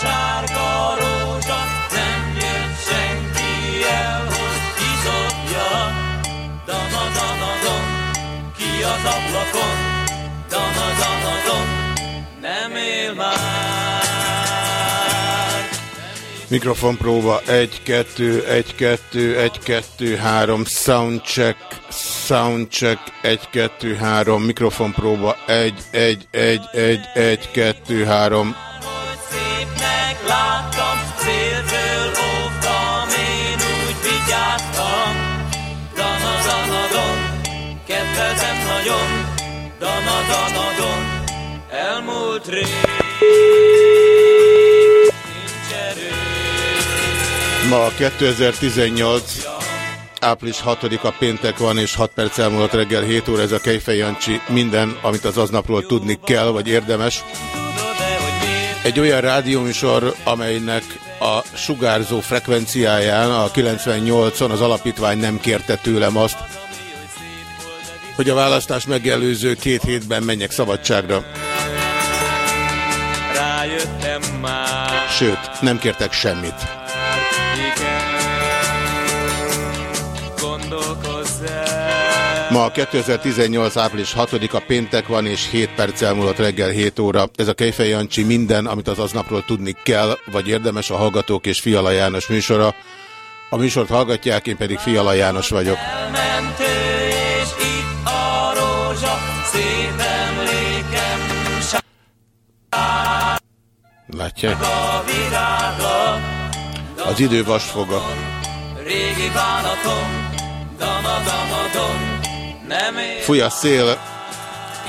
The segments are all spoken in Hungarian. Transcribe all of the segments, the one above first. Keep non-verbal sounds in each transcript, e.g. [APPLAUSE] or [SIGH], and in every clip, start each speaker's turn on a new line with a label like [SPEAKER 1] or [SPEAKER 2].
[SPEAKER 1] Sárga rózsa, nem jött senki el, hogy kizopja. Dana, dana, don, ki az ablakon, dana, dana, don, nem él már.
[SPEAKER 2] Mikrofon próba 1, 2, 1, 2, 1, 2, 3, soundcheck, soundcheck, 1, 2, 3, mikrofon próba 1, 1, 1, 1, 1, 2, 3.
[SPEAKER 1] Szépnek láttam, széltől óvtam, én úgy vigyáztam. Dana, dana, don, kedveltem nagyon, dana, dana, don, elmúlt rég.
[SPEAKER 2] Ma 2018, április 6-a péntek van, és 6 perc elmúlott reggel 7 óra, ez a Kejfej Jancsi. Minden, amit az aznapról tudni kell, vagy érdemes. Egy olyan rádióműsor, amelynek a sugárzó frekvenciáján, a 98-on az alapítvány nem kérte tőlem azt, hogy a választás megelőző két hétben menjek szabadságra. Sőt, nem kértek semmit. Ma 2018. április 6-a péntek van, és 7 perc elmúlott reggel 7 óra. Ez a Kejfej Jancsi minden, amit az aznapról tudni kell, vagy érdemes a Hallgatók és Fiala János műsora. A műsort hallgatják, én pedig Fiala János vagyok. Látják? Az idő vasfoga.
[SPEAKER 1] régi bánatom, don, nem ér.
[SPEAKER 2] Fúj a szél,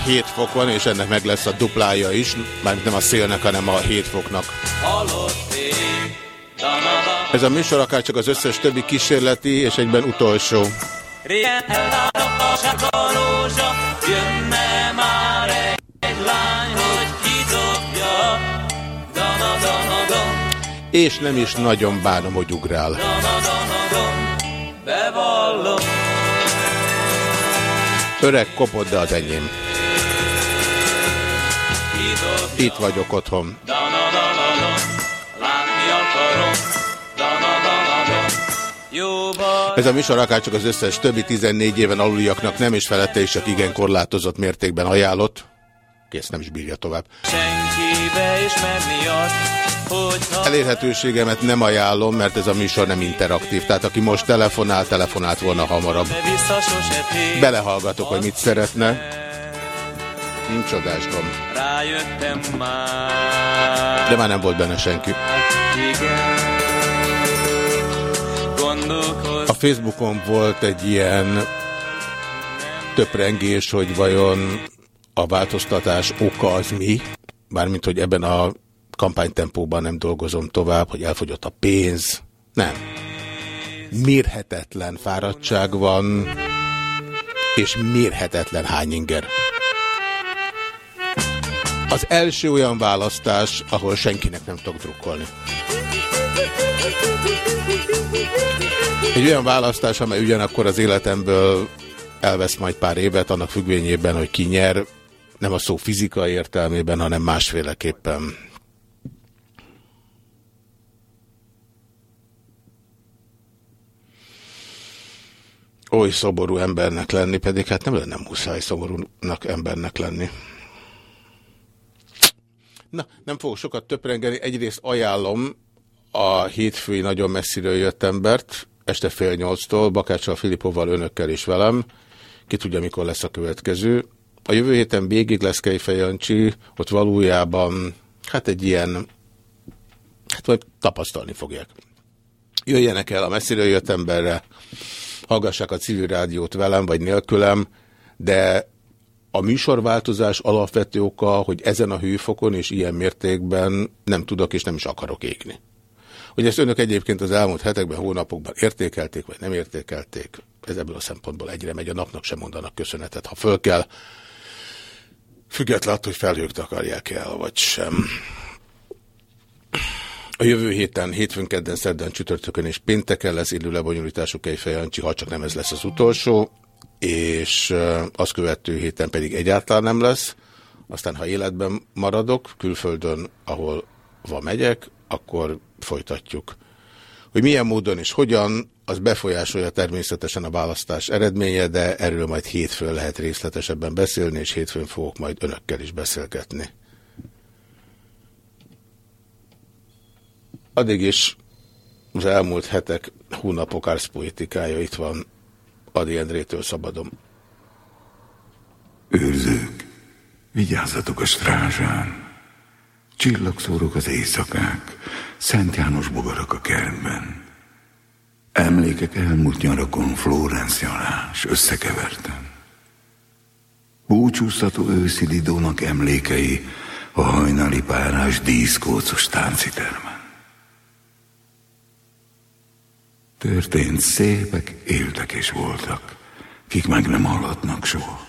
[SPEAKER 2] 7 fok van, és ennek meg lesz a duplája is, mármint nem a szélnek, hanem a 7 foknak.
[SPEAKER 1] dana, dana.
[SPEAKER 2] Ez a műsor akár csak az összes többi kísérleti, és egyben utolsó.
[SPEAKER 1] Dana, dana,
[SPEAKER 2] És nem is nagyon bánom, hogy ugrál.
[SPEAKER 1] dana, dana, bevallom.
[SPEAKER 2] Öreg kopott, de az enyém. Itt vagyok otthon. Ez a műsor akár csak az összes többi 14 éven aluliaknak nem is felette is csak igen korlátozott mértékben ajánlott. Kész, nem is bírja tovább.
[SPEAKER 1] Senkibe azt, hogyha
[SPEAKER 2] Elérhetőségemet nem ajánlom, mert ez a műsor nem interaktív. Tehát aki most telefonál, telefonált volna hamarabb. Belehallgatok, hogy mit szeretne. Nincs adásban. De már nem volt benne senki. A Facebookon volt egy ilyen töprengés, hogy vajon a változtatás oka az mi, mármint, hogy ebben a kampánytempóban nem dolgozom tovább, hogy elfogyott a pénz. Nem. Mérhetetlen fáradtság van, és mérhetetlen hányinger. Az első olyan választás, ahol senkinek nem tudok drukkolni. Egy olyan választás, amely ugyanakkor az életemből elvesz majd pár évet, annak függvényében, hogy ki nyer, nem a szó fizikai értelmében, hanem másféleképpen. Oly szoború embernek lenni, pedig hát nem lenne muszáj szoborúnak embernek lenni. Na, nem fogok sokat töprengeni. Egyrészt ajánlom a hétfői nagyon messziről jött embert, este fél nyolctól, Bakáccsal, Filipovval, önökkel és velem. Ki tudja, mikor lesz a következő. A jövő héten végig lesz Kejfej Jancsi, ott valójában, hát egy ilyen, hát majd tapasztalni fogják. Jöjjenek el a messziről jött emberre, hallgassák a civil rádiót velem, vagy nélkülem, de a műsorváltozás alapvető oka, hogy ezen a hőfokon és ilyen mértékben nem tudok és nem is akarok égni. Hogy ezt önök egyébként az elmúlt hetekben, hónapokban értékelték, vagy nem értékelték, ez ebből a szempontból egyre megy, a napnak sem mondanak köszönetet, ha föl kell. Függetlenül attól, hogy felhők takarják el, vagy sem. A jövő héten, hétfőn, kedden, szerdán, csütörtökön és pénteken lesz élő lebonyolítású Kejfej Jancsi, ha csak nem ez lesz az utolsó, és ö, azt követő héten pedig egyáltalán nem lesz. Aztán, ha életben maradok, külföldön, ahol van megyek, akkor folytatjuk. Hogy milyen módon és hogyan, az befolyásolja természetesen a választás eredménye, de erről majd hétfőn lehet részletesebben beszélni, és hétfőn fogok majd önökkel is beszélgetni. Addig is az elmúlt hetek, hónapok árszpoetikája itt van Adi Endrétől szabadom.
[SPEAKER 3] Őrzők, vigyázzatok a strázsán. Csillagszórok az éjszakák, Szent János bogarak a kertben. Emlékek elmúlt nyarakon Florence nyarás összekeverten. Búcsúztató őszi Lidónak emlékei a hajnali párás díszkócos táncitermen. Történt szépek, éltek és voltak, kik meg nem hallatnak soha.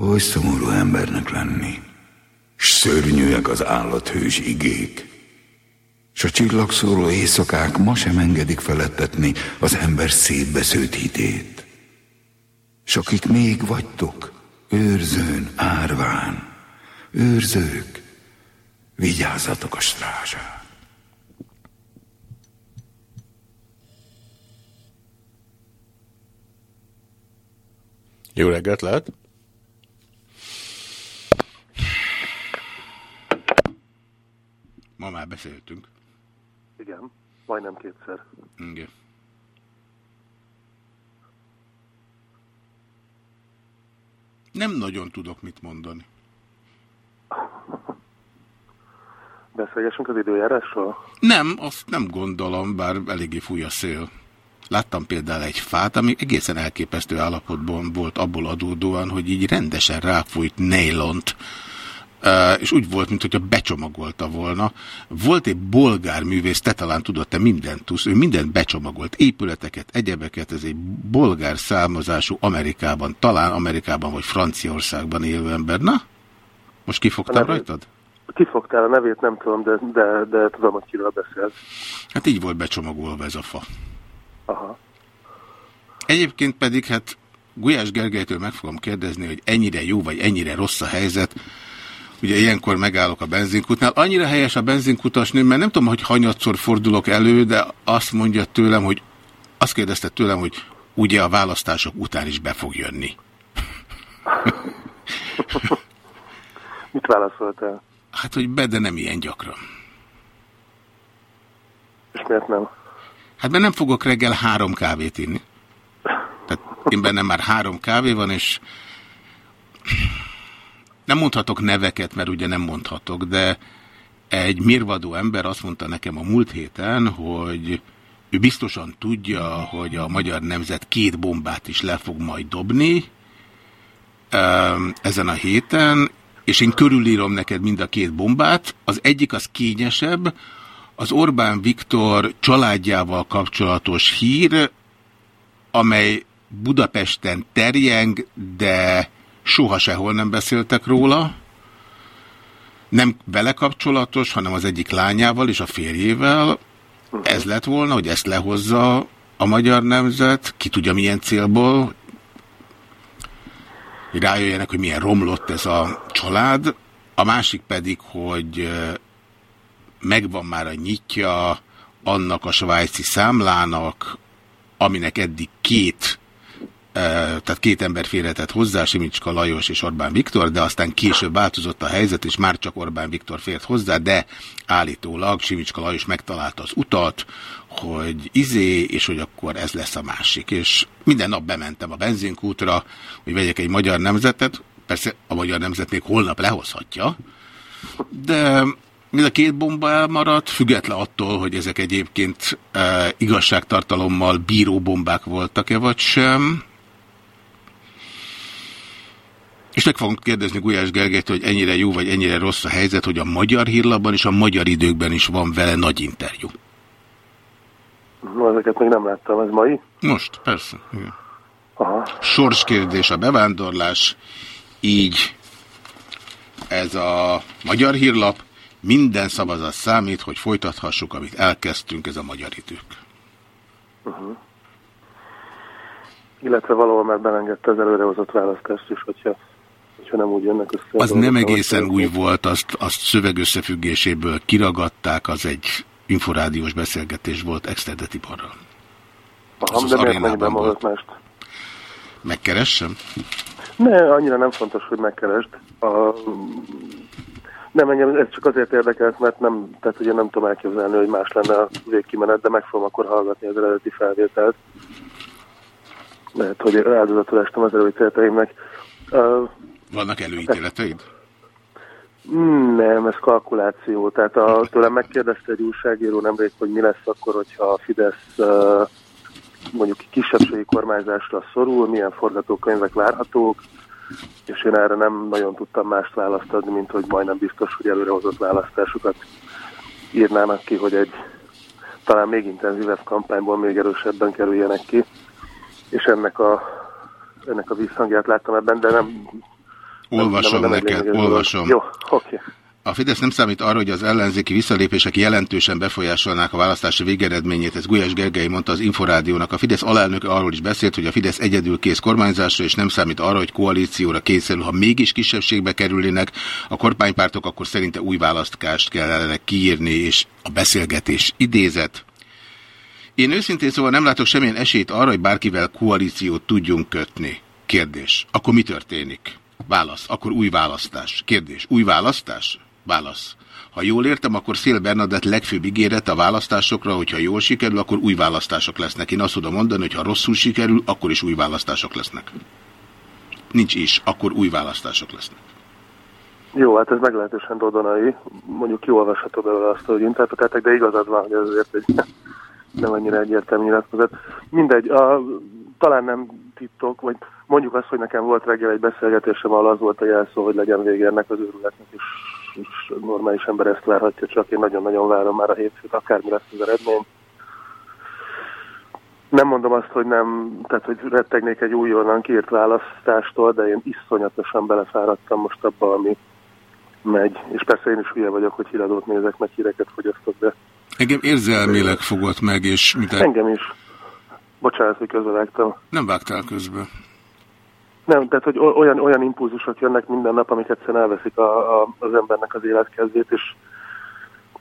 [SPEAKER 3] Oly szomorú embernek lenni, s szörnyűek az állathős igék, s a csillagszóró éjszakák ma sem engedik felettetni az ember szétbesződt hitét. S akik még vagytok, őrzőn, árván, őrzők, vigyázzatok a strázsán.
[SPEAKER 2] Jó reggelt lehet? Ma már beszéltünk.
[SPEAKER 4] Igen, majdnem kétszer.
[SPEAKER 2] Igen. Nem nagyon tudok mit mondani.
[SPEAKER 4] Beszélgessünk az időjárásról?
[SPEAKER 2] Nem, azt nem gondolom, bár eléggé fúj a szél. Láttam például egy fát, ami egészen elképesztő állapotban volt abból adódóan, hogy így rendesen ráfújt nélont, Uh, és úgy volt, mintha becsomagolta volna. Volt egy bolgár művész, te talán tudod, te mindent tudsz, ő mindent becsomagolt, épületeket, egyebeket, ez egy bolgár származású Amerikában, talán Amerikában vagy Franciaországban élő ember. Na, most kifogtam
[SPEAKER 4] Nem.
[SPEAKER 2] rajtad?
[SPEAKER 4] Kifogtál a nevét, nem tudom, de, de, de tudom, hogy kiről beszélt.
[SPEAKER 2] Hát így volt becsomagolva ez a fa.
[SPEAKER 4] Aha.
[SPEAKER 2] Egyébként pedig hát Gulyás Gergelytől meg fogom kérdezni, hogy ennyire jó vagy ennyire rossz a helyzet. Ugye ilyenkor megállok a benzinkutnál. Annyira helyes a benzinkutas nő, mert nem tudom, hogy hanyatszor fordulok elő, de azt mondja tőlem, hogy azt kérdezte tőlem, hogy ugye a választások után is be fog jönni. [LAUGHS]
[SPEAKER 4] Mit válaszoltál?
[SPEAKER 2] Hát, hogy be, de nem ilyen gyakran.
[SPEAKER 4] És miért nem?
[SPEAKER 2] Hát mert nem fogok reggel három kávét inni. Tehát én bennem már három kávé van, és nem mondhatok neveket, mert ugye nem mondhatok, de egy mirvadó ember azt mondta nekem a múlt héten, hogy ő biztosan tudja, hogy a magyar nemzet két bombát is le fog majd dobni um, ezen a héten, és én körülírom neked mind a két bombát. Az egyik az kényesebb, az Orbán Viktor családjával kapcsolatos hír, amely Budapesten terjeng, de soha sehol nem beszéltek róla. Nem vele kapcsolatos, hanem az egyik lányával és a férjével. Ez lett volna, hogy ezt lehozza a magyar nemzet, ki tudja milyen célból, hogy rájöjjenek, hogy milyen romlott ez a család. A másik pedig, hogy megvan már a nyitja annak a svájci számlának, aminek eddig két tehát két ember félretett hozzá, Simicska Lajos és Orbán Viktor, de aztán később változott a helyzet, és már csak Orbán Viktor fért hozzá, de állítólag Simicska Lajos megtalálta az utat, hogy izé, és hogy akkor ez lesz a másik. És minden nap bementem a benzinkútra, hogy vegyek egy magyar nemzetet, persze a magyar nemzet még holnap lehozhatja, de mind a két bomba elmaradt, független attól, hogy ezek egyébként e, igazságtartalommal bíró bombák voltak-e vagy sem. És meg fogunk kérdezni Gulyás Gergelyt, hogy ennyire jó vagy ennyire rossz a helyzet, hogy a magyar hírlapban és a magyar időkben is van vele nagy interjú.
[SPEAKER 4] No, ezeket még nem láttam, ez mai?
[SPEAKER 2] Most, persze. Igen.
[SPEAKER 4] Aha.
[SPEAKER 2] Sorskérdés a bevándorlás, így ez a magyar hírlap, minden szavazat számít, hogy folytathassuk, amit elkezdtünk, ez a magyar idők.
[SPEAKER 4] Uh-huh. Illetve valahol már belengedte az előrehozott választást is, hogyha, hogyha nem úgy jönnek össze.
[SPEAKER 2] Az nem egészen új volt, azt, azt szövegösszefüggéséből kiragadták, az egy inforádiós beszélgetés volt Exterde Tiborral.
[SPEAKER 4] Aha, de miért mennyiben volt mást?
[SPEAKER 2] Megkeressem?
[SPEAKER 4] Ne, annyira nem fontos, hogy megkeresd. A... Nem, engem ez csak azért érdekelt, mert nem, tehát ugye nem tudom elképzelni, hogy más lenne a végkimenet, de meg fogom akkor hallgatni az eredeti felvételt. Lehet, hogy áldozatul estem az előítéleteimnek. Uh,
[SPEAKER 2] Vannak előítéleteid?
[SPEAKER 4] Nem, ez kalkuláció. Tehát a, tőlem megkérdezte egy újságíró nemrég, hogy mi lesz akkor, hogyha a Fidesz mondjuk kisebbségi kormányzásra szorul, milyen forgatókönyvek várhatók, és én erre nem nagyon tudtam mást választ mint hogy majdnem biztos, hogy előrehozott választásokat írnának ki, hogy egy talán még intenzívebb kampányból még erősebben kerüljenek ki, és ennek a, ennek a visszhangját láttam ebben, de nem...
[SPEAKER 2] Olvasom nem, nem, nem neked, olvasom.
[SPEAKER 4] Jó, oké. Okay.
[SPEAKER 2] A Fidesz nem számít arra, hogy az ellenzéki visszalépések jelentősen befolyásolnák a választási végeredményét, ez Gulyás Gergely mondta az Inforádiónak. A Fidesz alelnöke arról is beszélt, hogy a Fidesz egyedül kész kormányzásra, és nem számít arra, hogy koalícióra kényszerül. Ha mégis kisebbségbe kerülnének a kormánypártok, akkor szerinte új választást kellene kiírni, és a beszélgetés idézet. Én őszintén szóval nem látok semmilyen esélyt arra, hogy bárkivel koalíciót tudjunk kötni. Kérdés. Akkor mi történik? Válasz. Akkor új választás. Kérdés. Új választás? Válasz. Ha jól értem, akkor Szél Bernadett legfőbb ígéret a választásokra, hogyha jól sikerül, akkor új választások lesznek. Én azt tudom mondani, hogy ha rosszul sikerül, akkor is új választások lesznek. Nincs is, akkor új választások lesznek.
[SPEAKER 4] Jó, hát ez meglehetősen dodonai. Mondjuk kiolvasható belőle azt, hogy interpretáltak, de igazad van, hogy ez azért egy nem annyira egyértelmű nyilatkozat. Mindegy, a, talán nem titok, vagy mondjuk azt, hogy nekem volt reggel egy beszélgetésem, ahol az volt a jelszó, hogy legyen vége ennek az őrületnek, és, és normális ember ezt várhatja, csak én nagyon-nagyon várom már a hétfőt, akármi lesz az eredmény. Nem mondom azt, hogy nem, tehát hogy rettegnék egy újonnan kiírt választástól, de én iszonyatosan belefáradtam most abba, ami megy. És persze én is hülye vagyok, hogy híradót nézek, meg híreket fogyasztok, de
[SPEAKER 2] Engem érzelmileg fogott meg, és mint
[SPEAKER 4] engem is. Bocsánat, hogy közbevágtam.
[SPEAKER 2] nem vágtál közbe.
[SPEAKER 4] Nem, tehát hogy olyan, olyan impulzusok jönnek minden nap, amik egyszerűen elveszik a, a, az embernek az életkezdét, és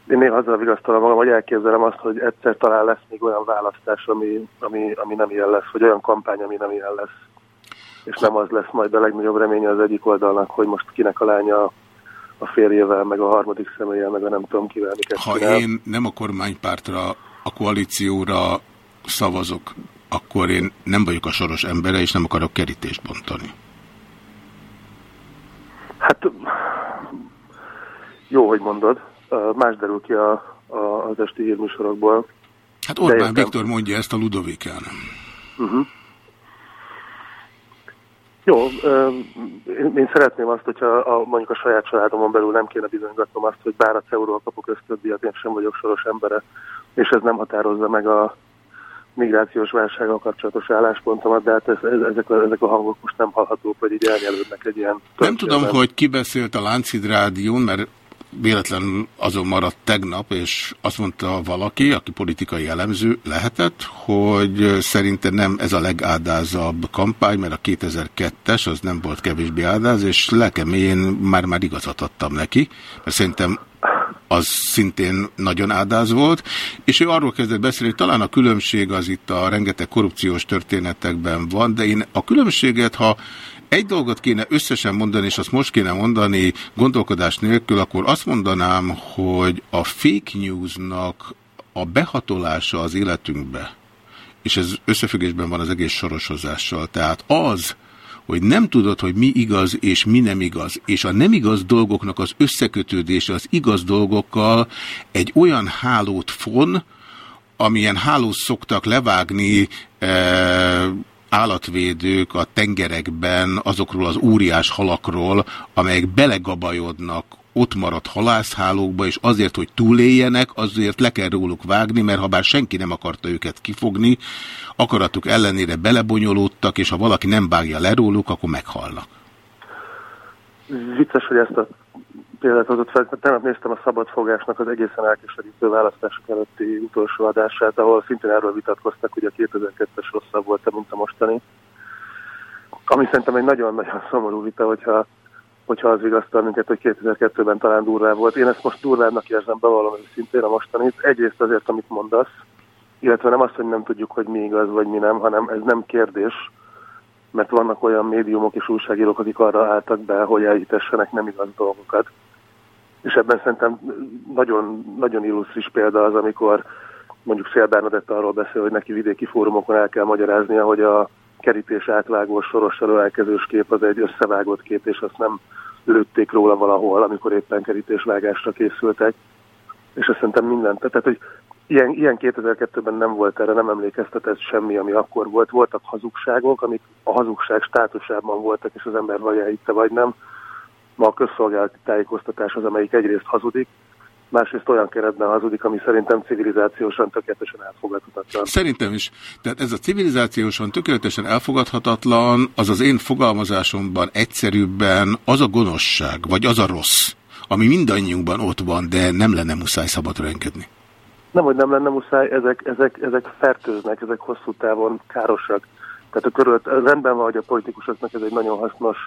[SPEAKER 4] én néha azzal vigasztalom magam, hogy elképzelem azt, hogy egyszer talán lesz még olyan választás, ami, ami, ami nem ilyen lesz, vagy olyan kampány, ami nem ilyen lesz. És nem az lesz majd a legnagyobb reménye az egyik oldalnak, hogy most kinek a lánya a férjével, meg a harmadik személlyel, meg a nem tudom kivel miket
[SPEAKER 2] Ha
[SPEAKER 4] csinál.
[SPEAKER 2] én nem a kormánypártra, a koalícióra szavazok, akkor én nem vagyok a soros embere, és nem akarok kerítést bontani.
[SPEAKER 4] Hát jó, hogy mondod. Más derül ki a, a, az esti hírműsorokból.
[SPEAKER 2] Hát Orbán
[SPEAKER 4] értem.
[SPEAKER 2] Viktor mondja ezt a Ludovikán.
[SPEAKER 4] Uh-huh. Jó, ö, én, én szeretném azt, hogyha a, mondjuk a saját családomon belül nem kéne bizonygatnom azt, hogy bár a CEU-ról kapok ösztöndíjat, én sem vagyok soros embere, és ez nem határozza meg a migrációs válsággal kapcsolatos álláspontomat, de hát ez, ez, ezek, a, ezek a hangok most nem hallhatók, hogy így elnyelődnek egy ilyen...
[SPEAKER 2] Nem tudom, hogy ki beszélt a Láncid Rádión, mert véletlenül azon maradt tegnap, és azt mondta valaki, aki politikai elemző lehetett, hogy szerinte nem ez a legádázabb kampány, mert a 2002-es az nem volt kevésbé ádáz, és lelkem én már-már igazat adtam neki, mert szerintem az szintén nagyon ádáz volt, és ő arról kezdett beszélni, hogy talán a különbség az itt a rengeteg korrupciós történetekben van, de én a különbséget, ha egy dolgot kéne összesen mondani, és azt most kéne mondani gondolkodás nélkül, akkor azt mondanám, hogy a fake newsnak a behatolása az életünkbe, és ez összefüggésben van az egész sorosozással, tehát az, hogy nem tudod, hogy mi igaz és mi nem igaz, és a nem igaz dolgoknak az összekötődése az igaz dolgokkal egy olyan hálót fon, amilyen hálót szoktak levágni e, állatvédők a tengerekben azokról az óriás halakról, amelyek belegabajodnak ott maradt halászhálókba, és azért, hogy túléljenek, azért le kell róluk vágni, mert ha bár senki nem akarta őket kifogni, akaratuk ellenére belebonyolódtak, és ha valaki nem vágja le róluk, akkor meghalnak.
[SPEAKER 4] Vicces, hogy ezt a példát hozott fel. Tegnap néztem a szabadfogásnak az egészen elkeserítő választások előtti utolsó adását, ahol szintén erről vitatkoztak, hogy a 2002-es rosszabb volt, mint a mostani. Ami szerintem egy nagyon-nagyon szomorú vita, hogyha, hogyha az vigasztal minket, hogy 2002-ben talán durvább volt. Én ezt most durvábbnak érzem, bevallom őszintén a mostanit. Egyrészt azért, amit mondasz, illetve nem azt, hogy nem tudjuk, hogy mi igaz, vagy mi nem, hanem ez nem kérdés, mert vannak olyan médiumok és újságírók, akik arra álltak be, hogy elhitessenek nem igaz dolgokat. És ebben szerintem nagyon, nagyon illusztris példa az, amikor mondjuk Szél Bernadett arról beszél, hogy neki vidéki fórumokon el kell magyaráznia, hogy a kerítés átvágó soros elkezős kép az egy összevágott kép, és azt nem lőtték róla valahol, amikor éppen kerítésvágásra készültek. És azt szerintem mindent. Tehát, hogy ilyen, ilyen 2002-ben nem volt erre, nem emlékeztetett semmi, ami akkor volt. Voltak hazugságok, amik a hazugság státusában voltak, és az ember vagy elhitte, vagy nem. Ma a közszolgálati tájékoztatás az, amelyik egyrészt hazudik, másrészt olyan keretben hazudik, ami szerintem civilizációsan tökéletesen elfogadhatatlan.
[SPEAKER 2] Szerintem is. Tehát ez a civilizációsan tökéletesen elfogadhatatlan, az az én fogalmazásomban egyszerűbben az a gonoszság, vagy az a rossz, ami mindannyiunkban ott van, de nem lenne muszáj szabadra engedni.
[SPEAKER 4] Nem, hogy nem lenne muszáj, ezek, ezek, ezek fertőznek, ezek hosszú távon károsak. Tehát a körül, rendben van, hogy a politikusoknak ez egy nagyon hasznos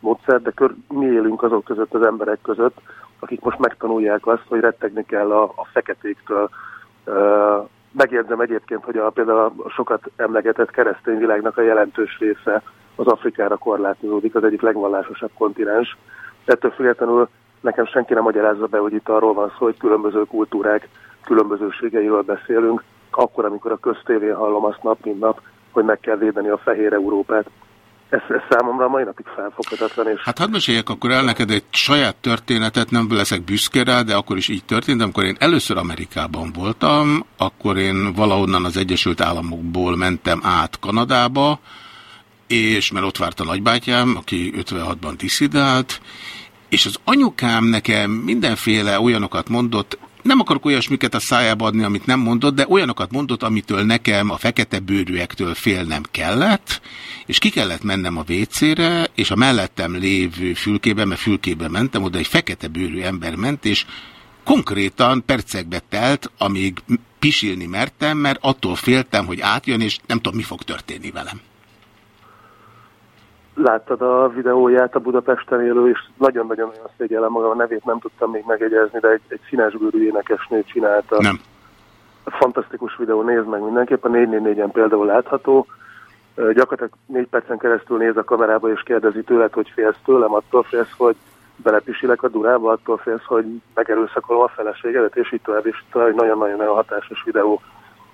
[SPEAKER 4] módszer, de kör, mi élünk azok között, az emberek között, akik most megtanulják azt, hogy rettegni kell a, a feketéktől. Megjegyzem egyébként, hogy a, például a sokat emlegetett keresztény világnak a jelentős része az Afrikára korlátozódik, az egyik legvallásosabb kontinens. Ettől függetlenül nekem senki nem magyarázza be, hogy itt arról van szó, hogy különböző kultúrák különbözőségeiről beszélünk, akkor, amikor a köztévén hallom azt nap, mint nap, hogy meg kell védeni a fehér Európát. Ez, ez számomra a mai napig felfoghatatlan. És...
[SPEAKER 2] Hát hadd meséljek akkor el neked egy saját történetet, nem leszek büszke rá, de akkor is így történt. Amikor én először Amerikában voltam, akkor én valahonnan az Egyesült Államokból mentem át Kanadába, és mert ott várt a nagybátyám, aki 56-ban diszidált, és az anyukám nekem mindenféle olyanokat mondott, nem akarok olyasmiket a szájába adni, amit nem mondott, de olyanokat mondott, amitől nekem a fekete bőrűektől félnem kellett, és ki kellett mennem a WC-re, és a mellettem lévő fülkében, mert fülkében mentem, oda egy fekete bőrű ember ment, és konkrétan percekbe telt, amíg pisilni mertem, mert attól féltem, hogy átjön, és nem tudom, mi fog történni velem.
[SPEAKER 4] Láttad a videóját a Budapesten élő, és nagyon-nagyon-nagyon szégyellem magam, a nevét nem tudtam még megegyezni, de egy, egy színes bőrű énekesnő csinálta.
[SPEAKER 2] Nem.
[SPEAKER 4] Fantasztikus videó, nézd meg mindenképp, a 444-en például látható. Gyakorlatilag négy percen keresztül néz a kamerába, és kérdezi tőled, hogy félsz tőlem, attól félsz, hogy belepisilek a durába, attól félsz, hogy megerőszakolom a feleségedet, és így tovább, és így tovább, nagyon-nagyon-nagyon hatásos videó,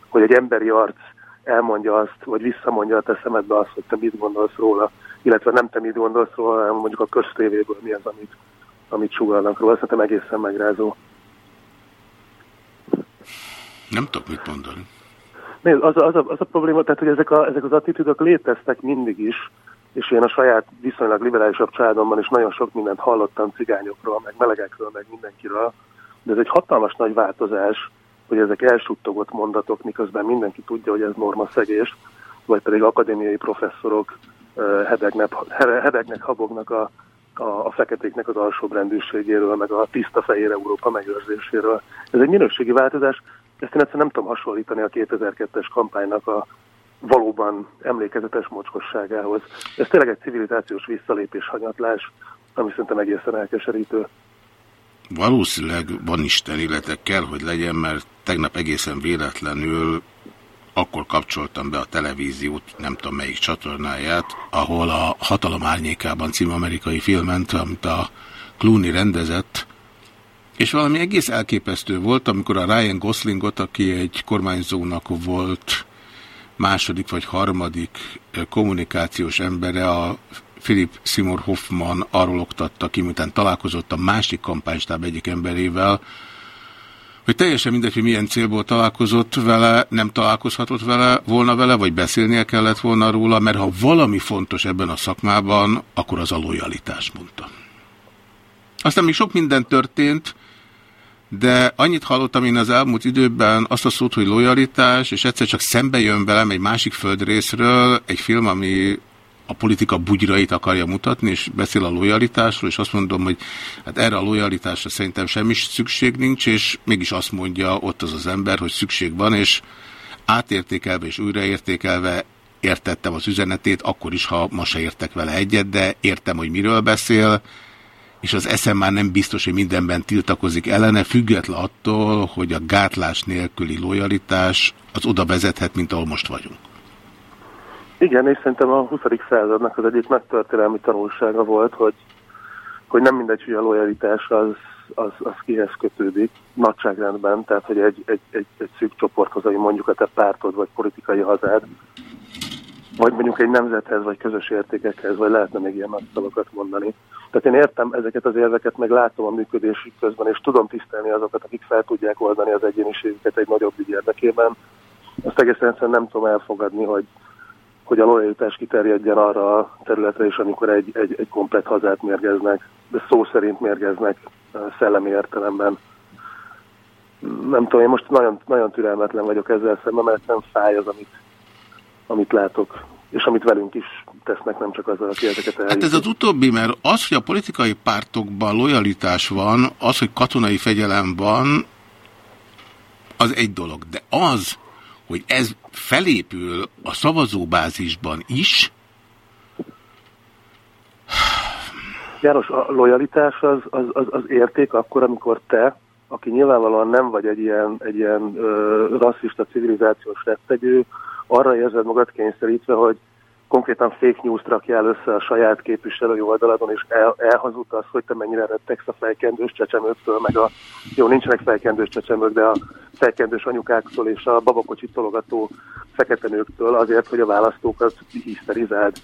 [SPEAKER 4] hogy egy emberi arc elmondja azt, vagy visszamondja a te szemedbe azt, hogy te mit gondolsz róla, illetve nem te mit gondolsz róla, hanem mondjuk a köztévéből mi az, amit, amit sugalnak róla. Szerintem egészen megrázó.
[SPEAKER 2] Nem tudok mit mondani.
[SPEAKER 4] Nézd, az, a- az, a, az a probléma, tehát, hogy ezek, a, ezek az attitűdök léteztek mindig is, és én a saját viszonylag liberálisabb családomban is nagyon sok mindent hallottam cigányokról, meg melegekről, meg mindenkiről, de ez egy hatalmas nagy változás, hogy ezek elsuttogott mondatok, miközben mindenki tudja, hogy ez norma szegés, vagy pedig akadémiai professzorok ö, hedegnek, he- hedegnek habognak a, a, a feketéknek az alsóbrendűségéről, meg a tiszta fehér Európa megőrzéséről. Ez egy minőségi változás, ezt én egyszerűen nem tudom hasonlítani a 2002-es kampánynak a valóban emlékezetes mocskosságához. Ez tényleg egy civilizációs visszalépés, hanyatlás, ami szerintem egészen elkeserítő.
[SPEAKER 2] Valószínűleg van Isten, illetve kell, hogy legyen, mert tegnap egészen véletlenül akkor kapcsoltam be a televíziót, nem tudom melyik csatornáját, ahol a Hatalom árnyékában című amerikai filment, amit a Clooney rendezett, és valami egész elképesztő volt, amikor a Ryan Goslingot, aki egy kormányzónak volt második vagy harmadik kommunikációs embere, a Philip Seymour Hoffman arról oktatta ki, miután találkozott a másik kampánystáb egyik emberével, hogy teljesen mindegy, hogy milyen célból találkozott vele, nem találkozhatott vele, volna vele, vagy beszélnie kellett volna róla, mert ha valami fontos ebben a szakmában, akkor az a lojalitás, mondta. Aztán még sok minden történt, de annyit hallottam én az elmúlt időben azt a szót, hogy lojalitás, és egyszer csak szembe jön velem egy másik földrészről egy film, ami a politika bugyrait akarja mutatni, és beszél a lojalitásról, és azt mondom, hogy hát erre a lojalitásra szerintem semmi szükség nincs, és mégis azt mondja ott az az ember, hogy szükség van, és átértékelve és újraértékelve értettem az üzenetét, akkor is, ha ma se értek vele egyet, de értem, hogy miről beszél, és az eszem már nem biztos, hogy mindenben tiltakozik ellene, független attól, hogy a gátlás nélküli lojalitás az oda vezethet, mint ahol most vagyunk.
[SPEAKER 4] Igen, és szerintem a 20. századnak az egyik nagy történelmi tanulsága volt, hogy, hogy nem mindegy, hogy a lojalitás az, az, az kihez kötődik nagyságrendben, tehát hogy egy, egy, egy, egy szűk csoporthoz, ami mondjuk a te pártod vagy politikai hazád, vagy mondjuk egy nemzethez, vagy közös értékekhez, vagy lehetne még ilyen nagy szavakat mondani. Tehát én értem ezeket az érveket, meg látom a működésük közben, és tudom tisztelni azokat, akik fel tudják oldani az egyéniségüket egy nagyobb ügy érdekében. Azt egészen nem tudom elfogadni, hogy, hogy a lojalitás kiterjedjen arra a területre is, amikor egy, egy, egy komplet hazát mérgeznek, de szó szerint mérgeznek szellemi értelemben. Nem tudom, én most nagyon, nagyon türelmetlen vagyok ezzel szemben, mert nem fáj az, amit, amit látok, és amit velünk is tesznek, nem csak azzal, aki ezeket
[SPEAKER 2] Hát ez az utóbbi, mert az, hogy a politikai pártokban lojalitás van, az, hogy katonai fegyelem van, az egy dolog. De az, hogy ez felépül a szavazóbázisban is,
[SPEAKER 4] János, a lojalitás az, az, az, az érték akkor, amikor te, aki nyilvánvalóan nem vagy egy ilyen, egy ilyen ö, rasszista civilizációs rettegő, arra érzed magad kényszerítve, hogy konkrétan fake news-t rakjál össze a saját képviselői oldaladon, és el, elhazudtasz, hogy te mennyire rettegsz a fejkendős csecsemőktől, meg a, jó, nincsenek fejkendős csecsemők, de a fejkendős anyukáktól és a babakocsit tologató fekete nőktől azért, hogy a választókat hiszterizáld.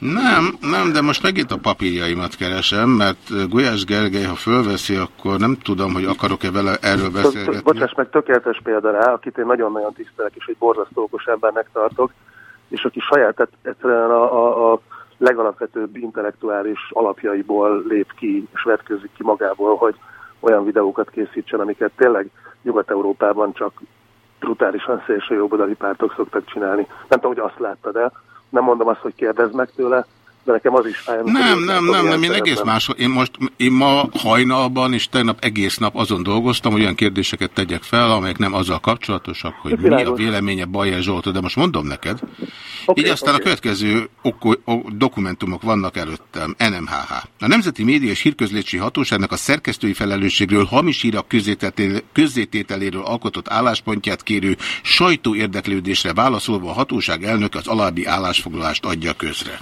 [SPEAKER 2] Nem, nem, de most megint a papírjaimat keresem, mert Gulyás Gergely, ha fölveszi, akkor nem tudom, hogy akarok-e vele erről beszélgetni.
[SPEAKER 4] Bocsáss meg, tökéletes példa rá, akit én nagyon-nagyon tisztelek, és egy borzasztó okos embernek tartok, és aki saját, tehát egyszerűen a, a, a legalapvetőbb intellektuális alapjaiból lép ki, és vetkőzik ki magából, hogy, olyan videókat készítsen, amiket tényleg Nyugat-Európában csak brutálisan szélső jobboldali pártok szoktak csinálni. Nem tudom, hogy azt láttad el. Nem mondom azt, hogy kérdezz meg tőle, de nekem az is fáj.
[SPEAKER 2] Nem, nem, nem,
[SPEAKER 4] ilyen
[SPEAKER 2] nem, én egész más. Én most, én ma hajnalban és tegnap egész nap azon dolgoztam, hogy olyan kérdéseket tegyek fel, amelyek nem azzal kapcsolatosak, hogy mi a véleménye Bajer Zsoltól, de most mondom neked.
[SPEAKER 4] Oké,
[SPEAKER 2] Így aztán a
[SPEAKER 4] oké.
[SPEAKER 2] következő dokumentumok vannak előttem. NMHH. A Nemzeti Média és Hírközlési Hatóságnak a szerkesztői felelősségről hamis hírak közzététel- közzétételéről alkotott álláspontját kérő sajtóérdeklődésre válaszolva a hatóság elnöke az alábbi állásfoglalást adja közre.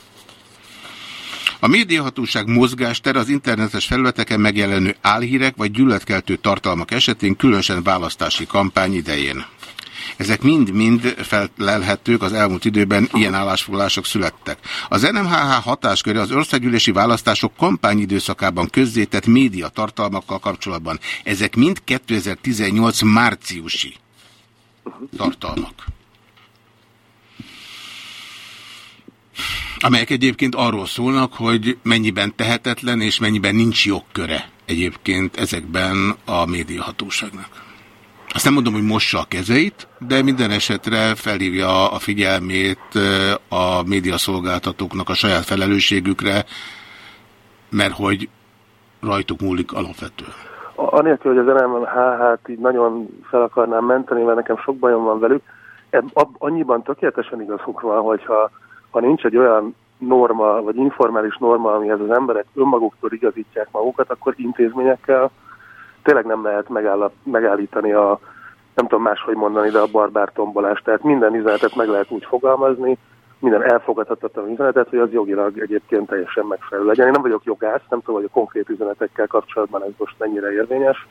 [SPEAKER 2] A médiahatóság mozgástere az internetes felületeken megjelenő álhírek vagy gyűlöletkeltő tartalmak esetén különösen választási kampány idején. Ezek mind-mind felelhetők, az elmúlt időben ilyen állásfoglalások születtek. Az NMHH hatásköre az országgyűlési választások kampányidőszakában közzétett média tartalmakkal kapcsolatban. Ezek mind 2018 márciusi tartalmak. Amelyek egyébként arról szólnak, hogy mennyiben tehetetlen és mennyiben nincs jogköre egyébként ezekben a médiahatóságnak. Azt nem mondom, hogy mossa a kezeit, de minden esetre felhívja a figyelmét ö, a médiaszolgáltatóknak a saját felelősségükre, mert hogy rajtuk múlik alapvetően.
[SPEAKER 4] Anélkül, hogy az NMHH-t így nagyon fel akarnám menteni, mert nekem sok bajom van velük, annyiban tökéletesen igazuk van, hogyha ha nincs egy olyan norma, vagy informális norma, amihez az emberek önmaguktól igazítják magukat, akkor intézményekkel tényleg nem lehet megáll, megállítani a, nem tudom máshogy mondani, de a barbár tombolást. Tehát minden üzenetet meg lehet úgy fogalmazni, minden elfogadhatatlan üzenetet, hogy az jogilag egyébként teljesen megfelelő legyen. Én nem vagyok jogász, nem tudom, hogy a konkrét üzenetekkel kapcsolatban ez most mennyire érvényes,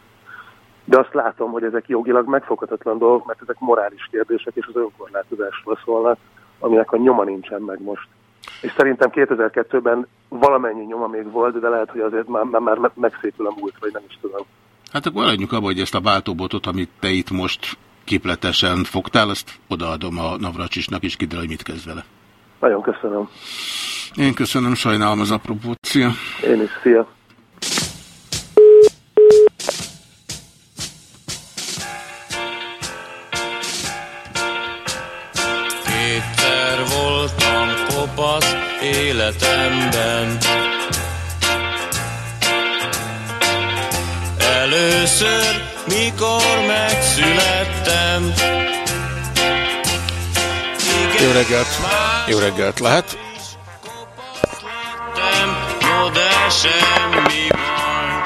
[SPEAKER 4] de azt látom, hogy ezek jogilag megfoghatatlan dolgok, mert ezek morális kérdések és az önkorlátozásról szólnak, aminek a nyoma nincsen meg most. És szerintem 2002-ben valamennyi nyoma még volt, de lehet, hogy azért már, már, már megszépül a múlt, vagy nem is tudom.
[SPEAKER 2] Hát akkor maradjunk abban, hogy ezt a váltóbotot, amit te itt most képletesen fogtál, azt odaadom a Navracsisnak, és kiderül, hogy mit kezd vele.
[SPEAKER 4] Nagyon köszönöm.
[SPEAKER 2] Én köszönöm, sajnálom az apropót. Szia!
[SPEAKER 4] Én is, szia!
[SPEAKER 1] Kopasz életemben Először, mikor megszülettem
[SPEAKER 2] Jó reggelt! Jó reggelt lehet?
[SPEAKER 1] lettem, no de semmi baj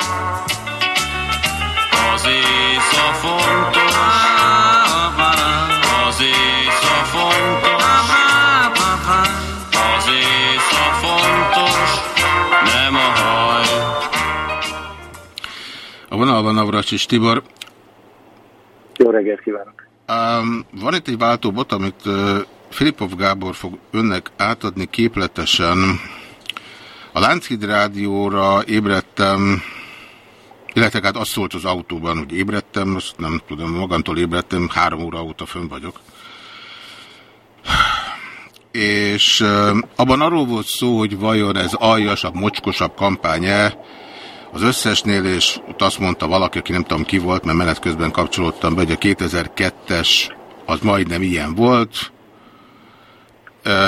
[SPEAKER 1] Az észa
[SPEAKER 2] vonalban Navracsis Tibor.
[SPEAKER 4] Jó reggelt kívánok!
[SPEAKER 2] Um, van itt egy váltóbot, amit uh, Filipov Gábor fog önnek átadni képletesen. A Lánchíd Rádióra ébredtem, illetve hát azt szólt az autóban, hogy ébredtem, azt nem tudom, magamtól ébredtem, három óra óta fönn vagyok. És uh, abban arról volt szó, hogy vajon ez aljasabb, mocskosabb kampány-e, az összesnél, és ott azt mondta valaki, aki nem tudom ki volt, mert menet közben kapcsolódtam be, hogy a 2002-es az majdnem ilyen volt,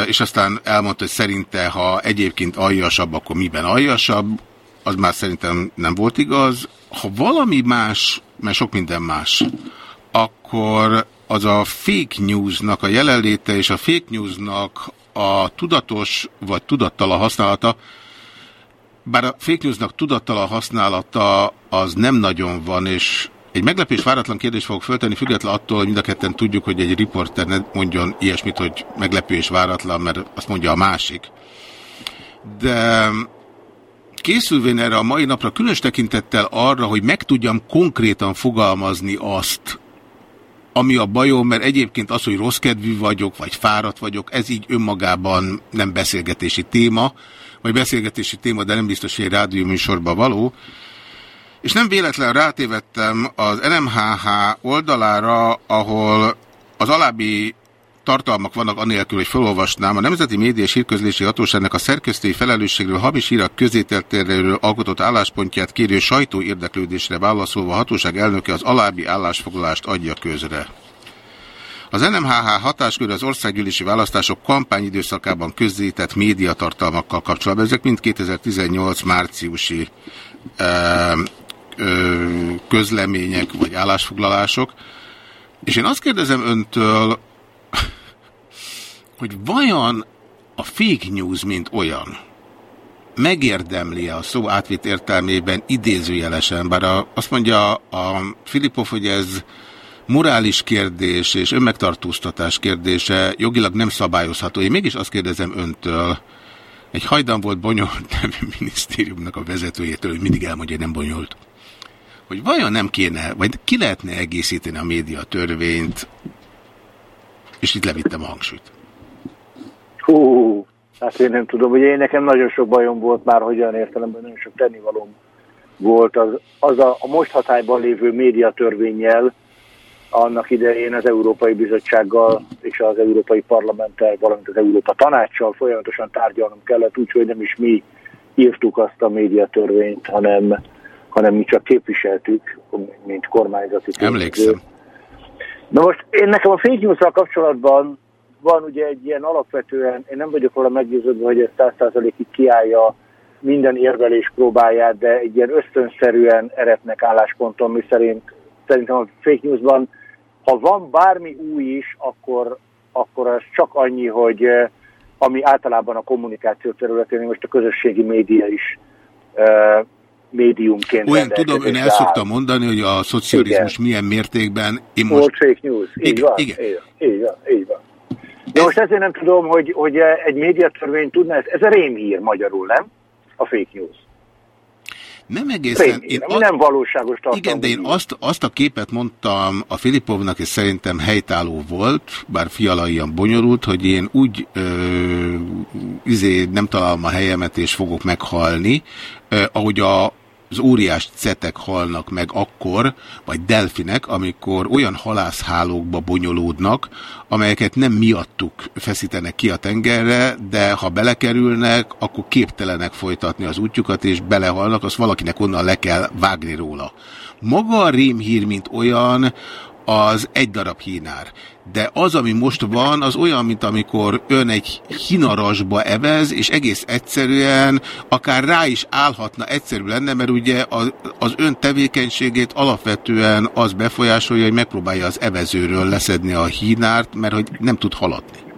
[SPEAKER 2] és aztán elmondta, hogy szerinte, ha egyébként aljasabb, akkor miben aljasabb, az már szerintem nem volt igaz. Ha valami más, mert sok minden más, akkor az a fake newsnak a jelenléte és a fake newsnak a tudatos vagy tudattala használata, bár a fake newsnak tudattala használata az nem nagyon van, és egy meglepés váratlan kérdést fogok föltenni, független attól, hogy mind a ketten tudjuk, hogy egy riporter ne mondjon ilyesmit, hogy meglepő és váratlan, mert azt mondja a másik. De készülvén erre a mai napra, különös tekintettel arra, hogy meg tudjam konkrétan fogalmazni azt, ami a bajom, mert egyébként az, hogy rossz kedvű vagyok, vagy fáradt vagyok, ez így önmagában nem beszélgetési téma, vagy beszélgetési téma, de nem biztos, hogy egy rádióműsorban való. És nem véletlen rátévettem az NMHH oldalára, ahol az alábbi tartalmak vannak anélkül, hogy felolvasnám. A Nemzeti Média és Hírközlési Hatóságnak a szerkesztői felelősségről, hamis hírak közételtéréről alkotott álláspontját kérő sajtó érdeklődésre válaszolva a hatóság elnöke az alábbi állásfoglalást adja közre. Az NMHH hatáskör az országgyűlési választások kampányidőszakában közzétett médiatartalmakkal kapcsolatban. Ezek mind 2018 márciusi ö, ö, közlemények vagy állásfoglalások. És én azt kérdezem öntől, [LAUGHS] hogy vajon a fake news, mint olyan, megérdemli a szó átvitt értelmében idézőjelesen, bár a, azt mondja a Filipov, hogy ez morális kérdés és önmegtartóztatás kérdése jogilag nem szabályozható. Én mégis azt kérdezem öntől, egy hajdan volt bonyolult [LAUGHS] nevű minisztériumnak a vezetőjétől, hogy mindig elmondja, hogy nem bonyolult. Hogy vajon nem kéne, vagy ki lehetne egészíteni a média törvényt, és itt levittem a hangsúlyt.
[SPEAKER 5] Hú, hát én nem tudom, hogy én nekem nagyon sok bajom volt már, hogy olyan értelemben nagyon sok tennivalóm volt az, az a, a most hatályban lévő médiatörvényjel, annak idején az Európai Bizottsággal és az Európai Parlamenttel, valamint az Európa Tanácssal folyamatosan tárgyalnom kellett, úgyhogy nem is mi írtuk azt a médiatörvényt, hanem, hanem mi csak képviseltük, mint kormányzati
[SPEAKER 2] Emlékszem.
[SPEAKER 5] Na most én nekem a fake news kapcsolatban van ugye egy ilyen alapvetően, én nem vagyok róla meggyőződve, hogy ez százszázalékig kiállja minden érvelés próbáját, de egy ilyen ösztönszerűen eretnek állásponton, mi szerint szerintem a fake newsban ha van bármi új is, akkor, akkor az csak annyi, hogy eh, ami általában a kommunikáció területén, most a közösségi média is uh, médiumként
[SPEAKER 2] Olyan tudom, ön el szokta mondani, hogy a szocializmus igen. milyen mértékben...
[SPEAKER 5] Én most... Volt fake news. Így igen, van, igen. Így, van, így van, így van. De most ezért nem tudom, hogy, hogy egy médiatörvény tudna, ez, ez a rémhír magyarul, nem? A fake news.
[SPEAKER 2] Nem egészen.
[SPEAKER 5] Én azt, nem valóságos tartalmú.
[SPEAKER 2] Igen, de én azt, azt a képet mondtam a Filipovnak, és szerintem helytálló volt, bár fiala ilyen bonyolult, hogy én úgy ö, izé, nem találom a helyemet, és fogok meghalni, ö, ahogy a, az óriás cetek halnak meg akkor, vagy delfinek, amikor olyan halászhálókba bonyolódnak, amelyeket nem miattuk feszítenek ki a tengerre, de ha belekerülnek, akkor képtelenek folytatni az útjukat, és belehalnak, azt valakinek onnan le kell vágni róla. Maga a rémhír, mint olyan, az egy darab hínár. De az, ami most van, az olyan, mint amikor ön egy hinarasba evez, és egész egyszerűen akár rá is állhatna, egyszerű lenne, mert ugye az, az ön tevékenységét alapvetően az befolyásolja, hogy megpróbálja az evezőről leszedni a hínárt, mert hogy nem tud haladni.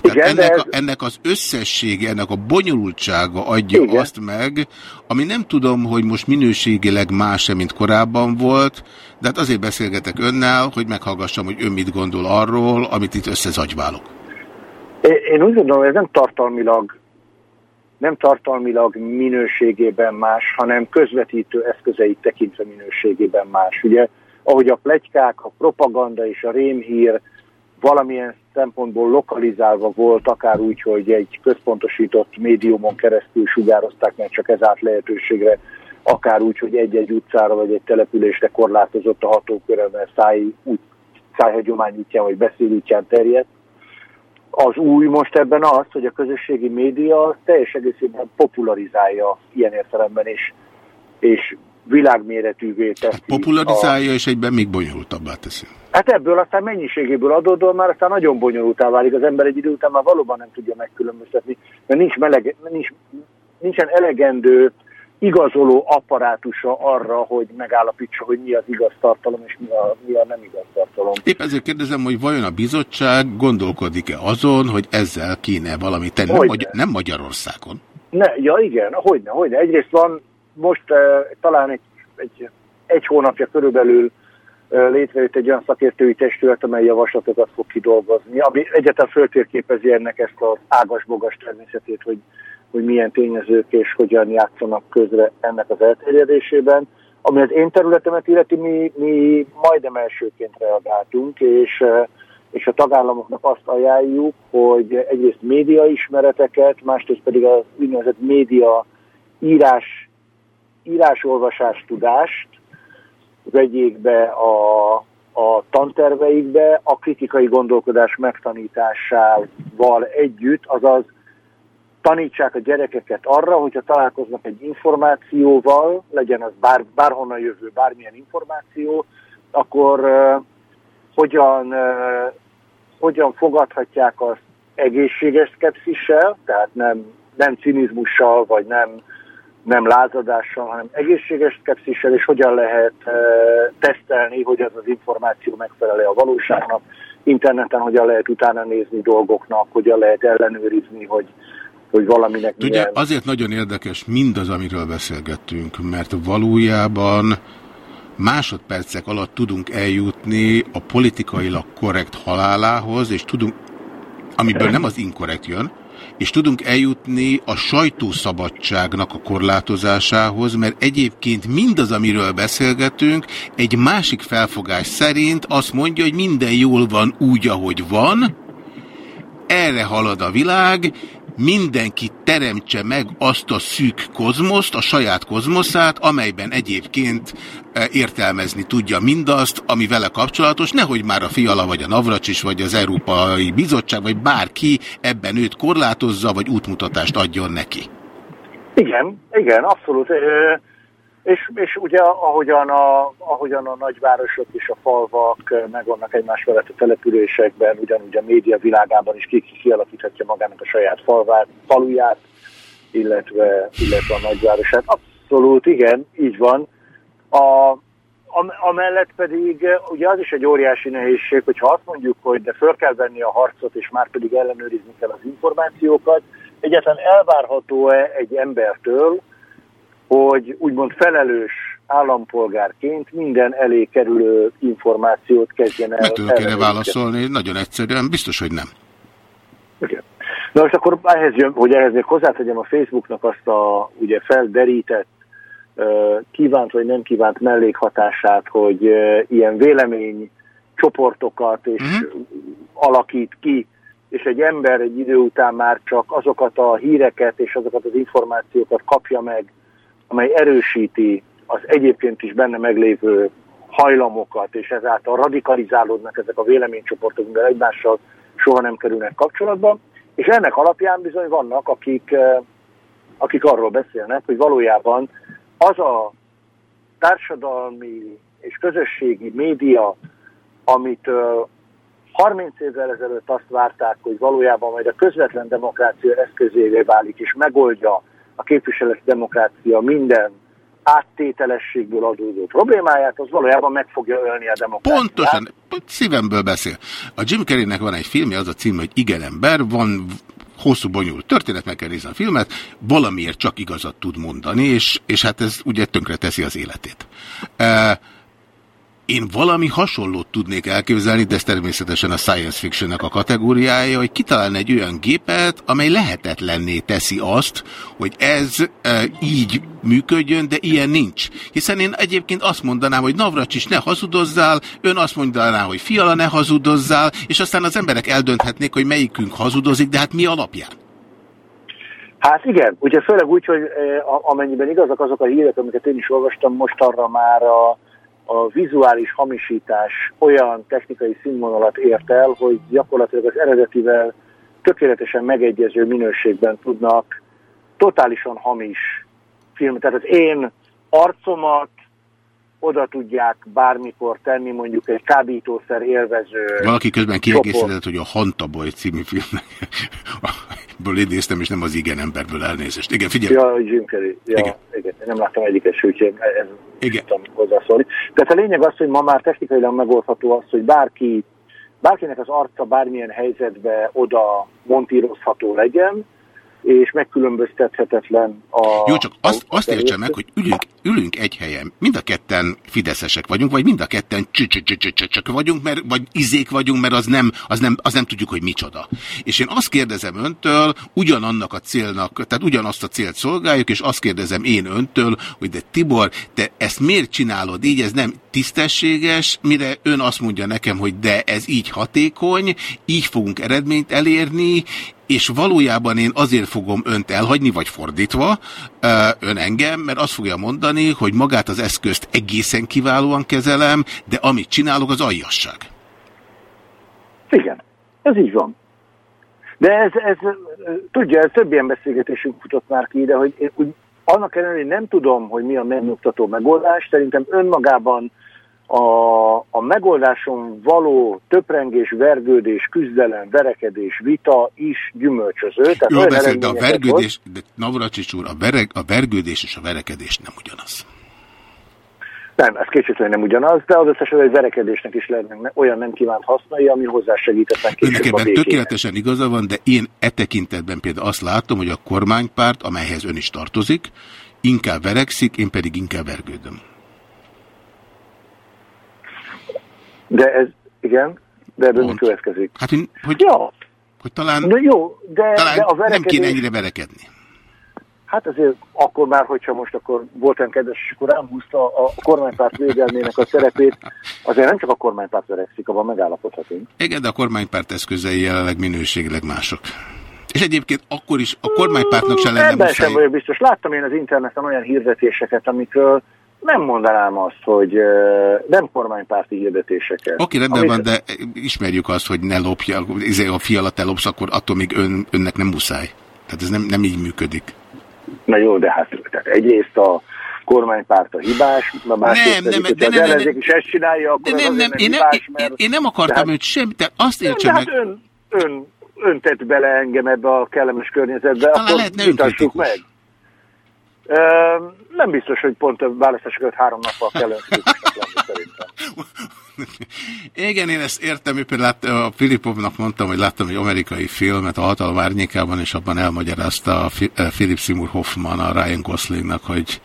[SPEAKER 2] Tehát Igen, ennek, ez... a, ennek az összessége, ennek a bonyolultsága adja Igen. azt meg, ami nem tudom, hogy most minőségileg más-e, mint korábban volt, de hát azért beszélgetek önnel, hogy meghallgassam, hogy ön mit gondol arról, amit itt összezagyválok.
[SPEAKER 5] Én úgy gondolom, hogy ez nem tartalmilag nem tartalmilag minőségében más, hanem közvetítő eszközeit tekintve minőségében más. Ugye, ahogy a plegykák, a propaganda és a rémhír valamilyen szempontból lokalizálva volt, akár úgy, hogy egy központosított médiumon keresztül sugározták meg csak ez át lehetőségre, akár úgy, hogy egy-egy utcára vagy egy településre korlátozott a hatóköre, mert száj, úgy, szájhagyomány útján vagy beszélútján terjedt. Az új most ebben az, hogy a közösségi média teljes egészében popularizálja ilyen értelemben, és, és világméretűvé teszi.
[SPEAKER 2] Popularizálja, a... és egyben még bonyolultabbá teszi.
[SPEAKER 5] Hát ebből aztán mennyiségéből adódóan már aztán nagyon bonyolultá válik. Az ember egy idő után már valóban nem tudja megkülönböztetni, mert nincs, melege, nincs, nincsen elegendő igazoló apparátusa arra, hogy megállapítsa, hogy mi az igaz tartalom és mi a, mi a nem igaz tartalom.
[SPEAKER 2] Épp ezért kérdezem, hogy vajon a bizottság gondolkodik-e azon, hogy ezzel kéne valami tenni, nem, Magy nem Magyarországon?
[SPEAKER 5] Ne, ja igen, hogyne, hogyne. Egyrészt van most uh, talán egy, egy, egy hónapja körülbelül uh, létrejött egy olyan szakértői testület, amely javaslatokat fog kidolgozni, ami egyetem föltérképezi ennek ezt az ágas-bogas természetét, hogy hogy milyen tényezők és hogyan játszanak közre ennek az elterjedésében. Ami az én területemet illeti, mi, mi majdnem elsőként reagáltunk, és, és a tagállamoknak azt ajánljuk, hogy egyrészt média ismereteket, másrészt pedig az úgynevezett média írás, írás-olvasás tudást vegyék be a, a tanterveikbe a kritikai gondolkodás megtanításával együtt, azaz tanítsák a gyerekeket arra, hogyha találkoznak egy információval, legyen az bár, bárhonnan jövő, bármilyen információ, akkor uh, hogyan, uh, hogyan fogadhatják azt egészséges szkepszissel, tehát nem, nem cinizmussal, vagy nem, nem lázadással, hanem egészséges szkepszissel, és hogyan lehet uh, tesztelni, hogy ez az információ megfelele a valóságnak, interneten hogyan lehet utána nézni dolgoknak, hogyan lehet ellenőrizni, hogy, hogy valaminek
[SPEAKER 2] Ugye
[SPEAKER 5] milyen...
[SPEAKER 2] azért nagyon érdekes mindaz, amiről beszélgettünk, mert valójában másodpercek alatt tudunk eljutni a politikailag korrekt halálához, és tudunk, amiből nem az inkorrekt jön, és tudunk eljutni a sajtószabadságnak a korlátozásához, mert egyébként mindaz, amiről beszélgetünk, egy másik felfogás szerint azt mondja, hogy minden jól van úgy, ahogy van, erre halad a világ, mindenki teremtse meg azt a szűk kozmoszt, a saját kozmoszát, amelyben egyébként e, értelmezni tudja mindazt, ami vele kapcsolatos, nehogy már a Fiala, vagy a Navracsis, vagy az Európai Bizottság, vagy bárki ebben őt korlátozza, vagy útmutatást adjon neki.
[SPEAKER 5] Igen, igen, abszolút. És, és ugye ahogyan a, ahogyan a nagyvárosok és a falvak megvannak egymás mellett a településekben, ugyanúgy a média világában is ki kialakíthatja magának a saját falvát, faluját, illetve, illetve a nagyvárosát. Abszolút, igen, így van. A, am, amellett pedig ugye az is egy óriási nehézség, hogyha azt mondjuk, hogy de föl kell venni a harcot, és már pedig ellenőrizni kell az információkat, egyáltalán elvárható-e egy embertől, hogy úgymond felelős állampolgárként minden elé kerülő információt kezdjen el.
[SPEAKER 2] Meg tudok erre válaszolni, nagyon egyszerűen, biztos, hogy nem.
[SPEAKER 5] Igen. Na most akkor ehhez jön, hogy ehhez még hozzátegyem a Facebooknak azt a ugye felderített, kívánt vagy nem kívánt mellékhatását, hogy ilyen vélemény csoportokat és
[SPEAKER 2] Mhm.
[SPEAKER 5] alakít ki, és egy ember egy idő után már csak azokat a híreket és azokat az információkat kapja meg, amely erősíti az egyébként is benne meglévő hajlamokat, és ezáltal radikalizálódnak ezek a véleménycsoportok, mivel egymással soha nem kerülnek kapcsolatba, és ennek alapján bizony vannak, akik, eh, akik arról beszélnek, hogy valójában az a társadalmi és közösségi média, amit eh, 30 évvel ezelőtt azt várták, hogy valójában majd a közvetlen demokrácia eszközévé válik, és megoldja a képviseleti demokrácia minden áttételességből adódó problémáját, az valójában meg fogja ölni a demokráciát.
[SPEAKER 2] Pontosan, szívemből beszél. A Jim Carreynek van egy filmje, az a cím, hogy Igen ember, van hosszú bonyolult történet, meg kell nézni a filmet, valamiért csak igazat tud mondani, és, és hát ez ugye tönkre teszi az életét. Uh, én valami hasonlót tudnék elképzelni, de ez természetesen a science fictionnek a kategóriája, hogy kitalálni egy olyan gépet, amely lehetetlenné teszi azt, hogy ez e, így működjön, de ilyen nincs. Hiszen én egyébként azt mondanám, hogy Navracsis ne hazudozzál, ön azt mondaná, hogy Fiala ne hazudozzál, és aztán az emberek eldönthetnék, hogy melyikünk hazudozik, de hát mi alapján?
[SPEAKER 5] Hát igen, ugye főleg úgy, hogy a- amennyiben igazak azok a hírek, amiket én is olvastam, most arra már a, a vizuális hamisítás olyan technikai színvonalat ért el, hogy gyakorlatilag az eredetivel tökéletesen megegyező minőségben tudnak totálisan hamis film. Tehát az én arcomat oda tudják bármikor tenni mondjuk egy kábítószer élvező
[SPEAKER 2] Valaki közben kiegészített, hogy a Hantaboly című filmnek ből idéztem, és nem az igen emberből elnézést. Igen, figyelj.
[SPEAKER 5] Ja, Jim Carrey. Ja,
[SPEAKER 2] Igen.
[SPEAKER 5] igen. Én nem láttam egyiket, úgyhogy ez
[SPEAKER 2] Igen.
[SPEAKER 5] tudtam hozzászólni. Tehát a lényeg az, hogy ma már technikailag megoldható az, hogy bárki, bárkinek az arca bármilyen helyzetbe oda montírozható legyen, és megkülönböztethetetlen a...
[SPEAKER 2] Jó, csak azt, azt értse meg, hogy ülünk, ülünk egy helyen, mind a ketten fideszesek vagyunk, vagy mind a ketten csak vagyunk, mert, vagy izék vagyunk, mert az nem, az, nem, az nem tudjuk, hogy micsoda. És én azt kérdezem öntől, ugyanannak a célnak, tehát ugyanazt a célt szolgáljuk, és azt kérdezem én öntől, hogy de Tibor, te ezt miért csinálod így, ez nem tisztességes, mire ön azt mondja nekem, hogy de ez így hatékony, így fogunk eredményt elérni, és valójában én azért fogom önt elhagyni, vagy fordítva, ön engem, mert azt fogja mondani, mondani, hogy magát az eszközt egészen kiválóan kezelem, de amit csinálok, az aljasság.
[SPEAKER 5] Igen, ez így van. De ez, ez tudja, ez több ilyen beszélgetésünk futott már ki ide, hogy én úgy, annak ellenére, nem tudom, hogy mi a megnyugtató megoldás, szerintem önmagában a, a megoldáson való töprengés, vergődés, küzdelem, verekedés, vita is gyümölcsöző. Tehát
[SPEAKER 2] Jó,
[SPEAKER 5] olyan
[SPEAKER 2] beszél, de a vergődés, de Navracsics úr, a, vereg, a vergődés és a verekedés nem ugyanaz.
[SPEAKER 5] Nem, ez kétségtelenül nem ugyanaz, de az esetben egy verekedésnek is lehetnek olyan nem kívánt hasznai, ami hozzásegítetnek
[SPEAKER 2] Önnek
[SPEAKER 5] később a
[SPEAKER 2] ebben tökéletesen igaza van, de én e tekintetben például azt látom, hogy a kormánypárt, amelyhez ön is tartozik, inkább verekszik, én pedig inkább vergődöm.
[SPEAKER 5] De ez, igen, de ebből mi következik?
[SPEAKER 2] Hát, hogy, hogy,
[SPEAKER 5] Ja,
[SPEAKER 2] hogy talán,
[SPEAKER 5] na jó, de,
[SPEAKER 2] talán
[SPEAKER 5] de a
[SPEAKER 2] nem
[SPEAKER 5] verekedés...
[SPEAKER 2] kéne ennyire verekedni.
[SPEAKER 5] Hát azért akkor már, hogyha most akkor voltam kedves, és akkor rám húzta a kormánypárt védelmének a szerepét, azért nem csak a kormánypárt verekszik, abban megállapodhatunk.
[SPEAKER 2] Igen, de a kormánypárt eszközei jelenleg minőségileg mások. És egyébként akkor is a kormánypártnak se lenne
[SPEAKER 5] Ebben sem vagyok biztos. Láttam én az interneten olyan hirdetéseket, amikről nem mondanám azt, hogy nem kormánypárti hirdetéseket.
[SPEAKER 2] Oké, rendben
[SPEAKER 5] Amik-
[SPEAKER 2] van, de ismerjük azt, hogy ne lopja, izé, a fialat elopsz, akkor attól még ön, önnek nem muszáj. Tehát ez nem, nem így működik.
[SPEAKER 5] Na jó, de hát tehát egyrészt a kormánypárt a hibás, a másrészt
[SPEAKER 2] Nem,
[SPEAKER 5] pedig,
[SPEAKER 2] nem,
[SPEAKER 5] hogyha
[SPEAKER 2] de nem, nem,
[SPEAKER 5] ellenzék is ezt csinálja, akkor
[SPEAKER 2] De nem,
[SPEAKER 5] azért
[SPEAKER 2] nem, én nem,
[SPEAKER 5] hibás,
[SPEAKER 2] én,
[SPEAKER 5] mert...
[SPEAKER 2] én nem akartam
[SPEAKER 5] Tehát-
[SPEAKER 2] őt semmi, de azt
[SPEAKER 5] Nem,
[SPEAKER 2] értse
[SPEAKER 5] de
[SPEAKER 2] meg.
[SPEAKER 5] hát ön, ön, ön tett bele engem ebbe a kellemes környezetbe,
[SPEAKER 2] Talán
[SPEAKER 5] akkor
[SPEAKER 2] lehetne önkritikus.
[SPEAKER 5] meg. Nem biztos, hogy pont a választások előtt három nappal kell önkritikusnak lenni szerintem. [LAUGHS]
[SPEAKER 2] Igen, én ezt értem, én például a Filipovnak mondtam, hogy láttam egy amerikai filmet a hatalom árnyékában, és abban elmagyarázta a eh, Philip Seymour Hoffman a Ryan Goslingnak, hogy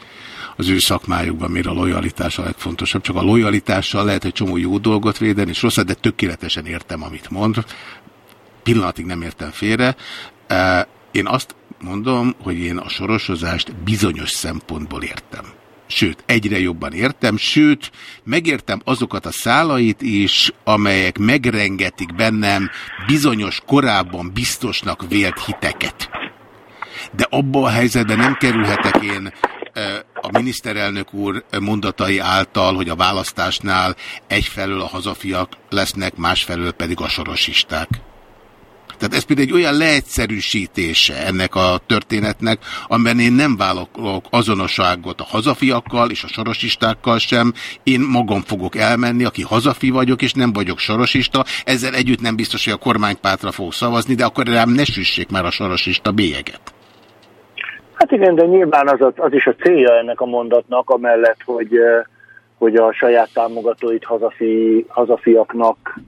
[SPEAKER 2] az ő szakmájukban miért a lojalitás a legfontosabb. Csak a lojalitással lehet egy csomó jó dolgot védeni, és rosszat, de tökéletesen értem, amit mond. Pillanatig nem értem félre. Eh, Én azt mondom, hogy én a sorosozást bizonyos szempontból értem. Sőt, egyre jobban értem, sőt, megértem azokat a szálait is, amelyek megrengetik bennem bizonyos korábban biztosnak vélt hiteket. De abban a helyzetben nem kerülhetek én a miniszterelnök úr mondatai által, hogy a választásnál egyfelől a hazafiak lesznek, másfelől pedig a sorosisták. Tehát ez például egy olyan leegyszerűsítése ennek a történetnek, amiben én nem vállalok azonosságot a hazafiakkal és a sorosistákkal sem. Én magam fogok elmenni, aki hazafi vagyok, és nem vagyok sorosista. Ezzel együtt nem biztos, hogy a kormánypártra fog szavazni, de akkor rám ne süssék már a sorosista bélyeget.
[SPEAKER 5] Hát igen, de nyilván az, az is a célja ennek a mondatnak, amellett, hogy, eh, hogy a saját támogatóit hazafi, hazafiaknak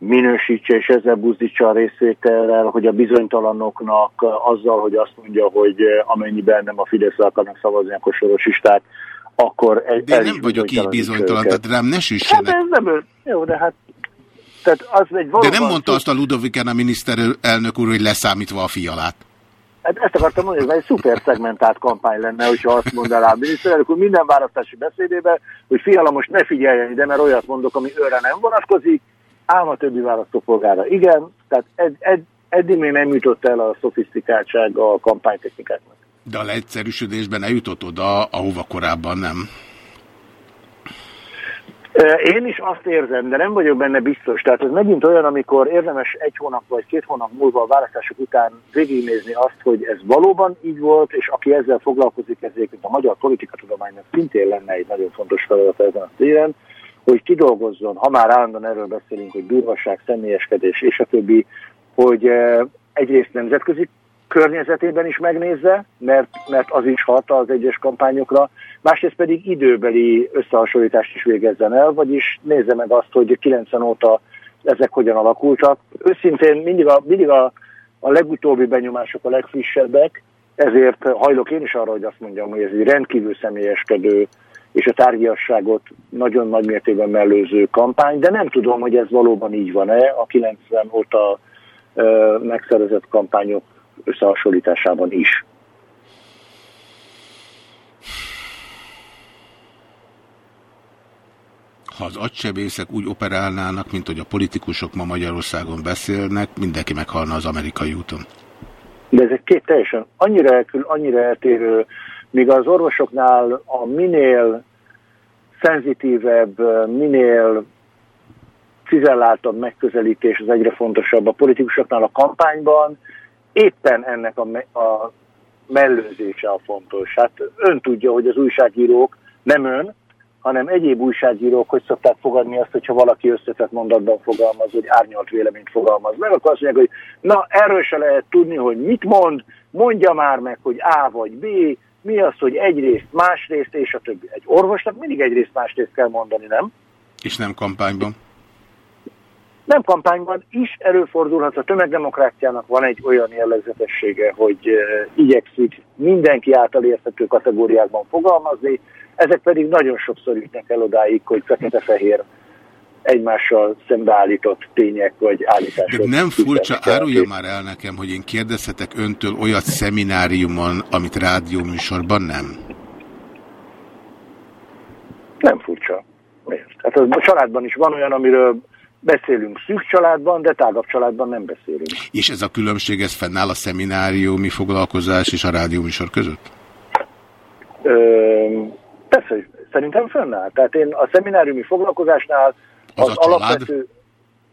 [SPEAKER 5] minősítse, és ezzel buzdítsa a részvétellel, hogy a bizonytalanoknak azzal, hogy azt mondja, hogy eh, amennyiben nem a Fidesz akarnak szavazni, akkor sorosisták, akkor el,
[SPEAKER 2] De
[SPEAKER 5] el
[SPEAKER 2] nem vagyok így bizonytalan,
[SPEAKER 5] őket.
[SPEAKER 2] tehát rám ne
[SPEAKER 5] Hát
[SPEAKER 2] süssenek.
[SPEAKER 5] ez nem ő. Jó, de hát tehát az egy
[SPEAKER 2] De nem mondta azt a Ludoviken a miniszterelnök úr, hogy leszámítva a fialát.
[SPEAKER 5] Hát ezt akartam mondani, hogy ez egy szuper szegmentált kampány lenne, hogyha azt mondaná a miniszterelnök úr minden választási beszédében, hogy fiala most ne figyeljen ide, mert olyat mondok, ami őre nem vonatkozik, ám a többi választópolgára igen. Tehát ed, ed, eddig még nem jutott el a szofisztikáltság a kampánytechnikáknak.
[SPEAKER 2] De a leegyszerűsödésben eljutott oda, ahova korábban nem.
[SPEAKER 5] Én is azt érzem, de nem vagyok benne biztos. Tehát ez megint olyan, amikor érdemes egy hónap vagy két hónap múlva a választások után végignézni azt, hogy ez valóban így volt, és aki ezzel foglalkozik, ezért a magyar politikatudománynak szintén lenne egy nagyon fontos feladat ezen a téren, hogy kidolgozzon, ha már állandóan erről beszélünk, hogy durvasság, személyeskedés és a többi, hogy eh, egyrészt nemzetközi környezetében is megnézze, mert, mert az is hat az egyes kampányokra, másrészt pedig időbeli összehasonlítást is végezzen el, vagyis nézze meg azt, hogy 90 óta ezek hogyan alakultak. Őszintén mindig a, mindig a, a legutóbbi benyomások a legfrissebbek, ezért hajlok én is arra, hogy azt mondjam, hogy ez egy rendkívül személyeskedő és a tárgyasságot nagyon nagy mértékben mellőző kampány, de nem tudom, hogy ez valóban így van-e a 90 óta ö, megszervezett kampányok összehasonlításában is.
[SPEAKER 2] Ha az agysebészek úgy operálnának, mint hogy a politikusok ma Magyarországon beszélnek, mindenki meghalna az amerikai úton.
[SPEAKER 5] De ezek két teljesen annyira, elkül, annyira eltérő míg az orvosoknál a minél szenzitívebb, minél cizelláltabb megközelítés az egyre fontosabb a politikusoknál a kampányban, éppen ennek a, me- a mellőzése a fontos. Hát ön tudja, hogy az újságírók, nem ön, hanem egyéb újságírók, hogy szokták fogadni azt, hogyha valaki összetett mondatban fogalmaz, vagy árnyalt véleményt fogalmaz meg, akkor azt mondják, hogy na erről se lehet tudni, hogy mit mond, mondja már meg, hogy A vagy B, mi az, hogy egyrészt, másrészt, és a többi. Egy orvosnak mindig egyrészt, másrészt kell mondani, nem?
[SPEAKER 2] És nem kampányban.
[SPEAKER 5] Nem kampányban is előfordulhat, a tömegdemokráciának van egy olyan jellegzetessége, hogy uh, igyekszik mindenki által érthető kategóriákban fogalmazni, ezek pedig nagyon sokszor jutnak el odáig, hogy fekete-fehér egymással szembeállított tények vagy állítások.
[SPEAKER 2] De nem furcsa, árulja már el nekem, hogy én kérdezhetek öntől olyat szemináriumon, amit rádióműsorban nem?
[SPEAKER 5] Nem furcsa. Miért? Hát az, a családban is van olyan, amiről beszélünk szűk családban, de tágabb családban nem beszélünk.
[SPEAKER 2] És ez a különbség, ez fennáll a szemináriumi foglalkozás és a rádióműsor között?
[SPEAKER 5] Ö, persze, szerintem fönnáll. Tehát én a szemináriumi foglalkozásnál
[SPEAKER 2] Az
[SPEAKER 5] az,
[SPEAKER 2] a család?
[SPEAKER 5] alapvető,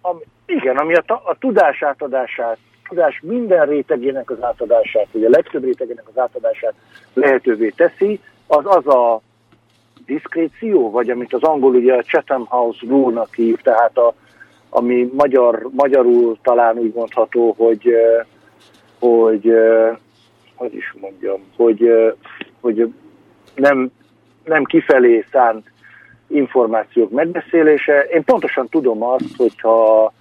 [SPEAKER 5] ami, igen, ami a, a tudás átadását, tudás minden rétegének az átadását, vagy a legtöbb rétegének az átadását lehetővé teszi, az az a diszkréció, vagy amit az angol ugye a Chatham House rule-nak hív, tehát a, ami magyar, magyarul talán úgy mondható, hogy, hogy hogy is mondjam, hogy, hogy nem, nem kifelé szánt információk megbeszélése. Én pontosan tudom azt, hogyha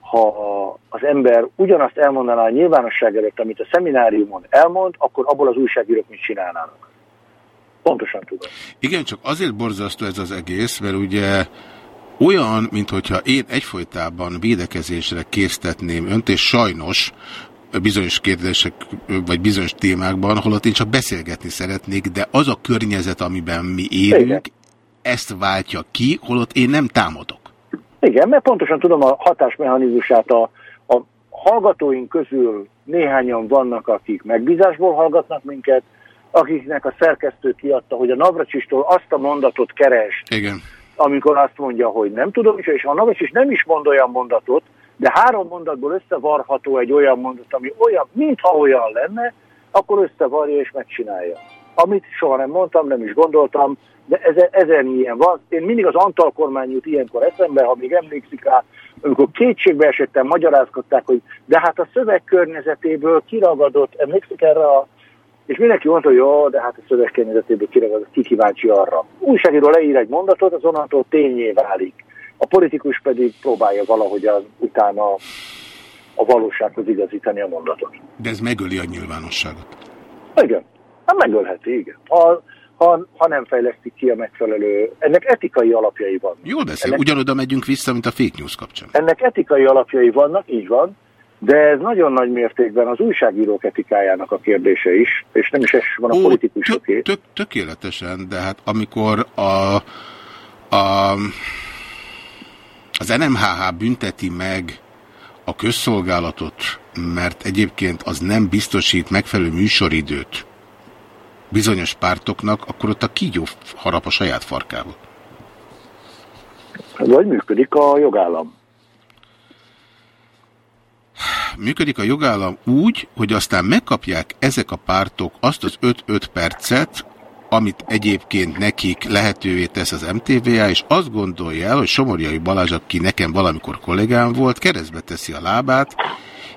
[SPEAKER 5] ha az ember ugyanazt elmondaná a nyilvánosság előtt, amit a szemináriumon elmond, akkor abból az újságírók mit csinálnának. Pontosan tudom.
[SPEAKER 2] Igen, csak azért borzasztó ez az egész, mert ugye olyan, mintha én egyfolytában védekezésre késztetném önt, és sajnos bizonyos kérdések, vagy bizonyos témákban, holott én csak beszélgetni szeretnék, de az a környezet, amiben mi élünk,
[SPEAKER 5] Igen.
[SPEAKER 2] Ezt váltja ki, holott én nem támadok.
[SPEAKER 5] Igen, mert pontosan tudom a hatásmechanizmusát a, a hallgatóink közül néhányan vannak, akik megbízásból hallgatnak minket, akiknek a szerkesztő kiadta, hogy a Navracsistól azt a mondatot keres,
[SPEAKER 2] Igen.
[SPEAKER 5] amikor azt mondja, hogy nem tudom és ha Navracs nem is mond olyan mondatot, de három mondatból összevarható egy olyan mondat, ami olyan, mintha olyan lenne, akkor összevarja és megcsinálja. Amit soha nem mondtam, nem is gondoltam, de ezen, ezen ilyen van. Én mindig az Antal kormány jut ilyenkor eszembe, ha még emlékszik rá, amikor kétségbe esettem, magyarázkodták, hogy de hát a szöveg környezetéből kiragadott, emlékszik erre a és mindenki mondta, hogy jó, de hát a szöveg környezetéből kiragadott, ki kíváncsi arra. Újságíró leír egy mondatot, az onnantól tényé válik. A politikus pedig próbálja valahogyan utána a valósághoz igazítani a mondatot.
[SPEAKER 2] De ez megöli a nyilvánosságot.
[SPEAKER 5] Igen, hát megölheti, igen. Ha, ha, ha nem fejlesztik ki a megfelelő... Ennek etikai alapjai vannak.
[SPEAKER 2] Jól beszél,
[SPEAKER 5] Ennek,
[SPEAKER 2] ugyanoda megyünk vissza, mint a fake news kapcsán.
[SPEAKER 5] ennek etikai alapjai vannak, így van, de ez nagyon nagy mértékben az újságírók etikájának a kérdése is, és nem is ez van a
[SPEAKER 2] Ó,
[SPEAKER 5] politikusoké.
[SPEAKER 2] tök, tök, tökéletesen, de hát amikor a, a, az NMHH bünteti meg a közszolgálatot, mert egyébként az nem biztosít megfelelő műsoridőt bizonyos pártoknak, akkor ott a kígyó harap a saját farkába.
[SPEAKER 5] Vagy működik a jogállam.
[SPEAKER 2] Működik a jogállam úgy, hogy aztán megkapják ezek a pártok azt az 5-5 percet, amit egyébként nekik lehetővé tesz az MTVA, és azt gondolja el, hogy Somorjai Balázs, aki nekem valamikor kollégám volt, keresztbe teszi a lábát,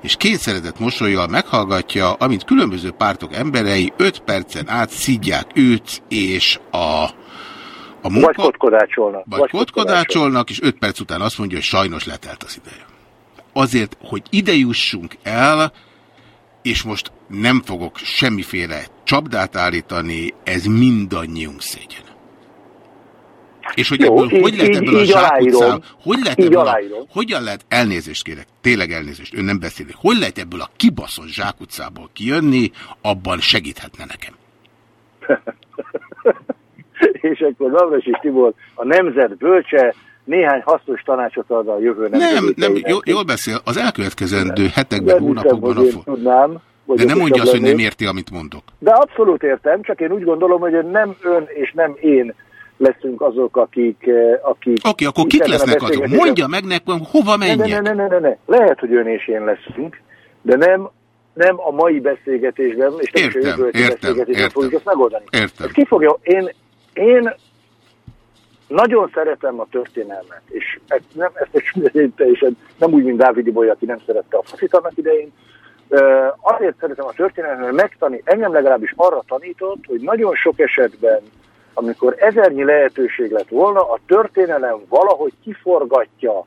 [SPEAKER 2] és kétszeredett mosolyjal meghallgatja, amint különböző pártok emberei 5 percen át szidják őt és a, a munka...
[SPEAKER 5] Vagy kotkodácsolnak.
[SPEAKER 2] Vagy kotkodácsolnak, és 5 perc után azt mondja, hogy sajnos letelt az ideje. Azért, hogy ide jussunk el, és most nem fogok semmiféle csapdát állítani, ez mindannyiunk szégyen. És hogy
[SPEAKER 5] Jó,
[SPEAKER 2] ebből,
[SPEAKER 5] így-
[SPEAKER 2] hogy lehet ebből
[SPEAKER 5] így
[SPEAKER 2] a zsákutcából, hogy lehet ebből a,
[SPEAKER 5] aláírom.
[SPEAKER 2] hogyan lehet, elnézést kérek, tényleg elnézést, ön nem beszélik, hogy lehet ebből a kibaszott zsákutcából kijönni, abban segíthetne nekem. [LAUGHS]
[SPEAKER 5] és akkor Navras és Tibor a nemzet bölcse néhány hasznos tanácsot ad a jövő
[SPEAKER 2] Nem, nem, jól, jól beszél, az elkövetkezendő
[SPEAKER 5] Nem
[SPEAKER 2] hetekben,
[SPEAKER 5] hiszem,
[SPEAKER 2] hónapokban
[SPEAKER 5] hogy
[SPEAKER 2] a
[SPEAKER 5] tudnám.
[SPEAKER 2] De nem mondja azt, hogy nem érti, amit mondok.
[SPEAKER 5] De abszolút értem, csak én úgy gondolom, hogy nem ön és nem én leszünk azok, akik... eh, akik
[SPEAKER 2] Oké, akkor
[SPEAKER 5] itt
[SPEAKER 2] kik lesznek azok? Mondja meg nekem, hova
[SPEAKER 5] ne, ne,
[SPEAKER 2] menjek?
[SPEAKER 5] ne, ne, ne, ne. Lehet, hogy ön és én leszünk, de nem, nem a mai beszélgetésben, és nem is a
[SPEAKER 2] Értem,
[SPEAKER 5] jövőleti
[SPEAKER 2] értem,
[SPEAKER 5] beszélgetésben
[SPEAKER 2] értem.
[SPEAKER 5] fogjuk ezt megoldani.
[SPEAKER 2] Értem.
[SPEAKER 5] Ez ki fogja, én, én nagyon szeretem a történelmet, és ezt, nem, ezt én teljesen nem úgy, mint Dávidi Boly, aki nem szerette a faszit annak idején, Ö, azért szeretem a történelmet, mert megtani, engem legalábbis arra tanított, hogy nagyon sok esetben, amikor ezernyi lehetőség lett volna, a történelem valahogy kiforgatja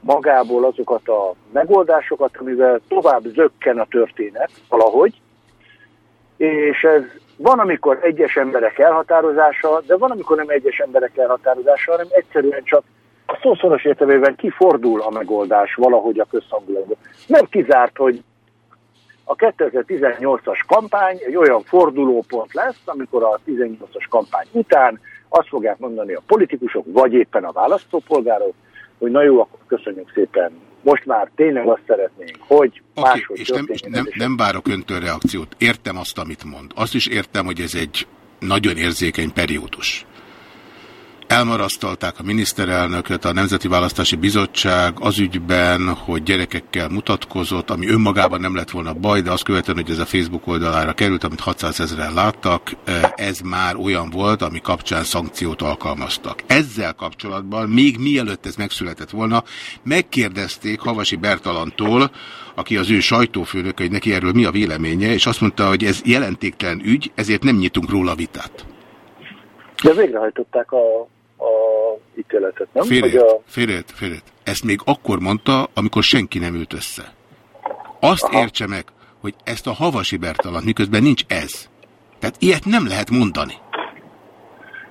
[SPEAKER 5] magából azokat a megoldásokat, amivel tovább zökken a történet valahogy, és ez van, amikor egyes emberek elhatározása, de van, amikor nem egyes emberek elhatározása, hanem egyszerűen csak a szószoros értelmében kifordul a megoldás valahogy a közhangulatban. Nem kizárt, hogy a 2018-as kampány egy olyan fordulópont lesz, amikor a 18-as kampány után azt fogják mondani a politikusok, vagy éppen a választópolgárok, hogy na jó, akkor köszönjük szépen. Most már tényleg azt szeretnénk, hogy
[SPEAKER 2] Oké,
[SPEAKER 5] máshogy
[SPEAKER 2] és nem,
[SPEAKER 5] történjen.
[SPEAKER 2] nem,
[SPEAKER 5] és
[SPEAKER 2] nem várok öntől reakciót. Értem azt, amit mond. Azt is értem, hogy ez egy nagyon érzékeny periódus. Elmarasztalták a miniszterelnököt, a Nemzeti Választási Bizottság az ügyben, hogy gyerekekkel mutatkozott, ami önmagában nem lett volna baj, de azt követően, hogy ez a Facebook oldalára került, amit 600 ezeren láttak, eh, ez már olyan volt, ami kapcsán szankciót alkalmaztak. Ezzel kapcsolatban, még mielőtt ez megszületett volna, megkérdezték Havasi Bertalantól, aki az ő sajtófőnök, hogy neki erről mi a véleménye, és azt mondta, hogy ez jelentéktelen ügy, ezért nem nyitunk róla vitát.
[SPEAKER 5] De végrehajtották a, a ítéletet, nem?
[SPEAKER 2] Félét,
[SPEAKER 5] a,
[SPEAKER 2] félét, félét. Ezt még akkor mondta, amikor senki nem ült össze. Azt
[SPEAKER 5] Aha.
[SPEAKER 2] értse meg, hogy ezt a havasi Bertalan, miközben nincs ez. Tehát ilyet nem lehet mondani.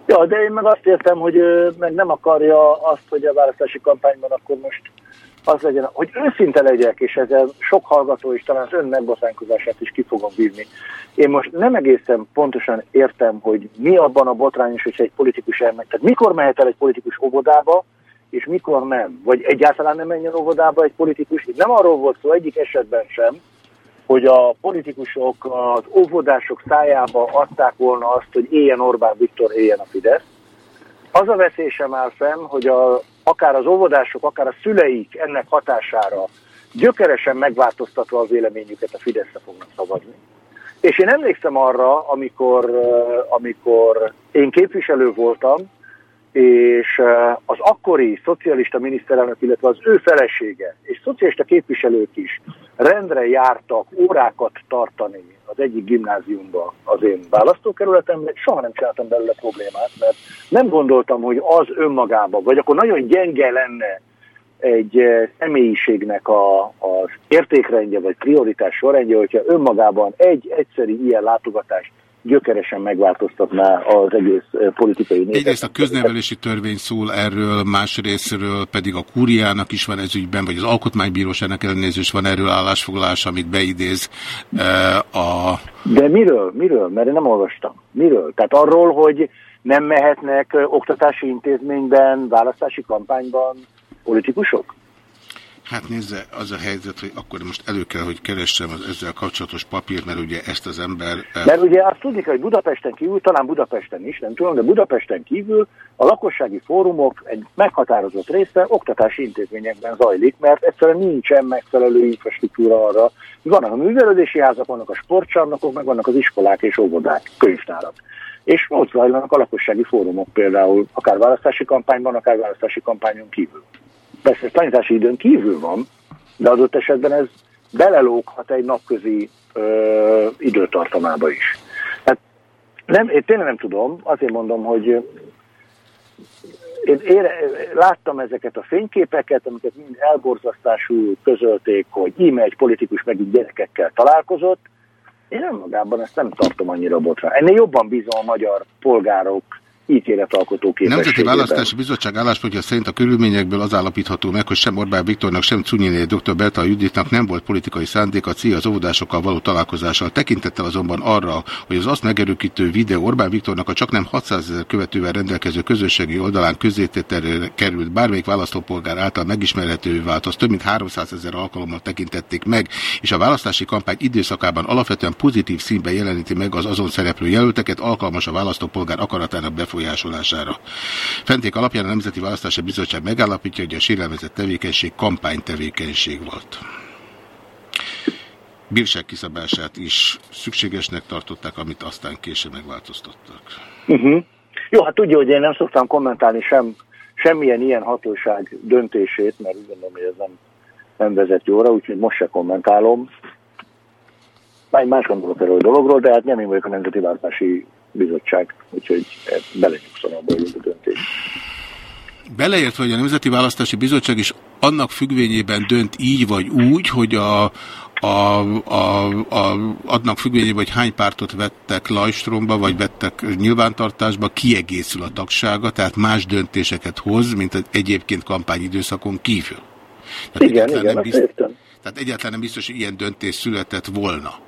[SPEAKER 5] ja, de én meg azt értem, hogy ő meg nem akarja azt, hogy a választási kampányban akkor most az legyen, hogy őszinte legyek, és ezzel sok hallgató is talán az ön megbotánkozását is ki fogom bírni. Én most nem egészen pontosan értem, hogy mi abban a botrányos, hogyha egy politikus elmegy. Tehát mikor mehet el egy politikus óvodába, és mikor nem. Vagy egyáltalán nem menjen óvodába egy politikus. Itt nem arról volt szó egyik esetben sem, hogy a politikusok az óvodások szájába adták volna azt, hogy éljen Orbán Viktor, éljen a Fidesz. Az a veszély sem áll fenn, hogy a, akár az óvodások, akár a szüleik ennek hatására gyökeresen megváltoztatva a véleményüket a Fideszre fognak szavazni. És én emlékszem arra, amikor, eh, amikor én képviselő voltam, és az akkori szocialista miniszterelnök, illetve az ő felesége, és szocialista képviselők is rendre jártak órákat tartani az egyik gimnáziumba az én választókerületemben, soha nem csináltam belőle problémát, mert nem gondoltam, hogy az önmagában, vagy akkor nagyon gyenge lenne egy személyiségnek a, az értékrendje, vagy prioritás sorrendje, hogyha önmagában egy egyszeri ilyen látogatás gyökeresen megváltoztatná az egész politikai népet.
[SPEAKER 2] Egyrészt a köznevelési törvény szól erről, másrésztről pedig a kúriának is van ez ügyben, vagy az alkotmánybíróságnak ellenőrzés van erről állásfoglalás, amit beidéz a...
[SPEAKER 5] De miről? Miről? Mert én nem olvastam. Miről? Tehát arról, hogy nem mehetnek oktatási intézményben, választási kampányban politikusok?
[SPEAKER 2] Hát nézze, az a helyzet, hogy akkor most elő kell, hogy keressem az ezzel kapcsolatos papírt, mert ugye ezt az ember... eh,
[SPEAKER 5] Mert ugye azt tudni hogy Budapesten kívül, talán Budapesten is, nem tudom, de Budapesten kívül a lakossági fórumok egy meghatározott része oktatási intézményekben zajlik, mert egyszerűen nincsen megfelelő infrastruktúra arra. Vannak a művelődési házak, vannak a sportcsarnokok, meg vannak az iskolák és óvodák, könyvtárak. És ott zajlanak a lakossági fórumok például, akár választási kampányban, akár választási kampányon kívül. Persze ez tanítási időn kívül van, de adott esetben ez belelóghat egy napközi ö, időtartamába is. Hát nem, én tényleg nem tudom, azért mondom, hogy én ére, láttam ezeket a fényképeket, amiket mind elborzasztású közölték, hogy íme egy politikus megint gyerekekkel találkozott. Én magában ezt nem tartom annyira botra. Ennél jobban bízom a magyar polgárok ítéletalkotó képességében.
[SPEAKER 2] Nemzeti Választási Bizottság álláspontja szerint a körülményekből az állapítható meg, hogy sem Orbán Viktornak, sem Cunyiné dr. Berta Juditnak nem volt politikai szándék a CIA az óvodásokkal való találkozással. Tekintettel azonban arra, hogy az azt megerőkítő videó Orbán Viktornak a csak nem 600 ezer követővel rendelkező közösségi oldalán közzétételre került bármelyik választópolgár által megismerhetővé vált, az több mint 300 ezer alkalommal tekintették meg, és a választási kampány időszakában alapvetően pozitív színben jeleníti meg az azon szereplő jelölteket, alkalmas a választópolgár akaratának befolyásolására. Fenték alapján a Nemzeti Választási Bizottság megállapítja, hogy a sérelmezett tevékenység kampánytevékenység volt. Bírság kiszabását is szükségesnek tartották, amit aztán később megváltoztattak.
[SPEAKER 5] Uh-huh. Jó, hát tudja, hogy én nem szoktam kommentálni sem, semmilyen ilyen hatóság döntését, mert úgy gondolom, hogy ez nem, nem vezet jóra, úgyhogy most se kommentálom. Már más gondolok erről a dologról, de hát nem én vagyok a Nemzeti Választási Bizottság, úgyhogy belenyugszom abba, a döntés.
[SPEAKER 2] Beleértve, hogy a Nemzeti Választási Bizottság is annak függvényében dönt így vagy úgy, hogy a, a, a, a, adnak függvényében, hogy hány pártot vettek Lajstromba, vagy vettek nyilvántartásba, kiegészül a tagsága, tehát más döntéseket hoz, mint az egyébként kampányidőszakon kívül. Tehát
[SPEAKER 5] igen, igen,
[SPEAKER 2] nem
[SPEAKER 5] biztos.
[SPEAKER 2] Tehát egyáltalán nem biztos, hogy ilyen döntés született volna.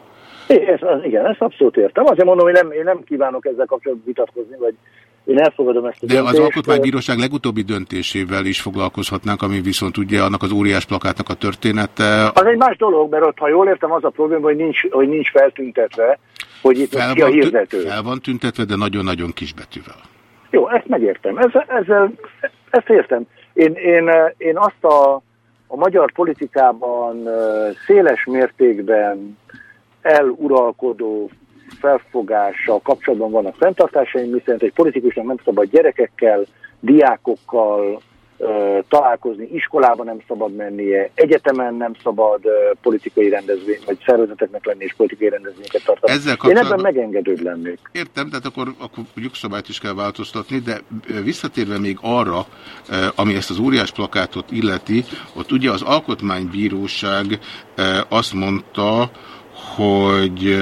[SPEAKER 5] Ez, az, igen, ezt abszolút értem. Azért mondom, hogy nem, én nem kívánok ezzel kapcsolatban vitatkozni, vagy én elfogadom ezt a
[SPEAKER 2] De
[SPEAKER 5] döntést.
[SPEAKER 2] az Alkotmánybíróság legutóbbi döntésével is foglalkozhatnánk, ami viszont ugye annak az óriás plakátnak a története.
[SPEAKER 5] Az egy más dolog, mert ott, ha jól értem, az a probléma, hogy nincs, hogy nincs feltüntetve, hogy itt
[SPEAKER 2] fel
[SPEAKER 5] ki a hirdető.
[SPEAKER 2] fel van tüntetve, de nagyon-nagyon kisbetűvel.
[SPEAKER 5] Jó, ezt megértem. Ezzel, ezzel, ezt értem. Én, én, én azt a, a magyar politikában széles mértékben eluralkodó felfogással kapcsolatban vannak fenntartásaim, miszerint egy politikusnak nem szabad gyerekekkel, diákokkal ö, találkozni, iskolában nem szabad mennie, egyetemen nem szabad ö, politikai rendezvény, vagy szervezeteknek lenni és politikai rendezvényeket tartani.
[SPEAKER 2] Ezzel
[SPEAKER 5] Én
[SPEAKER 2] kapcsolatban-
[SPEAKER 5] ebben megengedőbb lennék.
[SPEAKER 2] Értem, tehát akkor, akkor jogszabályt is kell változtatni, de visszatérve még arra, ami ezt az óriás plakátot illeti, ott ugye az Alkotmánybíróság azt mondta, hogy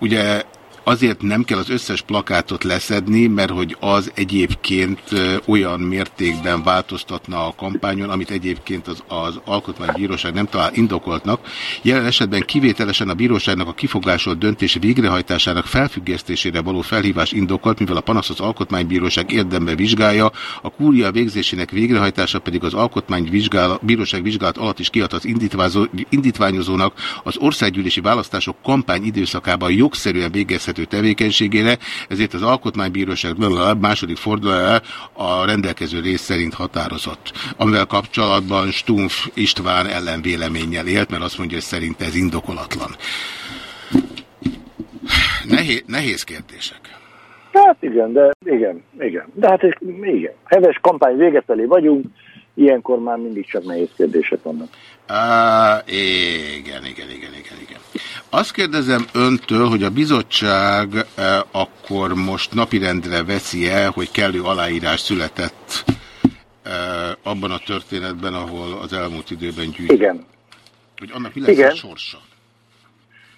[SPEAKER 2] ugye azért nem kell az összes plakátot leszedni, mert hogy az egyébként olyan mértékben változtatna a kampányon, amit egyébként az, az Alkotmánybíróság nem talál indokoltnak. Jelen esetben kivételesen a bíróságnak a kifogásolt döntés végrehajtásának felfüggesztésére való felhívás indokolt, mivel a panasz az Alkotmánybíróság érdembe vizsgálja, a kúria végzésének végrehajtása pedig az Alkotmánybíróság vizsgálat alatt is kiad az indítványozó- indítványozónak az országgyűlési választások kampány időszakában jogszerűen végezhető tevékenységére, ezért az Alkotmánybíróság második fordulója a rendelkező rész szerint határozott, amivel kapcsolatban Stumpf István ellenvéleménnyel élt, mert azt mondja, hogy szerint ez indokolatlan. Nehéz, nehéz kérdések.
[SPEAKER 5] Hát igen, de igen, igen. De hát igen. Heves kampány vége felé vagyunk, ilyenkor már mindig csak nehéz kérdések vannak.
[SPEAKER 2] Á, igen, igen, igen, igen, igen. Azt kérdezem öntől, hogy a bizottság eh, akkor most napirendre veszi-e, hogy kellő aláírás született eh, abban a történetben, ahol az elmúlt időben gyűjt.
[SPEAKER 5] Igen.
[SPEAKER 2] Hogy annak mi lesz
[SPEAKER 5] Igen.
[SPEAKER 2] a sorsa?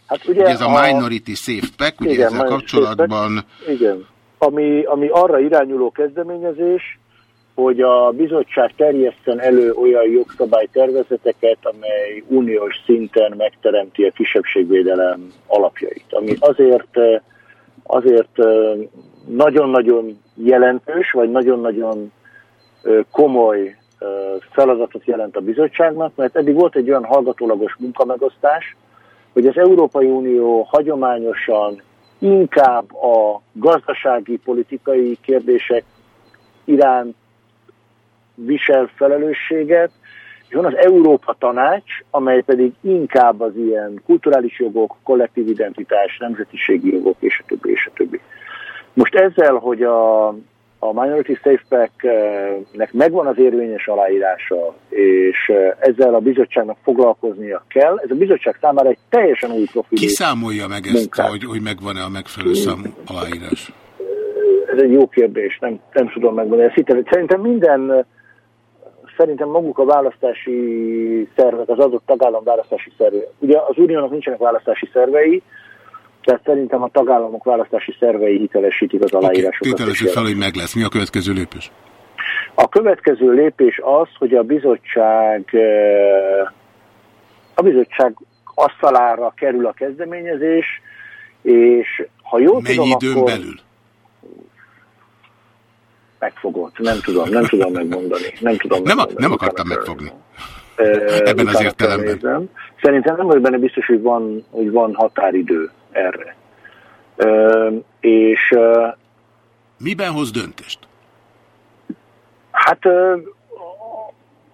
[SPEAKER 5] Hát ugye,
[SPEAKER 2] Ugye ez a Minority Safe Pack, ugye
[SPEAKER 5] Igen,
[SPEAKER 2] ezzel kapcsolatban
[SPEAKER 5] Igen. Ami, ami arra irányuló kezdeményezés, hogy a bizottság terjeszten elő olyan jogszabálytervezeteket, amely uniós szinten megteremti a kisebbségvédelem alapjait. Ami azért, eh, azért eh, nagyon-nagyon jelentős, vagy nagyon-nagyon eh, komoly feladatot jelent a bizottságnak, mert eddig volt egy olyan hallgatólagos munkamegosztás, hogy az Európai Unió hagyományosan inkább a gazdasági, politikai kérdések iránt visel felelősséget, és van az Európa Tanács, amely pedig inkább az ilyen kulturális jogok, kollektív identitás, nemzetiségi jogok, és a többi, és a többi. Most ezzel, hogy a, a Minority Safe Pack-nek megvan az érvényes aláírása, és eh, ezzel a bizottságnak foglalkoznia kell, ez a bizottság számára egy teljesen új profil.
[SPEAKER 2] ki számolja meg ezt,
[SPEAKER 5] munkát.
[SPEAKER 2] hogy, hogy megvan-e a megfelelő számú aláírás?
[SPEAKER 5] Ez egy jó kérdés, nem, nem tudom megmondani. Szerintem minden, szerintem maguk a választási szervek, az adott tagállam választási szerve. Ugye az uniónak nincsenek választási szervei, Tehát szerintem a tagállamok választási szervei hitelesítik az aláírásokat.
[SPEAKER 2] tételezzük fel, hogy meg lesz. Mi a következő lépés?
[SPEAKER 5] A következő lépés az, hogy a bizottság a bizottság asztalára kerül a kezdeményezés, és ha jól
[SPEAKER 2] Mennyi
[SPEAKER 5] tudom,
[SPEAKER 2] időn
[SPEAKER 5] akkor
[SPEAKER 2] belül?
[SPEAKER 5] Megfogott. Nem tudom, nem tudom megmondani. Nem, tudom
[SPEAKER 2] Nem,
[SPEAKER 5] megmondani.
[SPEAKER 2] nem akartam
[SPEAKER 5] Utána
[SPEAKER 2] megfogni.
[SPEAKER 5] Ö,
[SPEAKER 2] Ebben az értelemben.
[SPEAKER 5] felnézem. Szerintem nem vagyok benne biztos, hogy van, hogy van határidő erre. Ö, és ö,
[SPEAKER 2] Miben hoz döntést?
[SPEAKER 5] hát ö,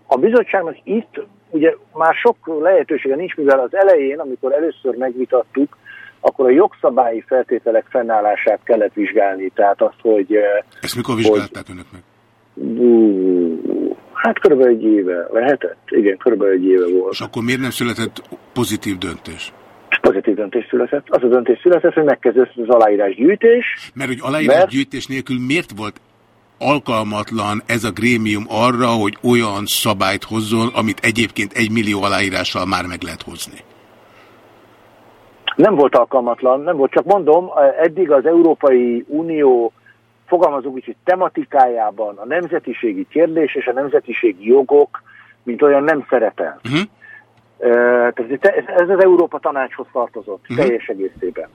[SPEAKER 5] a bizottságnak itt ugye már sok lehetősége nincs, mivel az elején, amikor először megvitattuk, akkor a jogszabályi feltételek fennállását kellett vizsgálni. Tehát azt, hogy ö,
[SPEAKER 2] Ezt mikor vizsgálták önök meg?
[SPEAKER 5] ú, hát körülbelül egy éve lehetett. Igen, körülbelül egy éve volt.
[SPEAKER 2] És akkor miért nem született pozitív döntés?
[SPEAKER 5] És pozitív döntés született. Az a döntés született, hogy megkezdődött az aláírás gyűjtés.
[SPEAKER 2] Mert hogy aláírás
[SPEAKER 5] Mert-
[SPEAKER 2] nélkül miért volt alkalmatlan ez a grémium arra, hogy olyan szabályt hozzon, amit egyébként egy millió aláírással már meg lehet hozni?
[SPEAKER 5] Nem volt alkalmatlan, nem volt, csak mondom, eddig az Európai Unió fogalmazunk úgy, hogy tematikájában a nemzetiségi kérdés és a nemzetiségi jogok, mint olyan nem szerepel.
[SPEAKER 2] Uh-huh.
[SPEAKER 5] Ö, Tehát ez- ez az Európa tanácshoz tartozott
[SPEAKER 2] Mhm.
[SPEAKER 5] teljes egészében.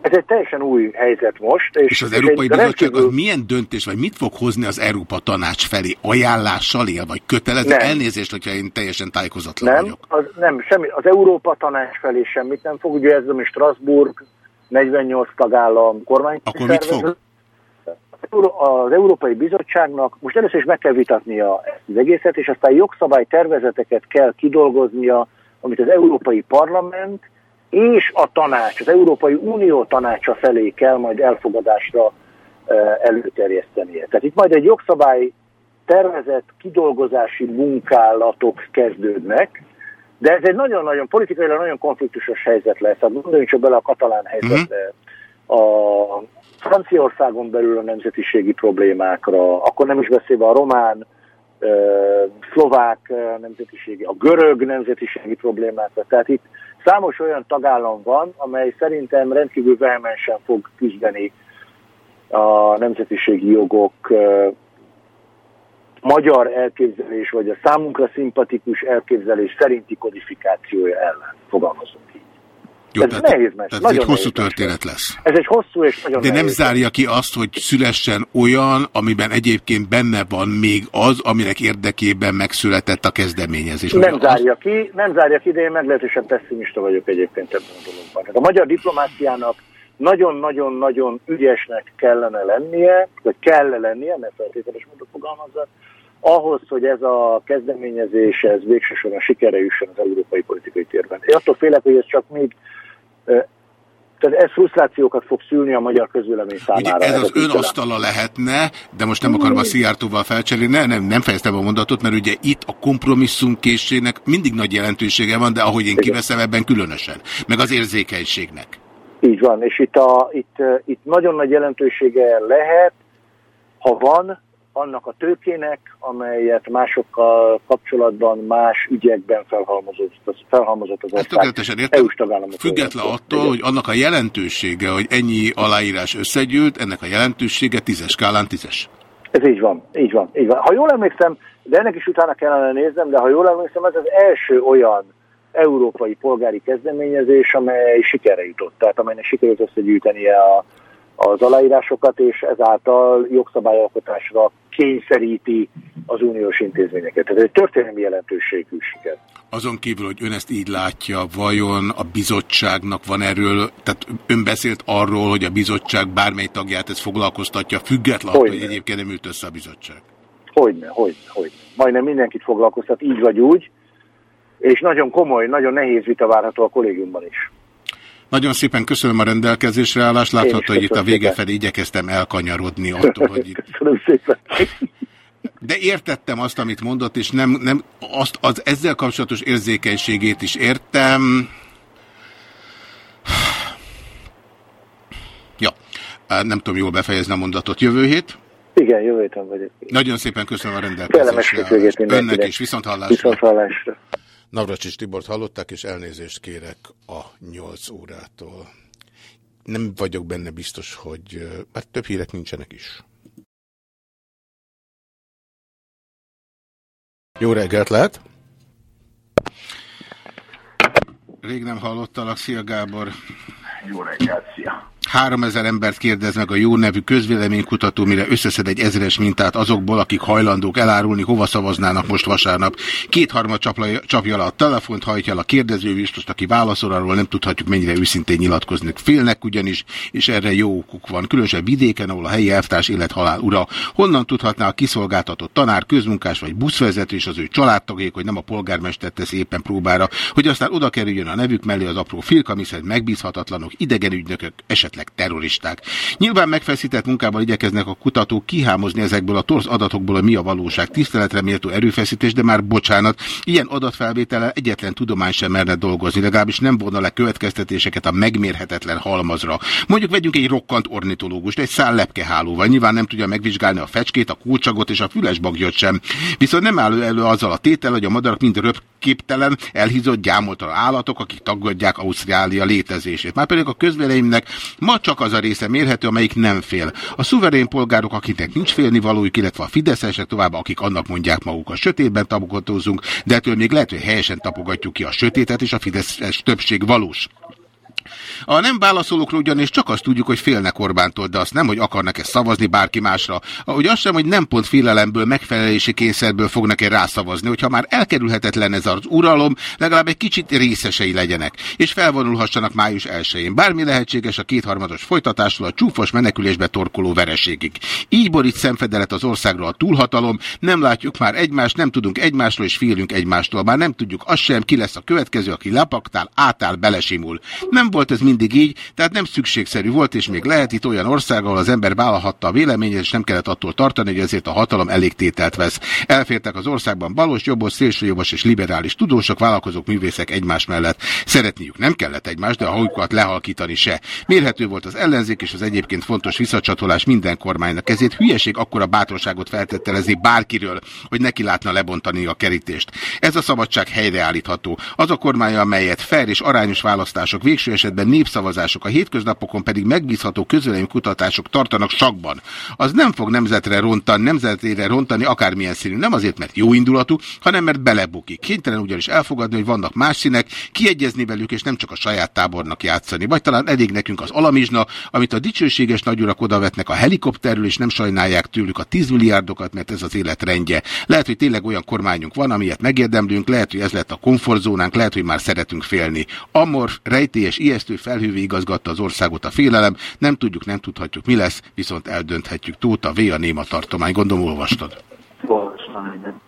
[SPEAKER 5] Ez egy teljesen új helyzet most. És,
[SPEAKER 2] És az Európai Bizottság az
[SPEAKER 5] rendkívül-
[SPEAKER 2] milyen döntés, vagy mit fog hozni az Európa Tanács felé? Ajánlással él, vagy kötelező?
[SPEAKER 5] Nem.
[SPEAKER 2] Elnézést, hogyha én teljesen tájékozatlan
[SPEAKER 5] Nem,
[SPEAKER 2] vagyok.
[SPEAKER 5] az, nem, semmi, az Európa tanács felé semmit nem fog, ugye ez ami Strasbourg, 48 tagállam kormány.
[SPEAKER 2] Akkor mit fog?
[SPEAKER 5] Az Európai Bizottságnak most először is meg kell vitatnia az egészet, és aztán jogszabály tervezeteket kell kidolgoznia, amit az Európai Parlament és a tanács, az Európai Unió tanácsa felé kell majd elfogadásra eh, előterjesztenie. Tehát itt majd egy jogszabály tervezett kidolgozási munkálatok kezdődnek, de ez egy nagyon-nagyon politikailag nagyon konfliktusos helyzet lesz. Hát gondoljunk csak bele a katalán helyzetre, a Franciaországon belül a nemzetiségi problémákra, akkor nem is beszélve a román, szlovák nemzetiségi, a görög nemzetiségi problémákra. Tehát itt számos olyan tagállam van, amely szerintem rendkívül vehemensen fog küzdeni a nemzetiségi jogok magyar elképzelés, vagy a számunkra szimpatikus elképzelés szerinti kodifikációja ellen fogalmazunk.
[SPEAKER 2] Jó,
[SPEAKER 5] Ez
[SPEAKER 2] tehát,
[SPEAKER 5] nehéz mes,
[SPEAKER 2] tehát ez egy hosszú történet lesz.
[SPEAKER 5] Ez egy hosszú és nagyon
[SPEAKER 2] De nem
[SPEAKER 5] nehéz.
[SPEAKER 2] zárja ki azt, hogy szülessen olyan, amiben egyébként benne van még az, aminek érdekében megszületett a kezdeményezés.
[SPEAKER 5] Nem
[SPEAKER 2] Ugye az-
[SPEAKER 5] zárja ki, nem zárja ki, de én meglehetősen pessimista vagyok egyébként ebben a dologban. Tehát a magyar diplomáciának nagyon-nagyon-nagyon ügyesnek kellene lennie, vagy kell lennie, ne feltételes módon fogalmazzak, ahhoz, hogy ez a kezdeményezés ez végsősorban sikerre jusson az európai politikai térben. Én attól félek, hogy ez csak még tehát ez frusztrációkat fog szülni a magyar közvélemény
[SPEAKER 2] Ugye
[SPEAKER 5] számára.
[SPEAKER 2] ez az ön asztala lehetne, de most nem akarom a Szijjártóval felcserélni, nem, nem, nem fejeztem a mondatot, mert ugye itt a kompromisszum készségnek mindig nagy jelentősége van, de ahogy én kiveszem ebben különösen, meg az érzékenységnek.
[SPEAKER 5] Így van, és itt, a, itt, itt nagyon nagy jelentősége lehet, ha van, annak a tőkének, amelyet másokkal kapcsolatban, más ügyekben felhalmozott, az, felhalmozott az
[SPEAKER 2] Ezt
[SPEAKER 5] ország.
[SPEAKER 2] tökéletesen értem,
[SPEAKER 5] tagállamok
[SPEAKER 2] független attól, hogy annak a jelentősége, hogy ennyi aláírás összegyűlt, ennek a jelentősége tízes skálán tízes.
[SPEAKER 5] Ez így van, így van, így van. Ha jól emlékszem, de ennek is utána kellene néznem, de ha jól emlékszem, ez az első olyan európai polgári kezdeményezés, amely sikerre jutott, tehát amelynek sikerült összegyűjtenie a, az aláírásokat, és ezáltal jogszabályalkotásra kényszeríti az uniós intézményeket. Ez egy történelmi jelentőségű siker.
[SPEAKER 2] Azon kívül, hogy ön ezt így látja, vajon a bizottságnak van erről, tehát ön beszélt arról, hogy a bizottság bármely tagját ez foglalkoztatja, független attól, hogy egyébként nem ült össze a bizottság.
[SPEAKER 5] Hogyne, hogyne, hogyne. Majdnem mindenkit foglalkoztat, így vagy úgy, és nagyon komoly, nagyon nehéz vita várható a kollégiumban is.
[SPEAKER 2] Nagyon szépen köszönöm a rendelkezésre állást, látható, hogy itt a vége felé igyekeztem elkanyarodni [LAUGHS] attól, hogy itt
[SPEAKER 5] Köszönöm szépen.
[SPEAKER 2] De értettem azt, amit mondott, és nem, nem azt, az ezzel kapcsolatos érzékenységét is értem. Ja, nem tudom jól befejezni a mondatot. Jövő hét?
[SPEAKER 5] Igen, jövő héten vagyok.
[SPEAKER 2] Nagyon szépen köszönöm a
[SPEAKER 5] Kellemes
[SPEAKER 2] rendelkezésre.
[SPEAKER 5] mindenkinek.
[SPEAKER 2] Önnek is, viszont hallásra.
[SPEAKER 5] Viszont hallásra.
[SPEAKER 2] Navracsics Tibort hallották, és elnézést kérek a 8 órától. nem vagyok benne biztos, hogy hát több hírek nincsenek is. Jó reggelt lehet! Rég nem hallottalak, szia Gábor!
[SPEAKER 6] Jó reggelt, szia!
[SPEAKER 2] 3000 embert kérdez meg a jó nevű közvéleménykutató, mire összeszed egy ezeres mintát azokból, akik hajlandók elárulni, hova szavaznának most vasárnap. Kétharmad csapja, le a telefont, hajtja a kérdező biztos, aki válaszol, arról nem tudhatjuk, mennyire őszintén nyilatkozni. Félnek ugyanis, és erre jó okuk van. Különösen vidéken, ahol a helyi elvtárs élet-halál ura. Honnan tudhatná a kiszolgáltatott tanár, közmunkás vagy buszvezető és az ő családtagjék, hogy nem a polgármester tesz éppen próbára, hogy aztán oda kerüljön a nevük mellé az apró filk, szerint megbízhatatlanok, idegen ügynökök, esetleg esetleg terroristák. Nyilván megfeszített munkával igyekeznek a kutatók kihámozni ezekből a torz adatokból a mi a valóság. Tiszteletre méltó erőfeszítés, de már bocsánat, ilyen adatfelvétele egyetlen tudomány sem merne dolgozni, legalábbis nem volna le következtetéseket a megmérhetetlen halmazra. Mondjuk vegyünk egy rokkant ornitológust, egy szál lepkehálóval. Nyilván nem tudja megvizsgálni a fecskét, a kulcsagot és a fülesbagyot sem. Viszont nem áll elő azzal a tétel, hogy a madarak mind röpképtelen, elhízott, gyámoltalan állatok, akik tagadják Ausztrália létezését. Már pedig a közvéleménynek Ma csak az a része mérhető, amelyik nem fél. A szuverén polgárok, akiknek nincs félnivalójuk, illetve a fideszesek tovább, akik annak mondják maguk. A sötétben tapogatózunk, de ettől még lehet, hogy helyesen tapogatjuk ki a sötétet, és a fideszes többség valós. A nem válaszolókról ugyanis csak azt tudjuk, hogy félnek Orbántól, de azt nem, hogy akarnak-e szavazni bárki másra. Ahogy azt sem, hogy nem pont félelemből, megfelelési kényszerből fognak-e rászavazni, hogyha már elkerülhetetlen ez az uralom, legalább egy kicsit részesei legyenek, és felvonulhassanak május 1-én. Bármi lehetséges a kétharmados folytatásról a csúfos menekülésbe torkoló vereségig. Így borít szemfedelet az országról a túlhatalom, nem látjuk már egymást, nem tudunk egymásról, és félünk egymástól. Már nem tudjuk azt sem, ki lesz a következő, aki lepaktál, átáll, belesimul. Nem volt ez mindig így, tehát nem szükségszerű volt, és még lehet itt olyan ország, ahol az ember vállalhatta a véleményét, és nem kellett attól tartani, hogy ezért a hatalom elég tételt vesz. Elfértek az országban balos, jobbos, szélsőjobbos és liberális tudósok, vállalkozók, művészek egymás mellett. Szeretniük nem kellett egymást, de a hajukat lehalkítani se. Mérhető volt az ellenzék és az egyébként fontos visszacsatolás minden kormánynak. Ezért hülyeség akkora bátorságot feltettelezni bárkiről, hogy neki látna lebontani a kerítést. Ez a szabadság helyreállítható. Az a kormány, amelyet fair és arányos választások végső esetben népszavazások, a hétköznapokon pedig megbízható kutatások tartanak sakban. Az nem fog nemzetre rontani, nemzetére rontani akármilyen színű. Nem azért, mert jó indulatú, hanem mert belebukik. Kénytelen ugyanis elfogadni, hogy vannak más színek, kiegyezni velük, és nem csak a saját tábornak játszani. Vagy talán elég nekünk az alamizsna, amit a dicsőséges nagyurak odavetnek a helikopterről, és nem sajnálják tőlük a 10 milliárdokat, mert ez az élet rendje. Lehet, hogy tényleg olyan kormányunk van, amilyet megérdemlünk, lehet, hogy ez lett a komfortzónánk, lehet, hogy már szeretünk félni. Amor, rejtélyes, ijesztő felhővé igazgatta az országot a félelem, nem tudjuk, nem tudhatjuk mi lesz, viszont eldönthetjük. Tóta V. a Néma tartomány. Gondolom olvastad.
[SPEAKER 6] Olvastam, igen.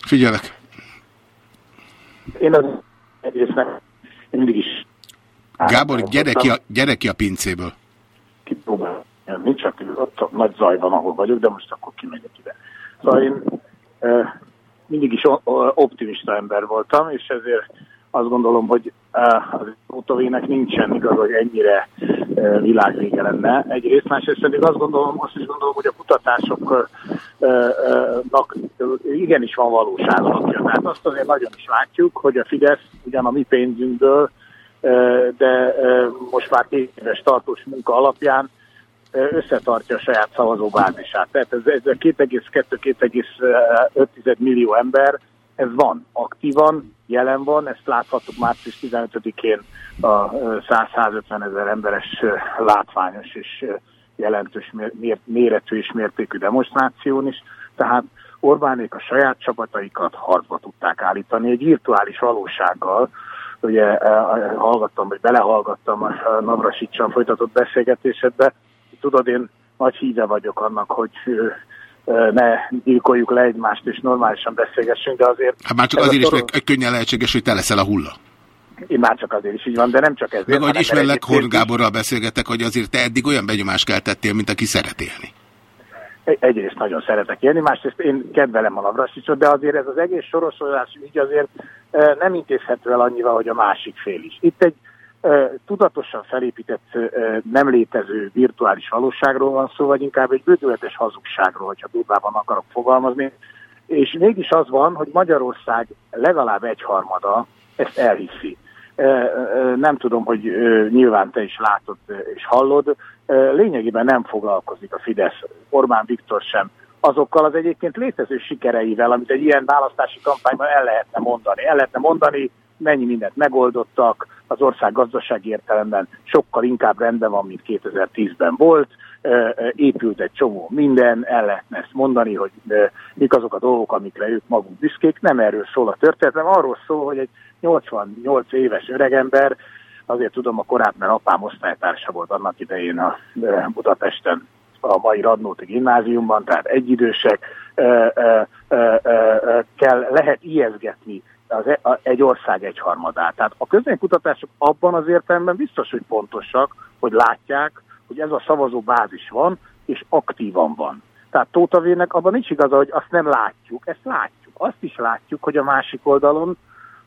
[SPEAKER 2] Figyelek.
[SPEAKER 6] Én az egyrészt mindig is...
[SPEAKER 2] Gábor, gyere ki, a, gyere ki a pincéből.
[SPEAKER 6] Kipróbálni, nincs csak ott a nagy zaj van, ahol vagyok, de most akkor kimegyek ide. Szóval én e, mindig is optimista ember voltam, és ezért azt gondolom, hogy az Utovének nincsen igaz, hogy ennyire világvége lenne. Egyrészt, másrészt pedig azt gondolom, azt is gondolom, hogy a kutatásoknak igenis van valóság alapja. Tehát azt azért nagyon is látjuk, hogy a Fidesz ugyan a mi pénzünkből, de most már két éves tartós munka alapján összetartja a saját szavazóbázisát. Tehát ez, ez a 2,2-2,5 millió ember, ez van, aktívan, jelen van, ezt láthattuk március 15-én a 100-150 ezer emberes látványos és jelentős méretű és mértékű demonstráción is, tehát Orbánék a saját csapataikat harcba tudták állítani egy virtuális valósággal, ugye hallgattam, vagy belehallgattam a Navrasicsal folytatott beszélgetésedbe, tudod, én nagy híve vagyok annak, hogy ne gyilkoljuk le egymást, és normálisan beszélgessünk, de azért...
[SPEAKER 2] Hát már csak azért is torol... meg könnyen lehetséges, hogy te leszel a hulla.
[SPEAKER 6] Én már csak azért is így van, de nem csak ezért.
[SPEAKER 2] Meg ahogy ismerlek, Horn Gáborral beszélgetek, hogy azért te eddig olyan benyomást keltettél, mint aki szeret élni.
[SPEAKER 6] Egyrészt nagyon szeretek élni, másrészt én kedvelem a Navrasicsot, de azért ez az egész sorosolás így azért nem intézhető el annyival, hogy a másik fél is. Itt egy tudatosan felépített, nem létező virtuális valóságról van szó, vagy inkább egy bődületes hazugságról, hogyha durvában akarok fogalmazni. És mégis az van, hogy Magyarország legalább egyharmada ezt elhiszi. nem tudom, hogy nyilván te is látod és hallod, lényegében nem foglalkozik a Fidesz, Orbán Viktor sem azokkal az egyébként létező sikereivel, amit egy ilyen választási kampányban el lehetne mondani. El lehetne mondani, mennyi mindent megoldottak, az ország gazdasági értelemben sokkal inkább rendben van, mint 2010-ben volt, épült egy csomó minden, el lehetne ezt mondani, hogy mik azok a dolgok, amikre ők maguk büszkék. Nem erről szól a történet, hanem arról szól, hogy egy 88 éves öregember, azért tudom, a korábban mert apám osztálytársa volt annak idején a Budapesten a mai Radnóti gimnáziumban, tehát egyidősek, kell, lehet ijeszgetni az, e, egy ország egyharmadát. Tehát a közönkutatások abban az értelemben biztos, hogy pontosak, hogy látják, hogy ez a szavazó bázis van, és aktívan van. Tehát Tóta Vének abban nincs igaza, hogy azt nem látjuk, ezt látjuk. Azt is látjuk, hogy a másik oldalon,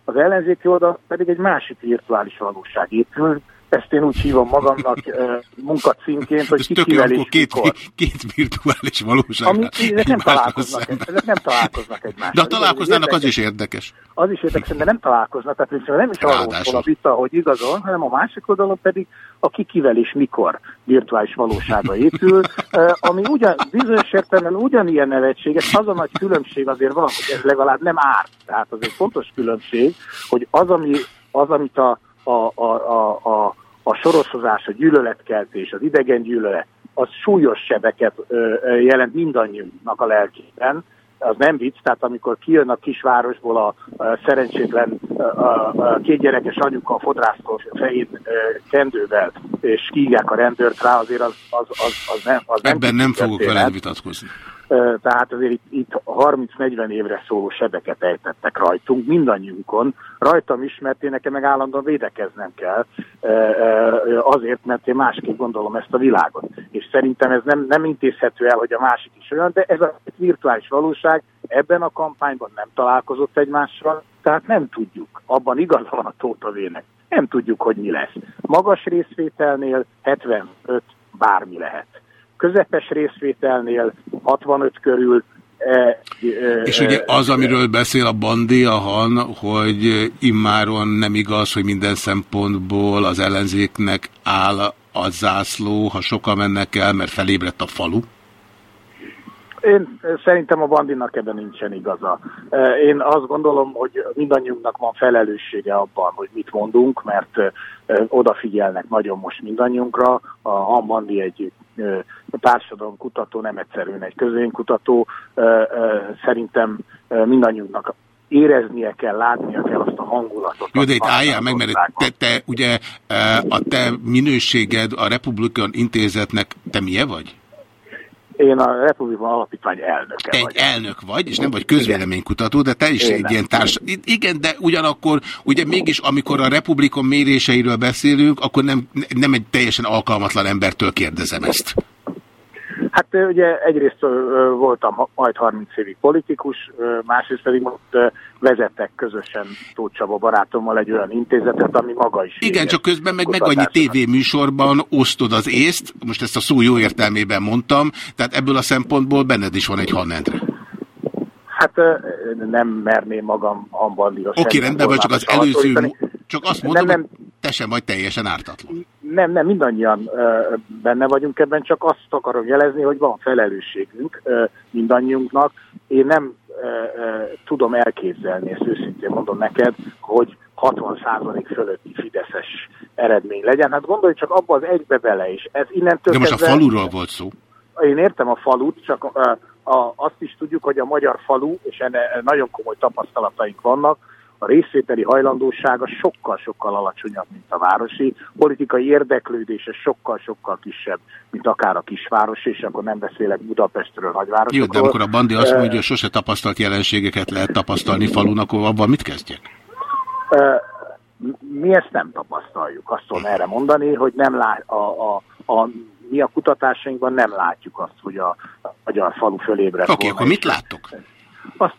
[SPEAKER 6] az ellenzéki oldal pedig egy másik virtuális valóság épül, ezt én úgy hívom magamnak munkacímként, hogy ki kivel és
[SPEAKER 2] két, két virtuális valóság.
[SPEAKER 6] Ami, ezek, nem találkoznak, ezek nem találkoznak egymással.
[SPEAKER 2] De ha találkoznának, az is érdekes.
[SPEAKER 6] Az is érdekes, de nem találkoznak, tehát nem is arról szól a vita, hogy igazol, hanem a másik oldalon pedig a ki kivel és mikor virtuális valósága épül, ami ugyan, bizonyos értelemben ugyanilyen nevetséges, az a nagy különbség azért van, hogy ez legalább nem árt. Tehát az egy fontos különbség, hogy az, ami, az amit a a, a, a, a, a sorosozás, a gyűlöletkeltés, az idegen gyűlölet, az súlyos sebeket ö, jelent mindannyiunknak a lelkében, az nem vicc, tehát amikor kijön a kisvárosból a, a szerencsétlen a, a kétgyerekes anyuka a fodrásztól fején kendővel, és kígják a rendőrt rá, azért az, az, az, az nem... Az
[SPEAKER 2] Ebben nem, nem fogok veled vitatkozni
[SPEAKER 6] tehát azért itt, itt 30-40 évre szóló sebeket ejtettek rajtunk, mindannyiunkon, rajtam is, mert én nekem meg állandóan védekeznem kell, azért, mert én másképp gondolom ezt a világot. És szerintem ez nem, nem intézhető el, hogy a másik is olyan, de ez a virtuális valóság ebben a kampányban nem találkozott egymással, tehát nem tudjuk. Abban igaza van a Tóta Vének. Nem tudjuk, hogy mi lesz. Magas részvételnél 75 bármi lehet közepes részvételnél 65 körül. E, e,
[SPEAKER 2] És ugye az, amiről beszél a Bandi, a Han, hogy immáron nem igaz, hogy minden szempontból az ellenzéknek áll a zászló, ha sokan mennek el, mert felébredt a falu?
[SPEAKER 6] Én szerintem a Bandinak ebben nincsen igaza. Én azt gondolom, hogy mindannyiunknak van felelőssége abban, hogy mit mondunk, mert odafigyelnek nagyon most mindannyiunkra. A Bandi egy társadalomkutató, nem egyszerűen egy közönkutató. Szerintem mindannyiunknak éreznie kell, látnia kell azt a hangulatot.
[SPEAKER 2] Jó, de itt álljál meg, mert te, te, ugye a te minőséged a Republikan Intézetnek, te milyen vagy?
[SPEAKER 6] Én a Republikan Alapítvány elnöke
[SPEAKER 2] egy
[SPEAKER 6] vagyok.
[SPEAKER 2] elnök vagy, és nem vagy közvéleménykutató, de te is Én egy nem. ilyen társ... Igen, de ugyanakkor, ugye mégis, amikor a Republikon méréseiről beszélünk, akkor nem, nem egy teljesen alkalmatlan embertől kérdezem ezt.
[SPEAKER 6] Hát ugye egyrészt voltam majd 30 évig politikus, másrészt pedig most vezettek közösen Tóth Csaba barátommal egy olyan intézetet, ami maga is...
[SPEAKER 2] Igen, csak közben meg, meg annyi tévéműsorban osztod az észt, most ezt a szó jó értelmében mondtam, tehát ebből a szempontból benned is van egy Hanendre.
[SPEAKER 6] Hát nem merném magam hambandíros.
[SPEAKER 2] Oké, okay, rendben vagy, csak az előző, csak azt mondom, nem, nem, hogy te sem vagy teljesen ártatlan.
[SPEAKER 6] Nem, nem, mindannyian benne vagyunk ebben, csak azt akarom jelezni, hogy van felelősségünk mindannyiunknak. Én nem tudom elképzelni, ezt őszintén mondom neked, hogy 60% fölötti fideszes eredmény legyen. Hát gondolj csak abba az egybe bele is. Ez innentől
[SPEAKER 2] De most kezdve, a faluról volt szó.
[SPEAKER 6] Én értem a falut, csak uh, a, azt is tudjuk, hogy a magyar falu, és enne nagyon komoly tapasztalataink vannak, a részvételi hajlandósága sokkal-sokkal alacsonyabb, mint a városi. Politikai érdeklődése sokkal-sokkal kisebb, mint akár a kisváros, és akkor nem beszélek Budapestről, nagyvárosokról.
[SPEAKER 2] Jó, de amikor a Bandi azt mondja, hogy sose tapasztalt jelenségeket lehet tapasztalni falun, akkor abban mit kezdjek?
[SPEAKER 6] Mi ezt nem tapasztaljuk. Azt tudom erre mondani, hogy nem lát, a, a, a, mi a kutatásainkban nem látjuk azt, hogy a, a magyar falu fölébredt
[SPEAKER 2] Oké, okay, akkor mit láttok?
[SPEAKER 6] Azt,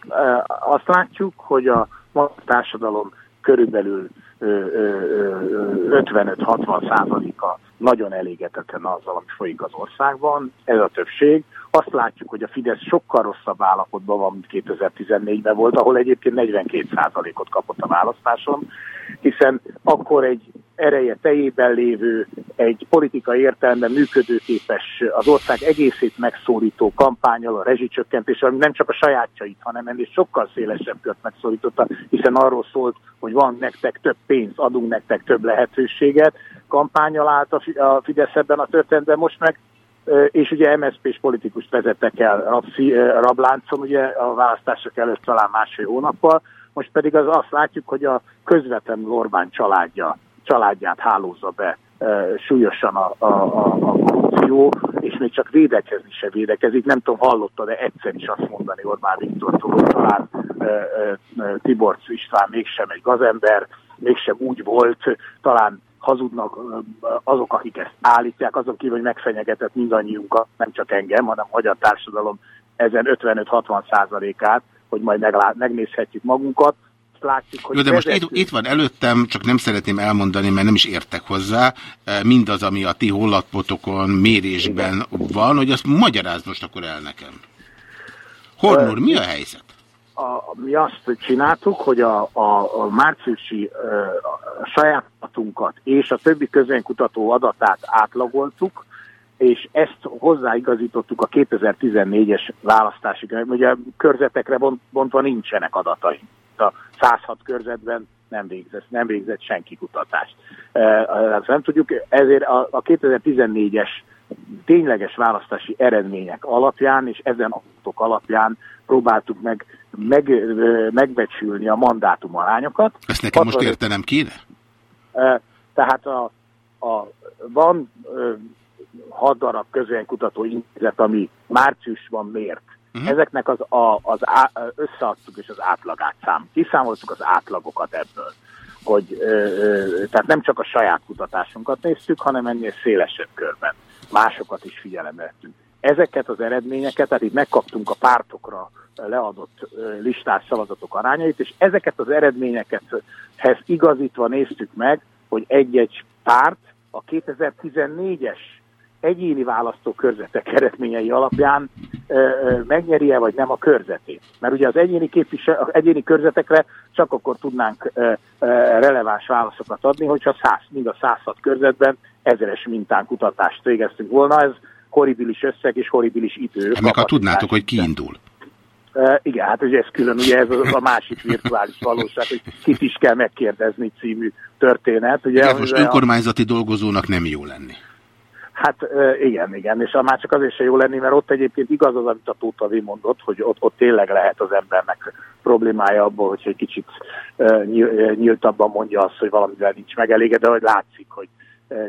[SPEAKER 6] azt látjuk, hogy a a társadalom körülbelül 55-60 százaléka nagyon elégetetlen azzal, ami folyik az országban, ez a többség. Azt látjuk, hogy a Fidesz sokkal rosszabb állapotban van, mint 2014-ben volt, ahol egyébként 42%-ot kapott a választáson, hiszen akkor egy ereje tejében lévő, egy politikai értelemben működőképes, az ország egészét megszólító kampányal a rezsicsökkentés, ami nem csak a sajátjait, hanem ennél sokkal szélesebb kört megszólította, hiszen arról szólt, hogy van nektek több pénz, adunk nektek több lehetőséget, kampányal állt a Fi- a Fidesz ebben a történetben, most meg és ugye MSZP-s politikust vezettek el rabszi, ö, rabláncon, ugye a választások előtt talán másfél hónappal, most pedig az azt látjuk, hogy a közvetlenül Orbán családja, családját hálózza be ö, súlyosan a, a, a, a korrupció, és még csak védekezni se védekezik. Nem tudom, hallotta-e egyszer is azt mondani Orbán hogy talán ö, ö, Tiborcs István mégsem egy gazember, mégsem úgy volt, talán hazudnak azok, akik ezt állítják, azon kívül, hogy megfenyegetett mindannyiunkat, nem csak engem, hanem a magyar társadalom ezen 55-60 százalékát, hogy majd meglát, megnézhetjük magunkat. Látjuk, hogy
[SPEAKER 2] Jó, de most
[SPEAKER 6] vezető-
[SPEAKER 2] itt, itt van előttem, csak nem szeretném elmondani, mert nem is értek hozzá, eh, mindaz, ami a ti honlapotokon, mérésben van, hogy azt magyarázd most akkor el nekem. Hornur, mi a helyzet?
[SPEAKER 6] A, mi azt csináltuk, hogy a, a, a márciusi ö, a saját és a többi közönkutató adatát átlagoltuk, és ezt hozzáigazítottuk a 2014-es választásig. Ugye körzetekre bont, bontva nincsenek adataink. A 106 körzetben nem végzett, nem végzett senki kutatást. Ezt nem tudjuk, ezért a, a 2014-es tényleges választási eredmények alapján és ezen adatok alapján próbáltuk meg, meg megbecsülni a mandátum arányokat.
[SPEAKER 2] Ezt nekem most
[SPEAKER 6] 65
[SPEAKER 2] értenem kéne?
[SPEAKER 6] Tehát a, a, van ö, hat darab közönkutató intézet, ami márciusban mért. Uh-huh. Ezeknek az, a, az á, összeadtuk és az átlagát szám. Kiszámoltuk az átlagokat ebből. Hogy, ö, ö, tehát nem csak a saját kutatásunkat néztük, hanem ennél szélesebb körben. Másokat is figyelembe vettünk. Ezeket az eredményeket, tehát itt megkaptunk a pártokra leadott listás szavazatok arányait, és ezeket az eredményeket hez igazítva néztük meg, hogy egy-egy párt a 2014-es egyéni választókörzetek eredményei alapján megnyeri-e vagy nem a körzetét. Mert ugye az egyéni, képvisel, az egyéni körzetekre csak akkor tudnánk releváns válaszokat adni, hogyha 100, mind a 106 körzetben ezeres mintán kutatást végeztünk volna. Ez horribilis összeg és horribilis idő.
[SPEAKER 2] Hát ha
[SPEAKER 6] kapacitás.
[SPEAKER 2] tudnátok, hogy kiindul.
[SPEAKER 6] Uh, igen, hát ugye ez külön, ugye ez a, a másik virtuális valóság, hogy kit is kell megkérdezni című történet. Ugye,
[SPEAKER 2] Igen, most
[SPEAKER 6] ugye a-
[SPEAKER 2] önkormányzati dolgozónak nem jó lenni.
[SPEAKER 6] Hát igen, igen, és a már csak azért se jó lenni, mert ott egyébként igaz az, amit a Tóth Avi mondott, hogy ott, ott tényleg lehet az embernek problémája abból, hogy egy kicsit ö, nyíltabban mondja azt, hogy valamivel nincs megelégedve, de hogy látszik, hogy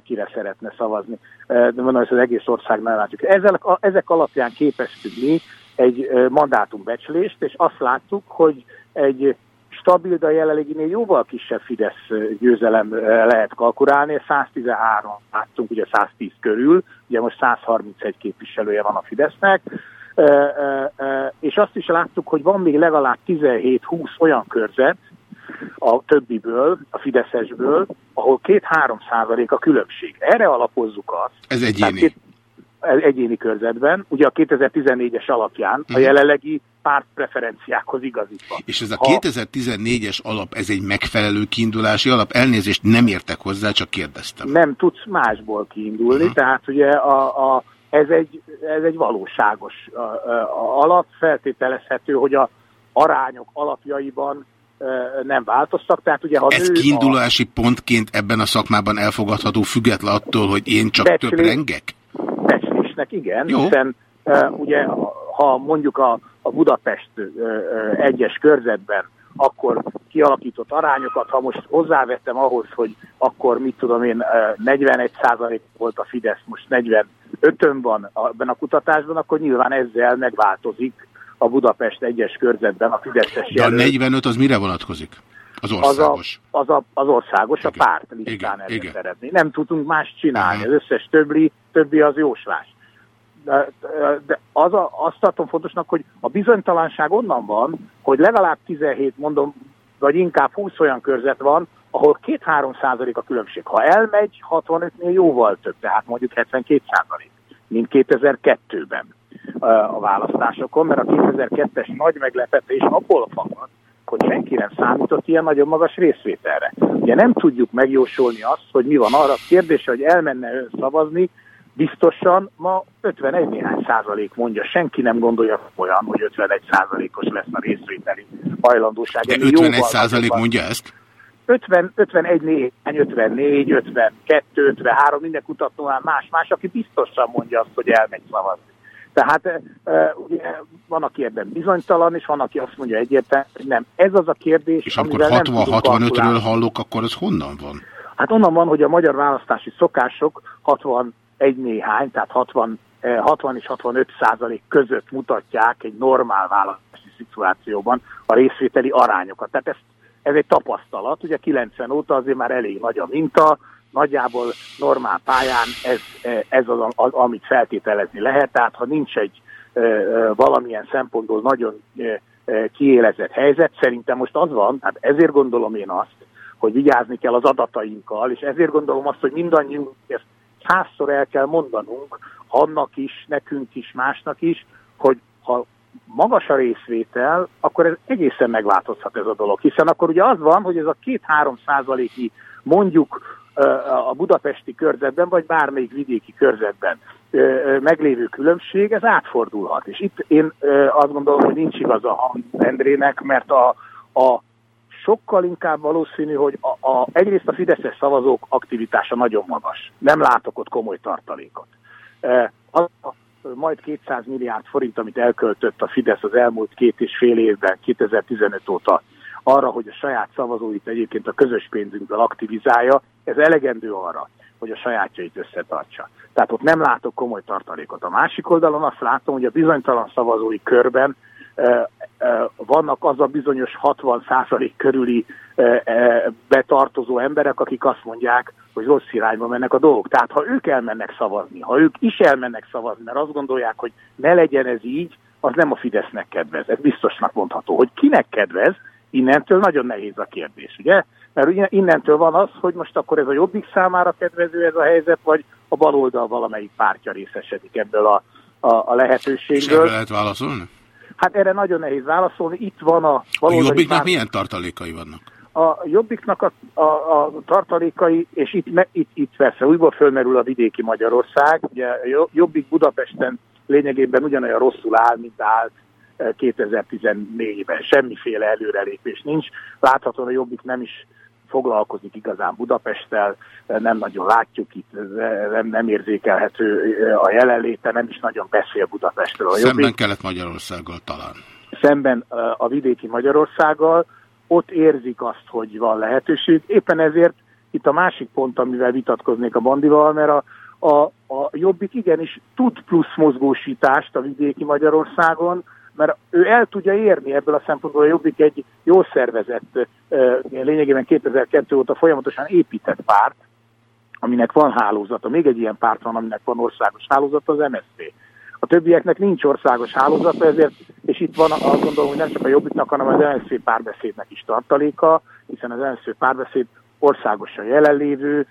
[SPEAKER 6] kire szeretne szavazni. De mondom, ezt az egész ország nem látjuk. Ezzel, ezek alapján képeztük mi egy mandátumbecslést, és azt láttuk, hogy egy stabil, de a jelenleginél jóval kisebb Fidesz győzelem lehet kalkulálni. 113 láttunk, ugye 110 körül, ugye most 131 képviselője van a Fidesznek, és azt is láttuk, hogy van még legalább 17-20 olyan körzet a többiből, a Fideszesből, ahol 2-3 százalék a különbség. Erre alapozzuk azt,
[SPEAKER 2] Ez egyéni.
[SPEAKER 6] két- egyéni körzetben, ugye a 2014-es alapján a
[SPEAKER 2] Mhm.
[SPEAKER 6] jelenlegi pártpreferenciákhoz igazítva.
[SPEAKER 2] És ez a
[SPEAKER 6] Ha-
[SPEAKER 2] 2014-es alap, ez egy megfelelő kiindulási alap? Elnézést, nem értek hozzá, csak kérdeztem.
[SPEAKER 6] nem tudsz másból kiindulni,
[SPEAKER 2] Mhm.
[SPEAKER 6] uh-huh. tehát ugye a, a, ez, egy, ez egy valóságos a, a, alap, feltételezhető, hogy a arányok alapjaiban nem változtak, tehát ugye ha
[SPEAKER 2] Ez
[SPEAKER 6] nő
[SPEAKER 2] kiindulási pontként ebben a szakmában elfogadható, független attól, hogy én csak
[SPEAKER 6] Becslés.
[SPEAKER 2] több rengek?
[SPEAKER 6] a becslésnek igen,
[SPEAKER 2] Jó.
[SPEAKER 6] hiszen ugye ha mondjuk a, a Budapest egyes körzetben akkor kialakított arányokat, ha most hozzávettem ahhoz, hogy akkor mit tudom én, eh, 41% volt a Fidesz, most 45-ön van ebben a kutatásban, akkor nyilván ezzel megváltozik a Budapest egyes körzetben a Fideszes
[SPEAKER 2] De a
[SPEAKER 6] jelölt.
[SPEAKER 2] 45 az mire vonatkozik? Az
[SPEAKER 6] az, a,
[SPEAKER 2] országos.
[SPEAKER 6] az, a, az országos, a
[SPEAKER 2] Igen.
[SPEAKER 6] párt listán
[SPEAKER 2] igen.
[SPEAKER 6] eredni. Nem tudunk más csinálni,
[SPEAKER 2] Aha.
[SPEAKER 6] az összes többi, többi az jóslás. De, de az a, azt tartom fontosnak, hogy a bizonytalanság onnan van, hogy legalább 17, mondom, vagy inkább 20 olyan körzet van, ahol 2-3 százalék a különbség. Ha elmegy, 65-nél jóval több, tehát mondjuk 72 százalék, mint 2002-ben a választásokon, mert a 2002-es nagy meglepetés abból fakad, hogy senki nem számított ilyen nagyon magas részvételre. Ugye nem tudjuk megjósolni azt, hogy mi van arra a kérdése, hogy elmenne ön szavazni, biztosan ma 51 néhány százalék mondja, senki nem gondolja olyan, hogy 51 százalékos lesz a részvételi hajlandóság.
[SPEAKER 2] De
[SPEAKER 6] Ennél
[SPEAKER 2] 51
[SPEAKER 6] jóval
[SPEAKER 2] százalék mondja ezt?
[SPEAKER 6] 50, 51 néhány, 54, 52, 53, minden kutatónál más-más, aki biztosan mondja azt, hogy elmegy szavazni. Tehát ugye van, aki ebben bizonytalan, és van, aki azt mondja egyértelműen, hogy nem. Ez az a kérdés,
[SPEAKER 2] És amikor
[SPEAKER 6] amivel nem tudunk
[SPEAKER 2] 60-65-ről
[SPEAKER 6] kalkulálni.
[SPEAKER 2] hallok, akkor ez honnan van?
[SPEAKER 6] Hát onnan van, hogy a magyar választási szokások 61 néhány, tehát 60, eh, 60 és 65 százalék között mutatják egy normál választási szituációban a részvételi arányokat. Tehát ez, ez egy tapasztalat, ugye 90 óta azért már elég nagy a minta, nagyjából normál pályán ez, eh, ez az, az, amit feltételezni lehet, tehát ha nincs egy eh, eh, valamilyen szempontból nagyon kiélezett helyzet, szerintem most az van, hát ezért gondolom én azt, hogy vigyázni kell az adatainkkal, és ezért gondolom azt, hogy mindannyiunk ezt százszor el kell mondanunk, annak is, nekünk is, másnak is, hogy ha magas a részvétel, akkor ez egészen megváltozhat ez a dolog. Hiszen akkor ugye az van, hogy ez a két-három százaléki mondjuk a budapesti körzetben, vagy bármelyik vidéki körzetben meglévő különbség, ez átfordulhat. És itt én azt gondolom, hogy nincs igaza a Endrének, mert a, a sokkal inkább valószínű, hogy a, a, egyrészt a Fideszes szavazók aktivitása nagyon magas. Nem látok ott komoly tartalékot. Az a majd 200 milliárd forint, amit elköltött a Fidesz az elmúlt két és fél évben, 2015 óta arra, hogy a saját szavazóit egyébként a közös pénzünkből aktivizálja, ez elegendő arra, hogy a sajátjait összetartsa. Tehát ott nem látok komoly tartalékot. A másik oldalon azt látom, hogy a bizonytalan szavazói körben vannak az a bizonyos 60% körüli betartozó emberek, akik azt mondják, hogy rossz irányba mennek a dolgok. Tehát ha ők elmennek szavazni, ha ők is elmennek szavazni, mert azt gondolják, hogy ne legyen ez így, az nem a Fidesznek kedvez. Ez biztosnak mondható. Hogy kinek kedvez, innentől nagyon nehéz a kérdés, ugye? Mert innentől van az, hogy most akkor ez a jobbik számára kedvező ez a helyzet, vagy a baloldal valamelyik pártja részesedik ebből a, a, a
[SPEAKER 2] És
[SPEAKER 6] lehetőségből.
[SPEAKER 2] erre lehet válaszolni?
[SPEAKER 6] Hát erre nagyon nehéz válaszolni. Itt van a
[SPEAKER 2] A jobbiknak
[SPEAKER 6] párt-
[SPEAKER 2] milyen tartalékai vannak?
[SPEAKER 6] a jobbiknak a, a, a tartalékai, és itt, me- itt, itt persze újból fölmerül a vidéki Magyarország, ugye jobbik Budapesten lényegében ugyanolyan rosszul áll, mint állt 2014-ben. Semmiféle előrelépés nincs. Láthatóan a jobbik nem is foglalkozik igazán Budapesttel, eh, nem nagyon látjuk itt, eh, nem, nem érzékelhető eh, a jelenléte, nem is nagyon beszél Budapestről a
[SPEAKER 2] Szemben Kelet-Magyarországgal talán.
[SPEAKER 6] szemben ö, a vidéki Magyarországgal, ott érzik azt, hogy van lehetőség. Éppen ezért itt a másik pont, amivel vitatkoznék a Bandival, mert a, a, a Jobbik igenis tud plusz mozgósítást a vidéki Magyarországon, mert ő el tudja érni ebből a szempontból, a Jobbik egy jól szervezett, lényegében 2002 óta folyamatosan épített párt, aminek van hálózata. Még egy ilyen párt van, aminek van országos hálózata, az MSZP. A többieknek nincs országos hálózata, ezért, és itt van azt gondolom, hogy nem csak a Jobbiknak, hanem az MSZP párbeszédnek is tartaléka, hiszen az MSZP párbeszéd országosan jelenlévő,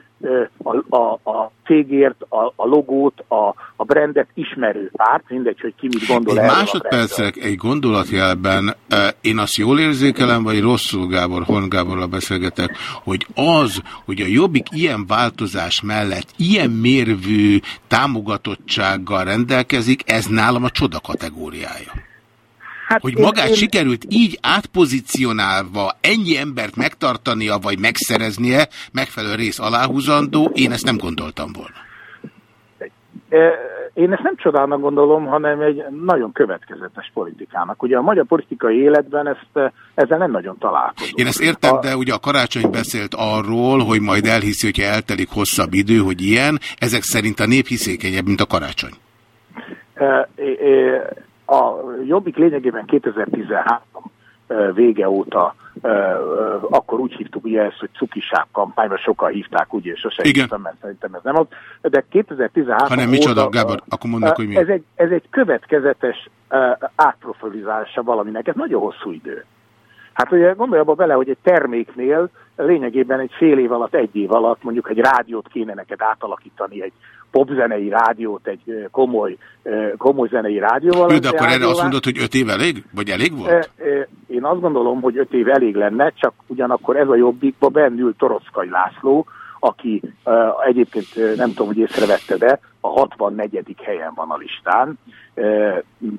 [SPEAKER 6] a, a, a cégért, a, a logót, a, a brandet ismerő párt, mindegy, hogy ki mit gondol
[SPEAKER 2] Egy másodpercre egy gondolatjelben én azt jól érzékelem, vagy rosszul Gábor, Horn Gáborral beszélgetek, hogy az, hogy a Jobbik ilyen változás mellett ilyen mérvű támogatottsággal rendelkezik, ez nálam a csoda kategóriája.
[SPEAKER 6] Hát
[SPEAKER 2] Hogy
[SPEAKER 6] én-
[SPEAKER 2] magát
[SPEAKER 6] én-
[SPEAKER 2] sikerült így átpozícionálva ennyi embert megtartania, vagy megszereznie, megfelelő rész aláhúzandó, én ezt nem gondoltam volna.
[SPEAKER 6] E, Én ezt nem csodálnak gondolom, hanem egy nagyon következetes politikának. Ugye a magyar politikai életben ezt, e, ezzel nem nagyon találkozunk.
[SPEAKER 2] Én ezt értem, de ugye a karácsony beszélt arról, hogy majd elhiszi, hogyha eltelik hosszabb idő, hogy ilyen. Ezek szerint a nép hiszékenyebb, mint a karácsony.
[SPEAKER 6] E, e, A Jobbik lényegében 2013 e, vége óta, akkor úgy hívtuk ugye ezt, hogy cukiság kampány, vagy sokan hívták úgy, és sosem
[SPEAKER 2] Igen.
[SPEAKER 6] hívtam, mert szerintem ez nem az. De 2013
[SPEAKER 2] Hanem micsoda,
[SPEAKER 6] óta,
[SPEAKER 2] Gábor? Akkor mondd meg, hogy mi.
[SPEAKER 6] Ez egy, ez egy következetes átprofilizálása valaminek. Ez nagyon hosszú idő. Hát ugye gondolj abba bele, hogy egy terméknél lényegében egy fél év alatt, egy év alatt mondjuk egy rádiót kéne neked átalakítani, egy popzenei rádiót, egy komoly, komoly zenei rádióval.
[SPEAKER 2] Ő, de akkor erre azt mondod, hogy öt év elég? Vagy elég volt?
[SPEAKER 6] Én azt gondolom, hogy öt év elég lenne, csak ugyanakkor ez a jobbikba bennül Toroszkai László, aki uh, egyébként nem tudom, hogy észrevette, de a 64. helyen van a listán.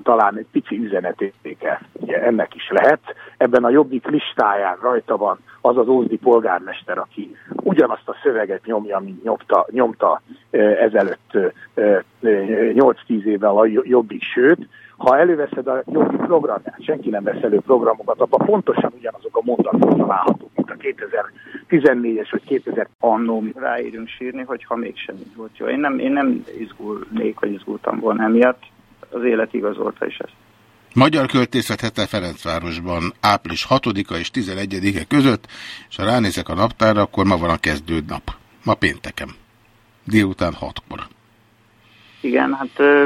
[SPEAKER 6] Talán egy pici üzenetéke ugye ennek is lehet. Ebben a jobbik listáján rajta van az az Ózdi polgármester, aki ugyanazt a szöveget nyomja, mint nyomta, nyomta ezelőtt uh, uh, 8-10 évvel a jobbik, sőt, ha előveszed a jogi programját, senki nem vesz elő programokat, abban pontosan ugyanazok a mondatok találhatók, mint a 2014-es vagy 2000
[SPEAKER 7] annó ráérünk sírni, hogyha mégsem így volt jó. Én nem, én nem izgulnék, vagy izgultam volna emiatt. Az élet igazolta is ezt.
[SPEAKER 2] Magyar költészet hete Ferencvárosban április 6-a és 11-e között, és ha ránézek a naptárra, akkor ma van a kezdőd nap. Ma pénteken. Délután 6-kor.
[SPEAKER 7] Igen, hát ö,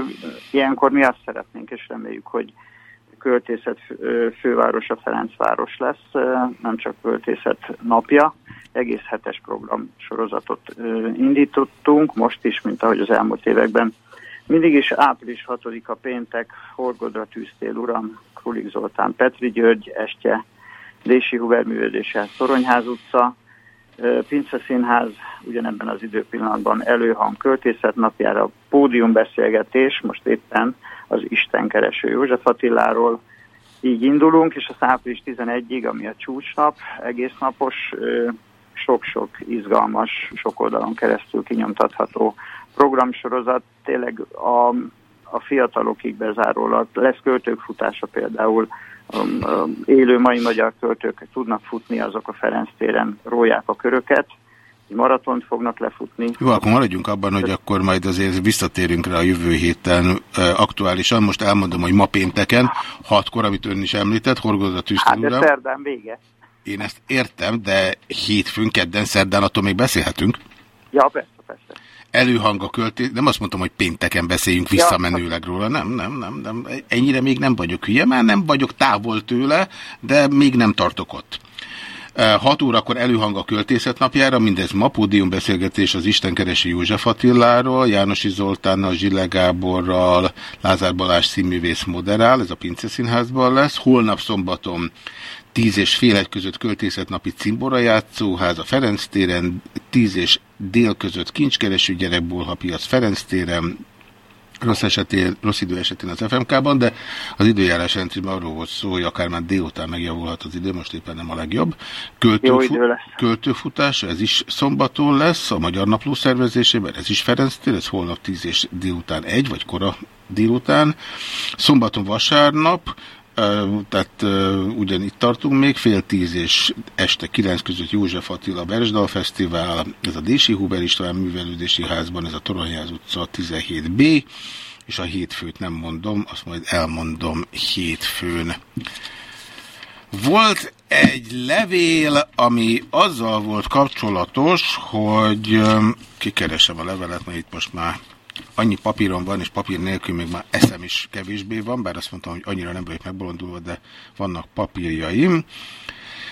[SPEAKER 7] ilyenkor mi azt szeretnénk, és reméljük, hogy költészet fővárosa Ferencváros lesz, nem csak költészet napja. Egész hetes program sorozatot indítottunk, most is, mint ahogy az elmúlt években. Mindig is április 6-a péntek, Horgodra tűztél uram, Krulik Zoltán, Petri György, Estje, Dési Huber művelődése, Szoronyház utca, Pince Színház ugyanebben az időpillanatban előhang költészet napjára pódiumbeszélgetés, most éppen az Istenkereső József Attiláról. Így indulunk, és a április 11-ig, ami a csúcsnap, egész napos, sok-sok izgalmas, sok oldalon keresztül kinyomtatható programsorozat. Tényleg a, a fiatalokig bezárólag lesz költők futása például, élő mai magyar költők tudnak futni, azok a Ferenc téren rólják a köröket, egy maratont fognak lefutni.
[SPEAKER 2] Jó, akkor maradjunk abban, hogy akkor majd azért visszatérünk rá a jövő héten aktuálisan. Most elmondom, hogy ma pénteken, hatkor, amit ön is említett, horgod a
[SPEAKER 7] Hát de szerdán vége.
[SPEAKER 2] Én ezt értem, de hétfőn, kedden, szerdán attól még beszélhetünk.
[SPEAKER 7] Ja, persze, persze
[SPEAKER 2] előhang a költés, nem azt mondtam, hogy pénteken beszéljünk visszamenőleg róla, nem, nem, nem, nem, ennyire még nem vagyok hülye, már nem vagyok távol tőle, de még nem tartok ott. 6 órakor előhang a költészet napjára, mindez ma beszélgetés az Istenkeresi József Attiláról, Jánosi Zoltánnal, Zsille Gáborral, Lázár Balázs színművész moderál, ez a Pince Színházban lesz. Holnap szombaton 10 és fél egy között költészetnapi cimbora játszóház a Ferenc téren, 10 és dél között kincskereső gyerekbolha piac Ferenc téren, rossz, esetén, rossz idő esetén az FMK-ban, de az időjárás rendszerűen arról volt szó, hogy akár már délután megjavulhat az idő, most éppen nem a legjobb. Költőfu költőfutás, ez is szombaton lesz, a Magyar Napló szervezésében, ez is Ferenc tér, ez holnap 10 és délután egy, vagy kora délután. Szombaton vasárnap, tehát ugyanitt tartunk még, fél tíz és este kilenc között József Attila Bersdal Fesztivál, ez a Dési Huber István Művelődési Házban, ez a Toronyház utca 17B, és a hétfőt nem mondom, azt majd elmondom hétfőn. Volt egy levél, ami azzal volt kapcsolatos, hogy kikeresem a levelet, mert itt most már annyi papíron van, és papír nélkül még már eszem is kevésbé van, bár azt mondtam, hogy annyira nem vagyok megbolondulva, de vannak papírjaim.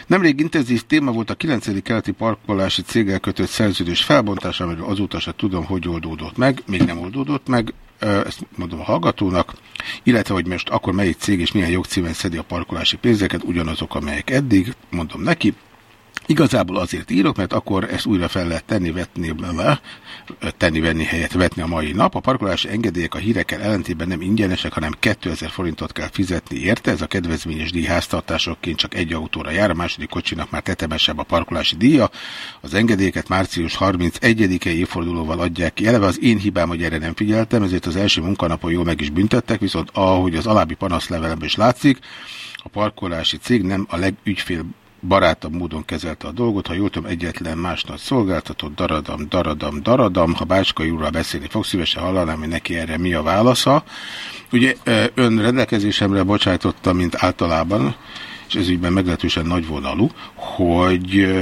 [SPEAKER 2] Nemrég intenzív téma volt a 9. keleti parkolási céggel kötött szerződés felbontása, amiről azóta se tudom, hogy oldódott meg, még nem oldódott meg, ezt mondom a hallgatónak, illetve, hogy most akkor melyik cég és milyen jogcímen szedi a parkolási pénzeket, ugyanazok, amelyek eddig, mondom neki, Igazából azért írok, mert akkor ezt újra fel lehet tenni, vetni, le, tenni-venni helyet vetni a mai nap. A parkolási engedélyek a hírekkel ellentében nem ingyenesek, hanem 2000 forintot kell fizetni érte. Ez a kedvezményes díj háztartásokként csak egy autóra jár, a második kocsinak már tetemesebb a parkolási díja. Az engedélyeket március 31-e évfordulóval adják ki. Eleve az én hibám, hogy erre nem figyeltem, ezért az első munkanapon jól meg is büntettek, viszont ahogy az alábbi panaszlevelemben is látszik, a parkolási cég nem a legügyfél barátabb módon kezelte a dolgot, ha jól tudom, egyetlen más szolgáltatott, daradam, daradam, daradam, ha Bácskai úrral beszélni fog, szívesen hallanám, hogy neki erre mi a válasza. Ugye ön rendelkezésemre bocsájtotta, mint általában, ez ügyben meglehetősen nagyvonalú, hogy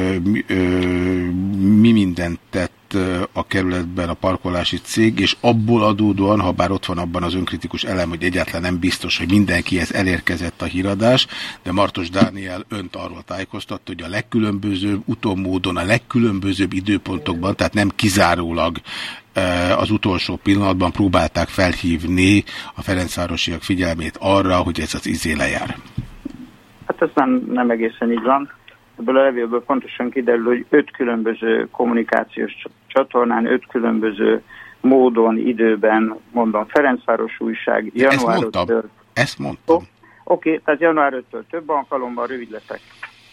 [SPEAKER 2] mi mindent tett a kerületben a parkolási cég, és abból adódóan, ha bár ott van abban az önkritikus elem, hogy egyáltalán nem biztos, hogy mindenkihez elérkezett a híradás, de Martos Dániel önt arról tájékoztatta, hogy a legkülönbözőbb utómódon, a legkülönbözőbb időpontokban, tehát nem kizárólag az utolsó pillanatban próbálták felhívni a Ferencvárosiak figyelmét arra, hogy ez az izé lejár.
[SPEAKER 7] Hát ez nem, nem egészen így van. Ebből a levélből pontosan kiderül, hogy öt különböző kommunikációs cs- csatornán, öt különböző módon, időben, mondom, Ferencváros újság,
[SPEAKER 2] Ezt
[SPEAKER 7] január
[SPEAKER 2] mondtam.
[SPEAKER 7] 5-től
[SPEAKER 2] Ezt mondtam.
[SPEAKER 7] Oké, okay, tehát január 5-től több alkalommal rövid leszek.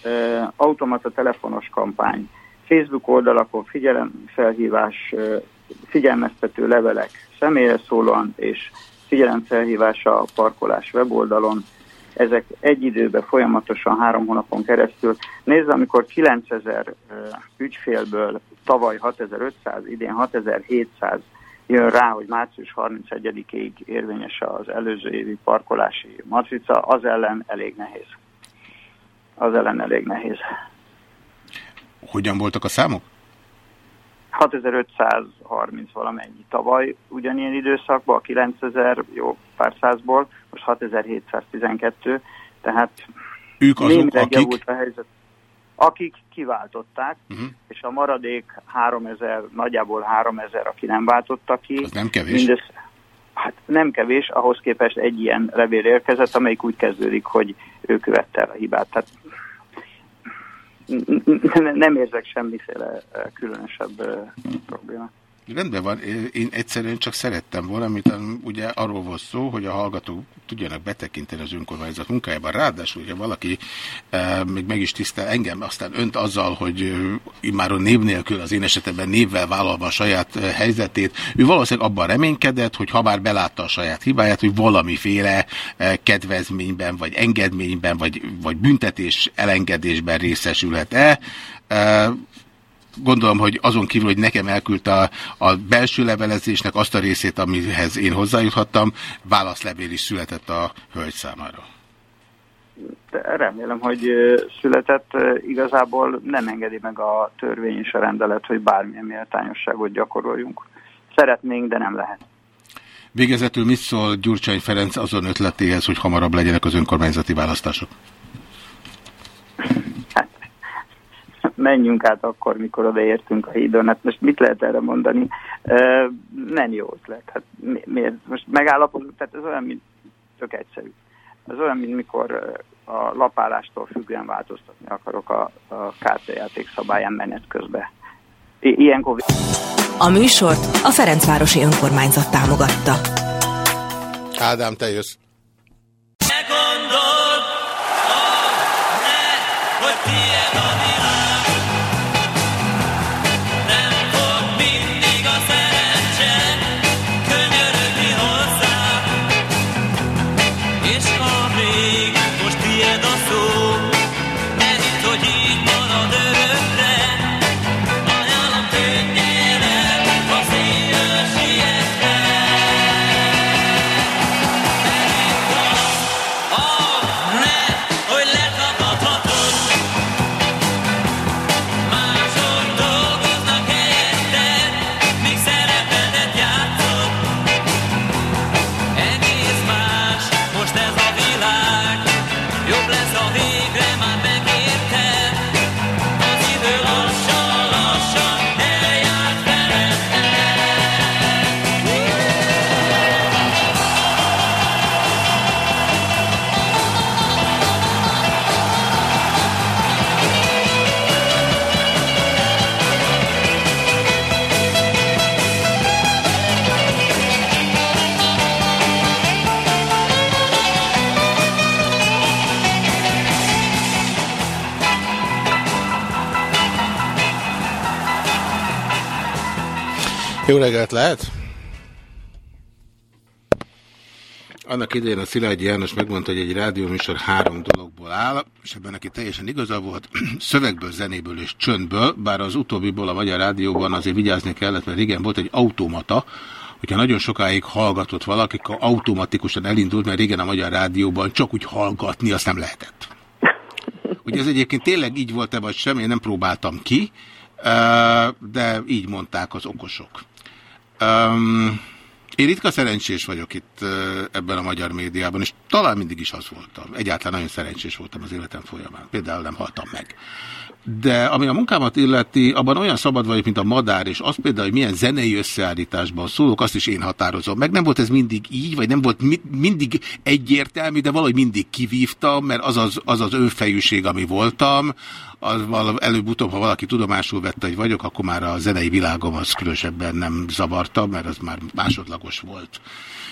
[SPEAKER 7] Uh, automata telefonos kampány, Facebook oldalakon figyelemfelhívás, uh, figyelmeztető levelek, személyre szólóan és figyelemfelhívás a parkolás weboldalon. Ezek egy időben folyamatosan három hónapon keresztül. Nézd, amikor 9000 uh, ügyfélből tavaly 6500, idén 6700 jön rá, hogy március 31-ig érvényes az előző évi parkolási matrica, az ellen elég nehéz. Az ellen elég nehéz.
[SPEAKER 2] Hogyan voltak a számok?
[SPEAKER 7] 6530 valamennyi tavaly ugyanilyen időszakban, a 9000 jó pár százból, most 6712, tehát
[SPEAKER 2] Ők azok, akik...
[SPEAKER 7] a helyzet. Akik kiváltották, uh-huh. és a maradék 3000, nagyjából 3000, aki nem váltotta ki.
[SPEAKER 2] Az nem kevés.
[SPEAKER 7] Mindössze, hát nem kevés, ahhoz képest egy ilyen levél érkezett, amelyik úgy kezdődik, hogy ő követte el a hibát. Tehát nem érzek semmiféle eh, különösebb eh, problémát.
[SPEAKER 2] Rendben van, én egyszerűen csak szerettem volna, amit ugye arról volt szó, hogy a hallgatók tudjanak betekinteni az önkormányzat munkájában. Ráadásul, hogyha valaki e, még meg is tisztel engem, aztán önt azzal, hogy e, immáron név nélkül, az én esetemben névvel vállalva a saját e, helyzetét, ő valószínűleg abban reménykedett, hogy ha már belátta a saját hibáját, hogy valamiféle kedvezményben, vagy engedményben, vagy, vagy büntetés elengedésben részesülhet-e. Gondolom, hogy azon kívül, hogy nekem elküldte a, a belső levelezésnek azt a részét, amihez én hozzájuthattam, válaszlevél is született a hölgy számára.
[SPEAKER 7] Remélem, hogy született, igazából nem engedi meg a törvény és a rendelet, hogy bármilyen méltányosságot gyakoroljunk. Szeretnénk, de nem lehet.
[SPEAKER 2] Végezetül mit szól Gyurcsány Ferenc azon ötletéhez, hogy hamarabb legyenek az önkormányzati választások?
[SPEAKER 7] Menjünk át akkor, mikor odaértünk a hídon. Hát most mit lehet erre mondani? Nem jó ötlet. Hát mi, miért? Most megállapodunk, tehát ez olyan, mint tök egyszerű. Ez olyan, mint mikor a lapálástól függően változtatni akarok a, a kártyajáték szabályán menet közben. I- ilyenkor...
[SPEAKER 8] A műsort a Ferencvárosi Önkormányzat támogatta.
[SPEAKER 2] Ádám, te jössz. Jó reggelt lehet? Annak idején a Szilágyi János megmondta, hogy egy rádióműsor három dologból áll, és ebben neki teljesen igaza volt, [CLEARS THROAT] szövegből, zenéből és csöndből, bár az utóbbiból a Magyar Rádióban azért vigyázni kellett, mert régen volt egy automata, hogyha nagyon sokáig hallgatott valaki, akkor automatikusan elindult, mert régen a Magyar Rádióban csak úgy hallgatni azt nem lehetett. Hogy ez egyébként tényleg így volt-e vagy sem, én nem próbáltam ki, de így mondták az okosok. Um, én ritka szerencsés vagyok itt ebben a magyar médiában, és talán mindig is az voltam. Egyáltalán nagyon szerencsés voltam az életem folyamán. Például nem haltam meg. De ami a munkámat illeti, abban olyan szabad vagyok, mint a madár, és az például, hogy milyen zenei összeállításban szólok, azt is én határozom meg. Nem volt ez mindig így, vagy nem volt mi mindig egyértelmű, de valahogy mindig kivívtam, mert az az, az, az önfejűség, ami voltam, előbb-utóbb, ha valaki tudomásul vette, hogy vagyok, akkor már a zenei világom az különösebben nem zavarta, mert az már másodlagos volt.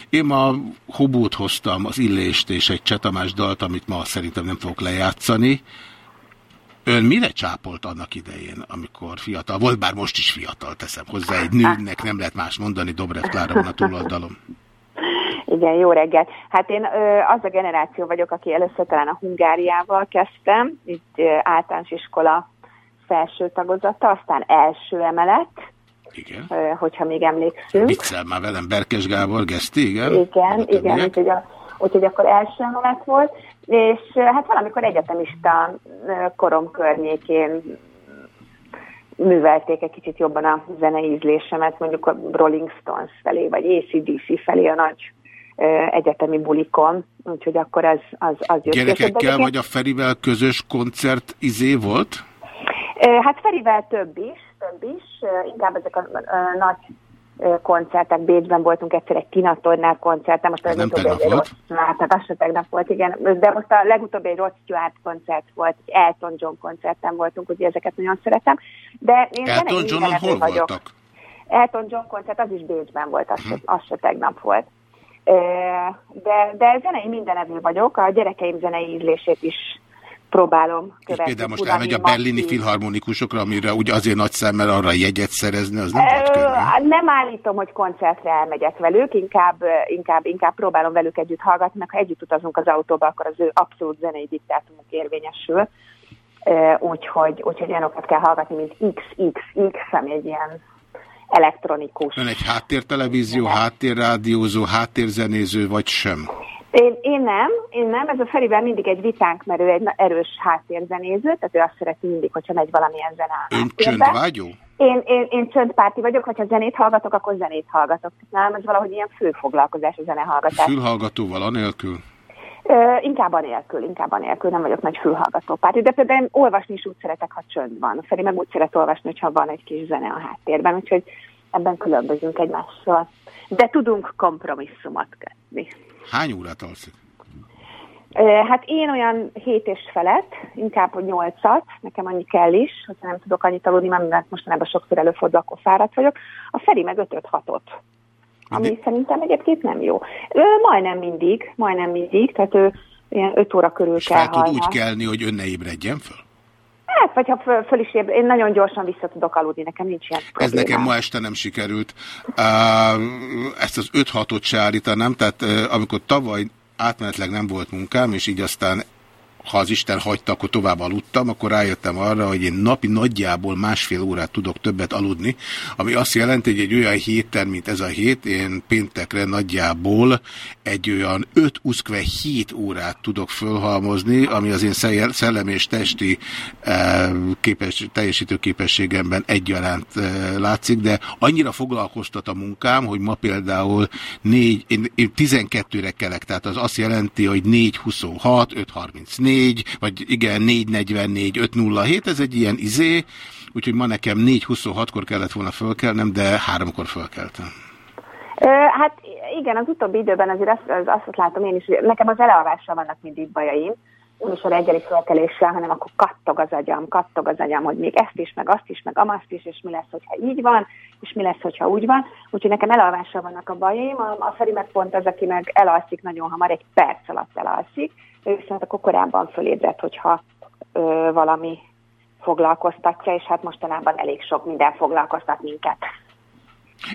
[SPEAKER 2] Én ma hobót hoztam, az illést és egy csetamás dalt, amit ma szerintem nem fogok lejátszani. Ön mire csápolt annak idején, amikor fiatal volt, bár most is fiatal teszem hozzá, egy nőnek nem lehet más mondani, Dobrev Klára van a túloldalom.
[SPEAKER 9] Igen, jó reggelt. Hát én ö, az a generáció vagyok, aki először talán a Hungáriával kezdtem, itt ö, általános iskola felső tagozata, aztán első emelet,
[SPEAKER 2] Igen.
[SPEAKER 9] ö, hogyha még emlékszünk.
[SPEAKER 2] Viccel már velem Berkes Gábor, Geszti, igen?
[SPEAKER 9] Igen,
[SPEAKER 2] A
[SPEAKER 9] igen, úgyhogy, a, úgyhogy akkor első emelet volt, és ö, hát valamikor egyetemista ö, korom környékén művelték egy kicsit jobban a zenei ízlésemet, mondjuk a Rolling Stones felé, vagy ACDC felé a nagy ö, egyetemi bulikon, úgyhogy akkor az, az, az jött.
[SPEAKER 2] Gyerekekkel vagy a Ferivel közös koncert izé volt?
[SPEAKER 9] Hát Ferivel több is, több is, inkább ezek a ö, nagy ö, koncertek, Bécsben voltunk egyszer egy Tina Turner koncerten, most
[SPEAKER 2] Ez nem tegnap
[SPEAKER 9] egy
[SPEAKER 2] volt?
[SPEAKER 9] Hát, hát az se tegnap volt, igen, de most a legutóbbi egy Rod Stewart koncert volt, egy Elton John koncerten voltunk, úgyhogy ezeket nagyon szeretem. De én
[SPEAKER 2] Elton
[SPEAKER 9] mindenevő
[SPEAKER 2] hol
[SPEAKER 9] vagyok.
[SPEAKER 2] voltak?
[SPEAKER 9] Elton John koncert, az is Bécsben volt, az, se, az se tegnap volt. De, de zenei mindenevő vagyok, a gyerekeim zenei ízlését is próbálom
[SPEAKER 2] És
[SPEAKER 9] követni.
[SPEAKER 2] például most elmegy a berlini
[SPEAKER 9] Maxi.
[SPEAKER 2] filharmonikusokra, amire ugye azért nagy szemmel arra jegyet szerezni, az nem volt.
[SPEAKER 9] Nem állítom, hogy koncertre elmegyek velük, inkább, inkább, inkább próbálom velük együtt hallgatni, mert ha együtt utazunk az autóba, akkor az ő abszolút zenei diktátumok érvényesül. Úgyhogy, úgyhogy olyanokat kell hallgatni, mint XXX, ami egy ilyen elektronikus.
[SPEAKER 2] Ön egy háttértelevízió, háttérrádiózó, háttérzenéző, vagy sem?
[SPEAKER 9] Én, én nem, én nem, ez a Ferivel mindig egy vitánk, mert ő egy erős háttérzenéző, tehát ő azt szereti mindig, hogyha megy valamilyen zene
[SPEAKER 2] Ön csöndvágyó?
[SPEAKER 9] Én, én, én csöndpárti vagyok, hogyha zenét hallgatok, akkor zenét hallgatok. Nálam ez valahogy ilyen főfoglalkozás a zenehallgatás.
[SPEAKER 2] Fülhallgatóval anélkül?
[SPEAKER 9] Ö, inkább anélkül, inkább anélkül, nem vagyok nagy fülhallgató párti, de például olvasni is úgy szeretek, ha csönd van. Feri meg úgy szeret olvasni, hogyha van egy kis zene a háttérben, úgyhogy ebben különbözünk egymással. De tudunk kompromisszumot kötni.
[SPEAKER 2] Hány órát alszik?
[SPEAKER 9] Hát én olyan hét és felett, inkább hogy nyolcat, nekem annyi kell is, hogyha nem tudok annyit aludni, mert mostanában sokszor előfordul, akkor fáradt vagyok. A Feri meg 5 hatot ami szerintem egyébként nem jó. Ö, majdnem mindig, majdnem mindig, tehát ő ilyen 5 óra körül
[SPEAKER 2] És
[SPEAKER 9] kell
[SPEAKER 2] fel tud
[SPEAKER 9] hajnal.
[SPEAKER 2] úgy kelni, hogy ön ne ébredjen föl?
[SPEAKER 9] Hát, vagy ha föl, föl is ér, én nagyon gyorsan vissza tudok aludni, nekem nincs ilyen
[SPEAKER 2] Ez
[SPEAKER 9] problémám.
[SPEAKER 2] nekem ma este nem sikerült. Ezt az 5-6-ot se állítanám, tehát uh, amikor tavaly átmenetleg nem volt munkám, és így aztán ha az Isten hagyta, akkor tovább aludtam, akkor rájöttem arra, hogy én napi nagyjából másfél órát tudok többet aludni, ami azt jelenti, hogy egy olyan héten, mint ez a hét, én péntekre nagyjából egy olyan 5 uszkve 7 órát tudok fölhalmozni, ami az én szel- szellemi és testi eh, képes, teljesítő képességemben egyaránt eh, látszik, de annyira foglalkoztat a munkám, hogy ma például 4, én, én 12-re kelek, tehát az azt jelenti, hogy 4.26, 5.34, vagy igen, 4.44, 5.07, ez egy ilyen izé, úgyhogy ma nekem 4.26-kor kellett volna fölkelnem, de háromkor fölkeltem.
[SPEAKER 9] Hát igen, az utóbbi időben azért azt, az, azt látom én is, hogy nekem az elealvással vannak mindig bajaim, nem is a reggeli felkeléssel, hanem akkor kattog az agyam, kattog az agyam, hogy még ezt is, meg azt is, meg amazt is, és mi lesz, hogyha így van, és mi lesz, hogyha úgy van. Úgyhogy nekem elalvással vannak a bajaim, a, a Feri meg pont az, aki meg elalszik nagyon hamar, egy perc alatt elalszik, ő viszont akkor korábban fölébredt, hogyha ö, valami foglalkoztatja, és hát mostanában elég sok minden foglalkoztat minket.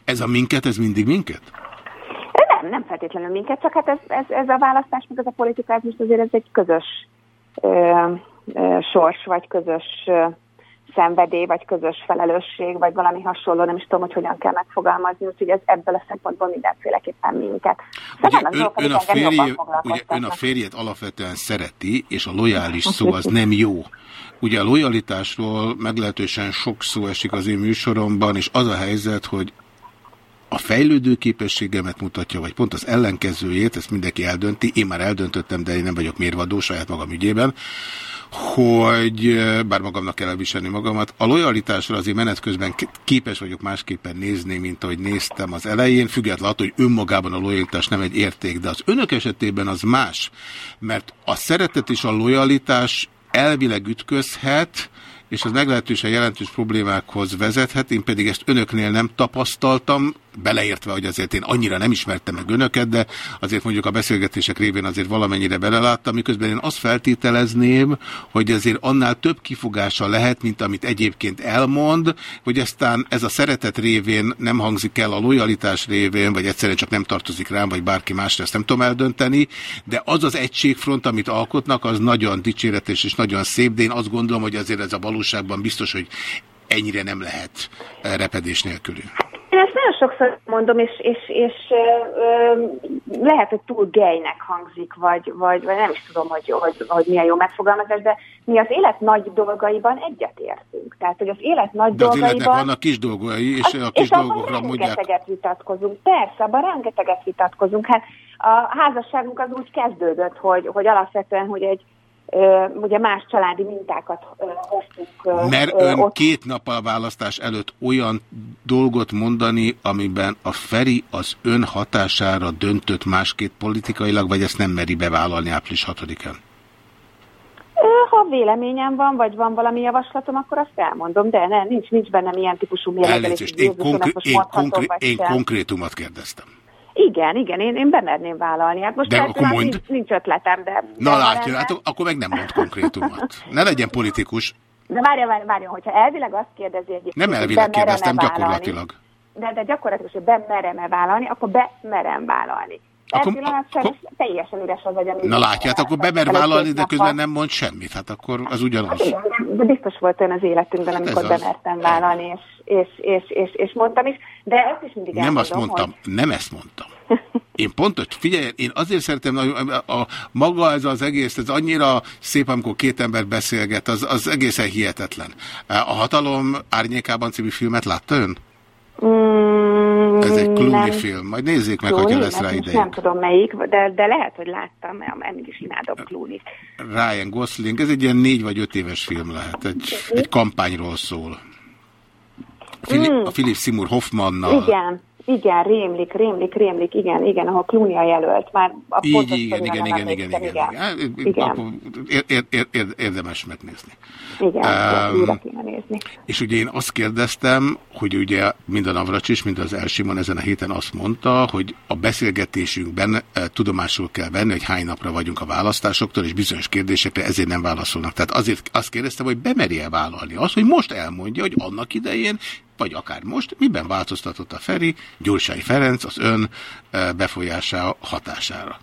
[SPEAKER 2] Ez a minket, ez mindig minket?
[SPEAKER 9] Nem, nem feltétlenül minket, csak hát ez, ez, ez a választás, meg ez a politika, ez most azért ez egy közös ö, ö, sors, vagy közös ö, szenvedély, vagy közös felelősség, vagy valami hasonló, nem is tudom, hogy hogyan kell megfogalmazni, úgyhogy ez ebből a szempontból mindenféleképpen minket.
[SPEAKER 2] Ugye
[SPEAKER 9] Szóval
[SPEAKER 2] ön,
[SPEAKER 9] azok,
[SPEAKER 2] ön, a férje, ugye ön a férjét alapvetően szereti, és a lojális szó az nem jó. Ugye a lojalitásról meglehetősen sok szó esik az én műsoromban, és az a helyzet, hogy a fejlődő képességemet mutatja, vagy pont az ellenkezőjét, ezt mindenki eldönti, én már eldöntöttem, de én nem vagyok mérvadó saját magam ügyében, hogy bár magamnak kell elviselni magamat, a lojalitásra azért menet közben képes vagyok másképpen nézni, mint ahogy néztem az elején, függetlenül attól, hogy önmagában a lojalitás nem egy érték, de az önök esetében az más, mert a szeretet és a lojalitás elvileg ütközhet, és az meglehetősen jelentős problémákhoz vezethet, én pedig ezt önöknél nem tapasztaltam, beleértve, hogy azért én annyira nem ismertem meg önöket, de azért mondjuk a beszélgetések révén azért valamennyire beleláttam, miközben én azt feltételezném, hogy azért annál több kifogása lehet, mint amit egyébként elmond, hogy aztán ez a szeretet révén nem hangzik el a lojalitás révén, vagy egyszerűen csak nem tartozik rám, vagy bárki másra, ezt nem tudom eldönteni, de az az egységfront, amit alkotnak, az nagyon dicséretes és nagyon szép, de én azt gondolom, hogy azért ez a valóságban biztos, hogy ennyire nem lehet eh, repedés nélkülű.
[SPEAKER 9] Én ezt nagyon sokszor mondom, és, és, és ö, ö, lehet, hogy túl gejnek hangzik, vagy, vagy, vagy nem is tudom, hogy, hogy, hogy milyen jó megfogalmazás, de mi az élet nagy dolgaiban egyetértünk. Tehát, hogy az élet nagy
[SPEAKER 2] De az
[SPEAKER 9] dolgaiban...
[SPEAKER 2] vannak kis dolgai, és a
[SPEAKER 9] és
[SPEAKER 2] kis
[SPEAKER 9] abban
[SPEAKER 2] dolgokra mondják.
[SPEAKER 9] rengeteget vitatkozunk. Persze, abban rengeteget vitatkozunk. Hát a házasságunk az úgy kezdődött, hogy, hogy alapvetően, hogy egy ugye más családi mintákat hoztunk.
[SPEAKER 2] Mert ön
[SPEAKER 9] ott.
[SPEAKER 2] két nappal a választás előtt olyan dolgot mondani, amiben a Feri az ön hatására döntött másképp politikailag, vagy ezt nem meri bevállalni április 6-án?
[SPEAKER 9] Ö, Ha véleményem van, vagy van valami javaslatom, akkor azt elmondom, de ne, nincs, nincs bennem ilyen típusú mérlegelés.
[SPEAKER 2] Elnézést, én, konkré- én, konkré- én konkrétumot kérdeztem.
[SPEAKER 9] Igen, igen, én, én bemerném vállalni. Hát most
[SPEAKER 2] De akkor
[SPEAKER 9] már
[SPEAKER 2] mondd.
[SPEAKER 9] nincs, nincs ötletem, de...
[SPEAKER 2] Na látja, hát akkor meg nem mond konkrétumot. Ne legyen politikus.
[SPEAKER 9] De várja, várja, várja, hogyha elvileg azt kérdezi egyébként,
[SPEAKER 2] Nem elvileg kérdeztem,
[SPEAKER 9] vállalni,
[SPEAKER 2] gyakorlatilag.
[SPEAKER 9] De, de gyakorlatilag, hogy bemerem-e vállalni, akkor bemerem vállalni.
[SPEAKER 2] Akkor-
[SPEAKER 9] sem teljesen üres az agyam.
[SPEAKER 2] Na látja, hát akkor bemer vállalni, de közben nem mond semmit. Hát akkor az ugyanaz.
[SPEAKER 9] Igen, de biztos volt olyan az életünkben,
[SPEAKER 2] Hát
[SPEAKER 9] amikor bemertem vállalni, és, és, és, és, és mondtam is, de ezt is mindig
[SPEAKER 2] Nem azt mondtam,
[SPEAKER 9] Hogy...
[SPEAKER 2] nem ezt mondtam. Én pont, hogy figyelj, én azért szeretem, a, a maga ez az egész, ez annyira szép, amikor két ember beszélget, az, az egészen hihetetlen. A Hatalom árnyékában című filmet látta ön?
[SPEAKER 9] Mm,
[SPEAKER 2] Ez egy Clooney film. Majd nézzék meg,
[SPEAKER 9] Clooney,
[SPEAKER 2] hogyha lesz rá
[SPEAKER 9] most
[SPEAKER 2] idejük.
[SPEAKER 9] Nem tudom melyik, de, de lehet, hogy láttam, mert mindig is imádom Clooney-t.
[SPEAKER 2] Ryan Gosling, ez egy ilyen négy vagy öt éves film lehet. Egy, egy kampányról szól. Philip,
[SPEAKER 9] Mm.
[SPEAKER 2] A Philip Seymour Hoffmannal.
[SPEAKER 9] Igen, igen, rémlik, rémlik, rémlik, igen, igen, ahol Clooney a jelölt. Már a
[SPEAKER 2] Így, igen, igen, igen, igen, igen, igen. Hát,
[SPEAKER 9] Igen.
[SPEAKER 2] Akkor ér, ér, ér, ér, érdemes megnézni.
[SPEAKER 9] Igen,
[SPEAKER 2] Um,
[SPEAKER 9] kéne nézni.
[SPEAKER 2] És ugye én azt kérdeztem, hogy ugye mind a Navracsis, mind az Elsimon ezen a héten azt mondta, hogy a beszélgetésünkben e, tudomásul kell venni, hogy hány napra vagyunk a választásoktól, és bizonyos kérdésekre ezért nem válaszolnak. Tehát azért azt kérdeztem, hogy bemeri-e vállalni azt, hogy most elmondja, hogy annak idején, vagy akár most, miben változtatott a Feri, Gyurcsány Ferenc az ön e, befolyása hatására.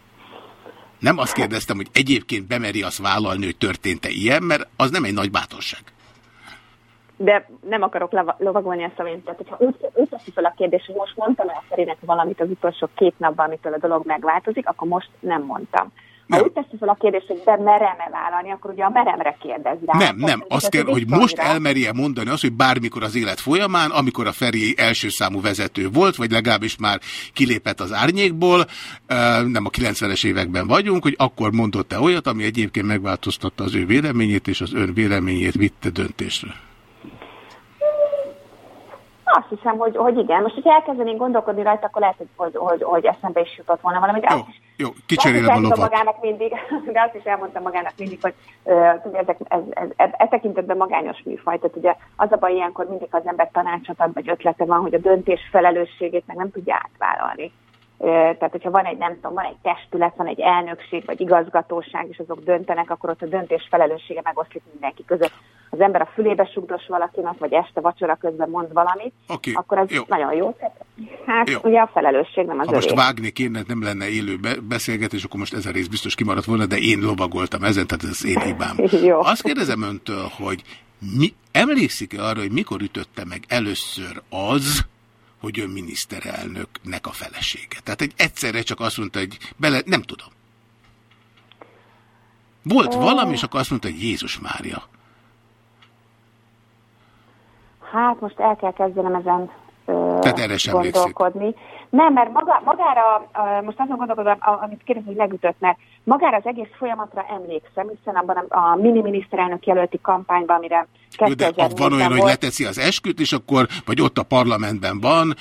[SPEAKER 2] Nem azt kérdeztem, hogy egyébként bemeri azt vállalni, hogy történt-e ilyen, mert az nem egy nagy bátorság.
[SPEAKER 9] De nem akarok lovagolni a szavait. Tehát, hogyha úgy, úgy teszi fel a kérdés, hogy most mondtam el Ferinek valamit az utolsó két napban, amitől a dolog megváltozik, akkor most nem mondtam. Ha úgy teszi fel a kérdést, hogy be merem-e vállalni, akkor ugye a meremre kérdez rá.
[SPEAKER 2] Nem, nem. Azt kell,
[SPEAKER 9] ez
[SPEAKER 2] hogy most elmerje mondani azt, hogy bármikor az élet folyamán, amikor a Feri első számú vezető volt, vagy legalábbis már kilépett az árnyékból, nem a 90-es években vagyunk, hogy akkor mondott-e olyat, ami egyébként megváltoztatta az ő véleményét, és az ön véleményét vitte döntésre.
[SPEAKER 9] Azt hiszem, hogy, hogy igen. Most, hogyha elkezdenénk gondolkodni rajta, akkor lehet, hogy, hogy, hogy, hogy eszembe is jutott volna valami. De
[SPEAKER 2] Jó,
[SPEAKER 9] azt is
[SPEAKER 2] kicserélem a lovat.
[SPEAKER 9] magának mindig, [LAUGHS] de azt is elmondtam magának mindig, hogy uh, ezek, ez, ez, ez, ez tekintetben magányos műfaj. Tehát ugye az a baj ilyenkor mindig az ember tanácsot ad, vagy ötlete van, hogy a döntés felelősségét meg nem tudja átvállalni. Tehát, hogyha van egy, nem tudom, van egy testület, van egy elnökség, vagy igazgatóság, és azok döntenek, akkor ott a döntés felelőssége megoszlik mindenki között. Az ember a fülébe sugdos valakinek, vagy este vacsora közben mond valamit,
[SPEAKER 2] Oké,
[SPEAKER 9] akkor ez
[SPEAKER 2] jó.
[SPEAKER 9] nagyon jó. Hát
[SPEAKER 2] Jó.
[SPEAKER 9] ugye a felelősség nem az
[SPEAKER 2] Ha most vágni kéne, nem lenne élő be beszélgetés, akkor most ez a rész biztos kimaradt volna, de én lovagoltam ezen, tehát ez én hibám. [LAUGHS]
[SPEAKER 9] Jó.
[SPEAKER 2] Azt kérdezem öntől, hogy Mi, emlékszik-e arra, hogy mikor ütötte meg először az, hogy ön miniszterelnöknek a felesége? Tehát egy egyszerre csak azt mondta, hogy bele, nem tudom. Volt valami, és akkor azt mondta, hogy Jézus Mária.
[SPEAKER 9] Hát most el kell kezdenem ezen
[SPEAKER 2] Tehát erre sem emlékszik.
[SPEAKER 9] gondolkodni. Nem, mert maga, magára, most azon gondolkodom, amit kérdez, hogy megütött, mert magára az egész folyamatra emlékszem, hiszen abban a, mini miniszterelnök jelölti kampányban, amire
[SPEAKER 2] de
[SPEAKER 9] 2004-ben
[SPEAKER 2] van olyan, hogy leteszi az esküt, és akkor, vagy ott a parlamentben van,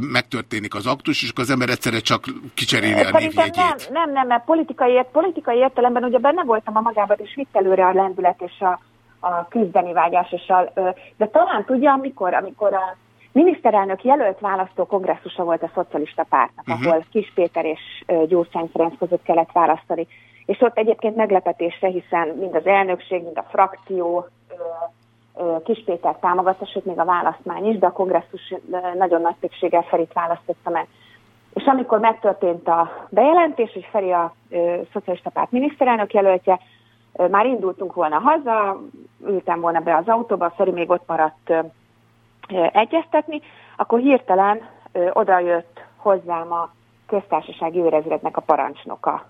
[SPEAKER 2] megtörténik az aktus, és akkor az ember egyszerre csak kicseréli a
[SPEAKER 9] Szerintem nem,
[SPEAKER 2] névjegyét.
[SPEAKER 9] nem, nem, mert politikai, politikai értelemben ugye benne voltam a magában, és vitt előre a lendület és a, a küzdeni vágyás, és a, ö, de talán tudja, amikor, amikor a miniszterelnök jelölt választó kongresszusa volt a szocialista pártnak, uh-huh. ahol Kis Péter és Gyurcsány Ferenc között kellett választani. És ott egyébként meglepetésre, hiszen mind az elnökség, mind a frakció Kis Péter támogatta, sőt még a választmány is, de a kongresszus nagyon nagy többséggel Ferit választotta meg. És amikor megtörtént a bejelentés, hogy Feri a ö, szocialista párt miniszterelnök jelöltje, már indultunk volna haza, ültem volna be az autóba, Feri még ott maradt egyeztetni, akkor hirtelen ö, oda jött hozzám a köztársasági őrezrednek a parancsnoka,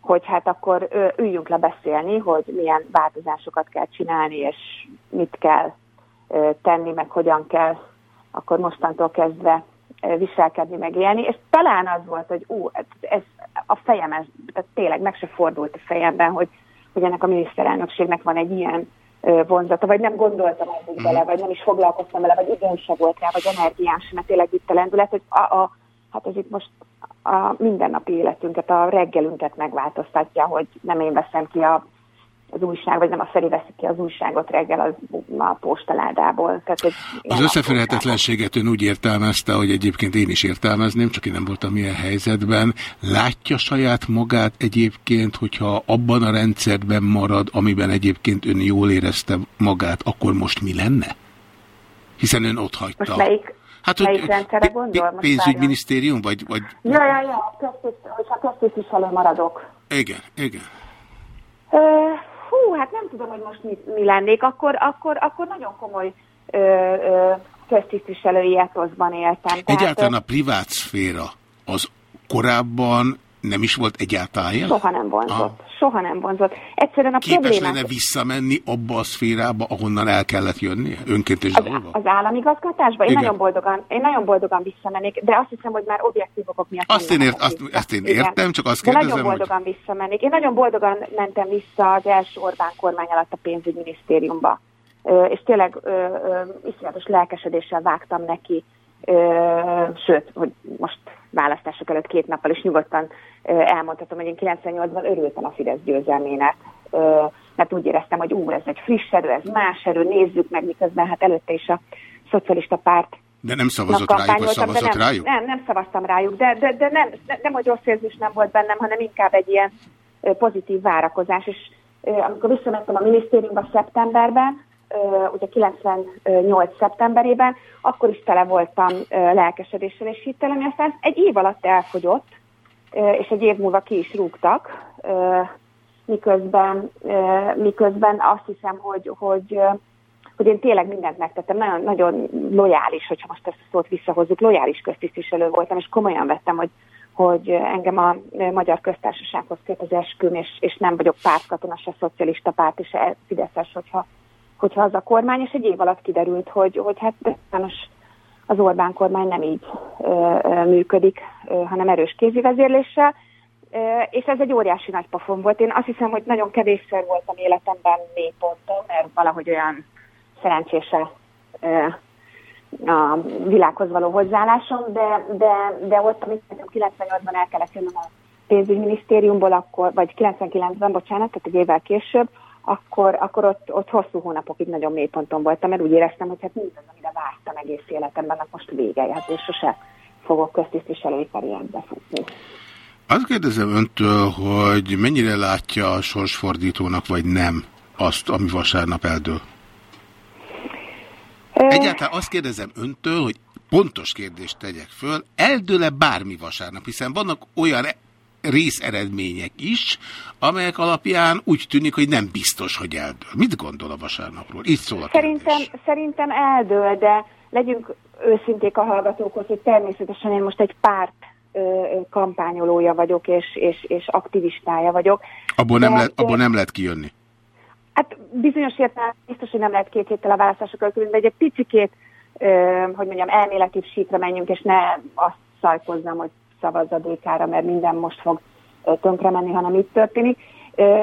[SPEAKER 9] hogy hát akkor üljünk le beszélni, hogy milyen változásokat kell csinálni, és mit kell tenni, meg hogyan kell akkor mostantól kezdve viselkedni, meg élni, és talán az volt, hogy ú, ez, ez a fejem, ez, tehát tényleg meg se fordult a fejemben, hogy, hogy ennek a miniszterelnökségnek van egy ilyen vonzata, vagy nem gondoltam eddig bele, vagy nem is foglalkoztam vele, vagy időm se volt rá, vagy energiám sem, mert tényleg itt a lendület, hogy a, a, hát ez itt most a mindennapi életünket, a reggelünket megváltoztatja, hogy nem én veszem ki a, az újság, vagy nem a Feri veszi ki az újságot reggel az, a postaládából. Tehát, hogy
[SPEAKER 2] Az összeférhetetlenséget ön úgy értelmezte, hogy egyébként én is értelmezném, csak én nem voltam ilyen helyzetben. Látja saját magát egyébként, hogyha abban a rendszerben marad, amiben egyébként ön jól érezte magát, akkor most mi lenne? Hiszen ön ott hagyta.
[SPEAKER 9] Most melyik,
[SPEAKER 2] Hát,
[SPEAKER 9] melyik
[SPEAKER 2] hogy
[SPEAKER 9] rendszerre gondol? Most
[SPEAKER 2] pénzügyminisztérium, vagy, vagy...
[SPEAKER 9] Ja, ja, ja, köztiszt, hogyha köztisztviselő maradok.
[SPEAKER 2] Igen, igen.
[SPEAKER 9] Ö, hú, hát nem tudom, hogy most mi, mi lennék. Akkor, akkor, akkor nagyon komoly ö, ö, köztisztviselői etoszban éltem.
[SPEAKER 2] Egyáltalán
[SPEAKER 9] ö,
[SPEAKER 2] a privát szféra az korábban nem is volt egyáltalán jelen?
[SPEAKER 9] Soha nem vonzott. Soha nem vonzott. Egyszerűen a
[SPEAKER 2] Képes
[SPEAKER 9] problémák...
[SPEAKER 2] lenne visszamenni abba a szférába, ahonnan el kellett jönnie? Önként és dalolva?
[SPEAKER 9] Az államigazgatásban? Én
[SPEAKER 2] Igen.
[SPEAKER 9] nagyon, boldogan, én nagyon boldogan visszamennék, de azt hiszem, hogy már objektív okok miatt
[SPEAKER 2] Azt én, ért, azt, ezt én
[SPEAKER 9] Igen.
[SPEAKER 2] értem, csak azt
[SPEAKER 9] De
[SPEAKER 2] kérdezem,
[SPEAKER 9] nagyon
[SPEAKER 2] hogy...
[SPEAKER 9] boldogan visszamennék. Én nagyon boldogan mentem vissza az első Orbán kormány alatt a pénzügyminisztériumba. És tényleg ö, ö, iszonyatos lelkesedéssel vágtam neki, ö, sőt, hogy most választások előtt két nappal is nyugodtan elmondhatom, hogy én 98-ban örültem a Fidesz győzelmének, mert úgy éreztem, hogy ú, ez egy friss erő, ez más erő, nézzük meg, miközben hát előtte is a szocialista párt
[SPEAKER 2] De nem szavazott rájuk, vagy szavazott
[SPEAKER 9] nem,
[SPEAKER 2] rájuk?
[SPEAKER 9] Nem, nem szavaztam rájuk, de, de, de nem, nem, hogy rossz érzés nem volt bennem, hanem inkább egy ilyen pozitív várakozás. És amikor visszamentem a minisztériumba szeptemberben, ugye 98 szeptemberében, akkor is tele voltam lelkesedéssel és hittel, ami aztán egy év alatt elfogyott, és egy év múlva ki is rúgtak, miközben, miközben azt hiszem, hogy, hogy hogy én tényleg mindent megtettem, nagyon, nagyon lojális, hogyha most ezt a szót visszahozzuk, lojális köztisztviselő voltam, és komolyan vettem, hogy, hogy engem a Magyar Köztársasághoz köt az esküm, és, és nem vagyok pártkatona, se szocialista párt, és se Fideszes, hogyha, hogyha az a kormány, és egy év alatt kiderült, hogy, hogy hát sajnos az Orbán kormány nem így ö, ö, működik, ö, hanem erős kézi vezérléssel, ö, és ez egy óriási nagy pofon volt. Én azt hiszem, hogy nagyon kevésszer voltam életemben mély ponton, mert valahogy olyan szerencsése ö, a világhoz való hozzáállásom, de, de, de ott, amit 98-ban el kellett jönnöm a pénzügyminisztériumból, akkor, vagy 99-ben, bocsánat, tehát egy évvel később, akkor, akkor ott, ott hosszú hónapokig nagyon mély ponton voltam, mert úgy éreztem, hogy hát mindaz, amire vártam egész életemben, annak most vége, hát és sose fogok köztisztviselői karrierbe futni.
[SPEAKER 2] Azt kérdezem öntől, hogy mennyire látja a sorsfordítónak, vagy nem azt, ami vasárnap eldől? Egyáltalán azt kérdezem öntől, hogy pontos kérdést tegyek föl, eldől-e bármi vasárnap, hiszen vannak olyan részeredmények is, amelyek alapján úgy tűnik, hogy nem biztos, hogy eldől. Mit gondol a vasárnapról? Itt szól a
[SPEAKER 9] Szerintem, szerintem eldől, de legyünk őszinték a hallgatókhoz, hogy természetesen én most egy párt kampányolója vagyok, és, és, és aktivistája vagyok.
[SPEAKER 2] Abból nem,
[SPEAKER 9] De-
[SPEAKER 2] lehet, abból nem lehet kijönni.
[SPEAKER 9] Hát bizonyos értelemben biztos, hogy nem lehet két héttel a választások előtt, de egy picikét, hogy mondjam, elméletibb síkra menjünk, és ne azt szajkozzam, hogy szavazz a DK-ra, mert minden most fog tönkre menni, hanem itt történik.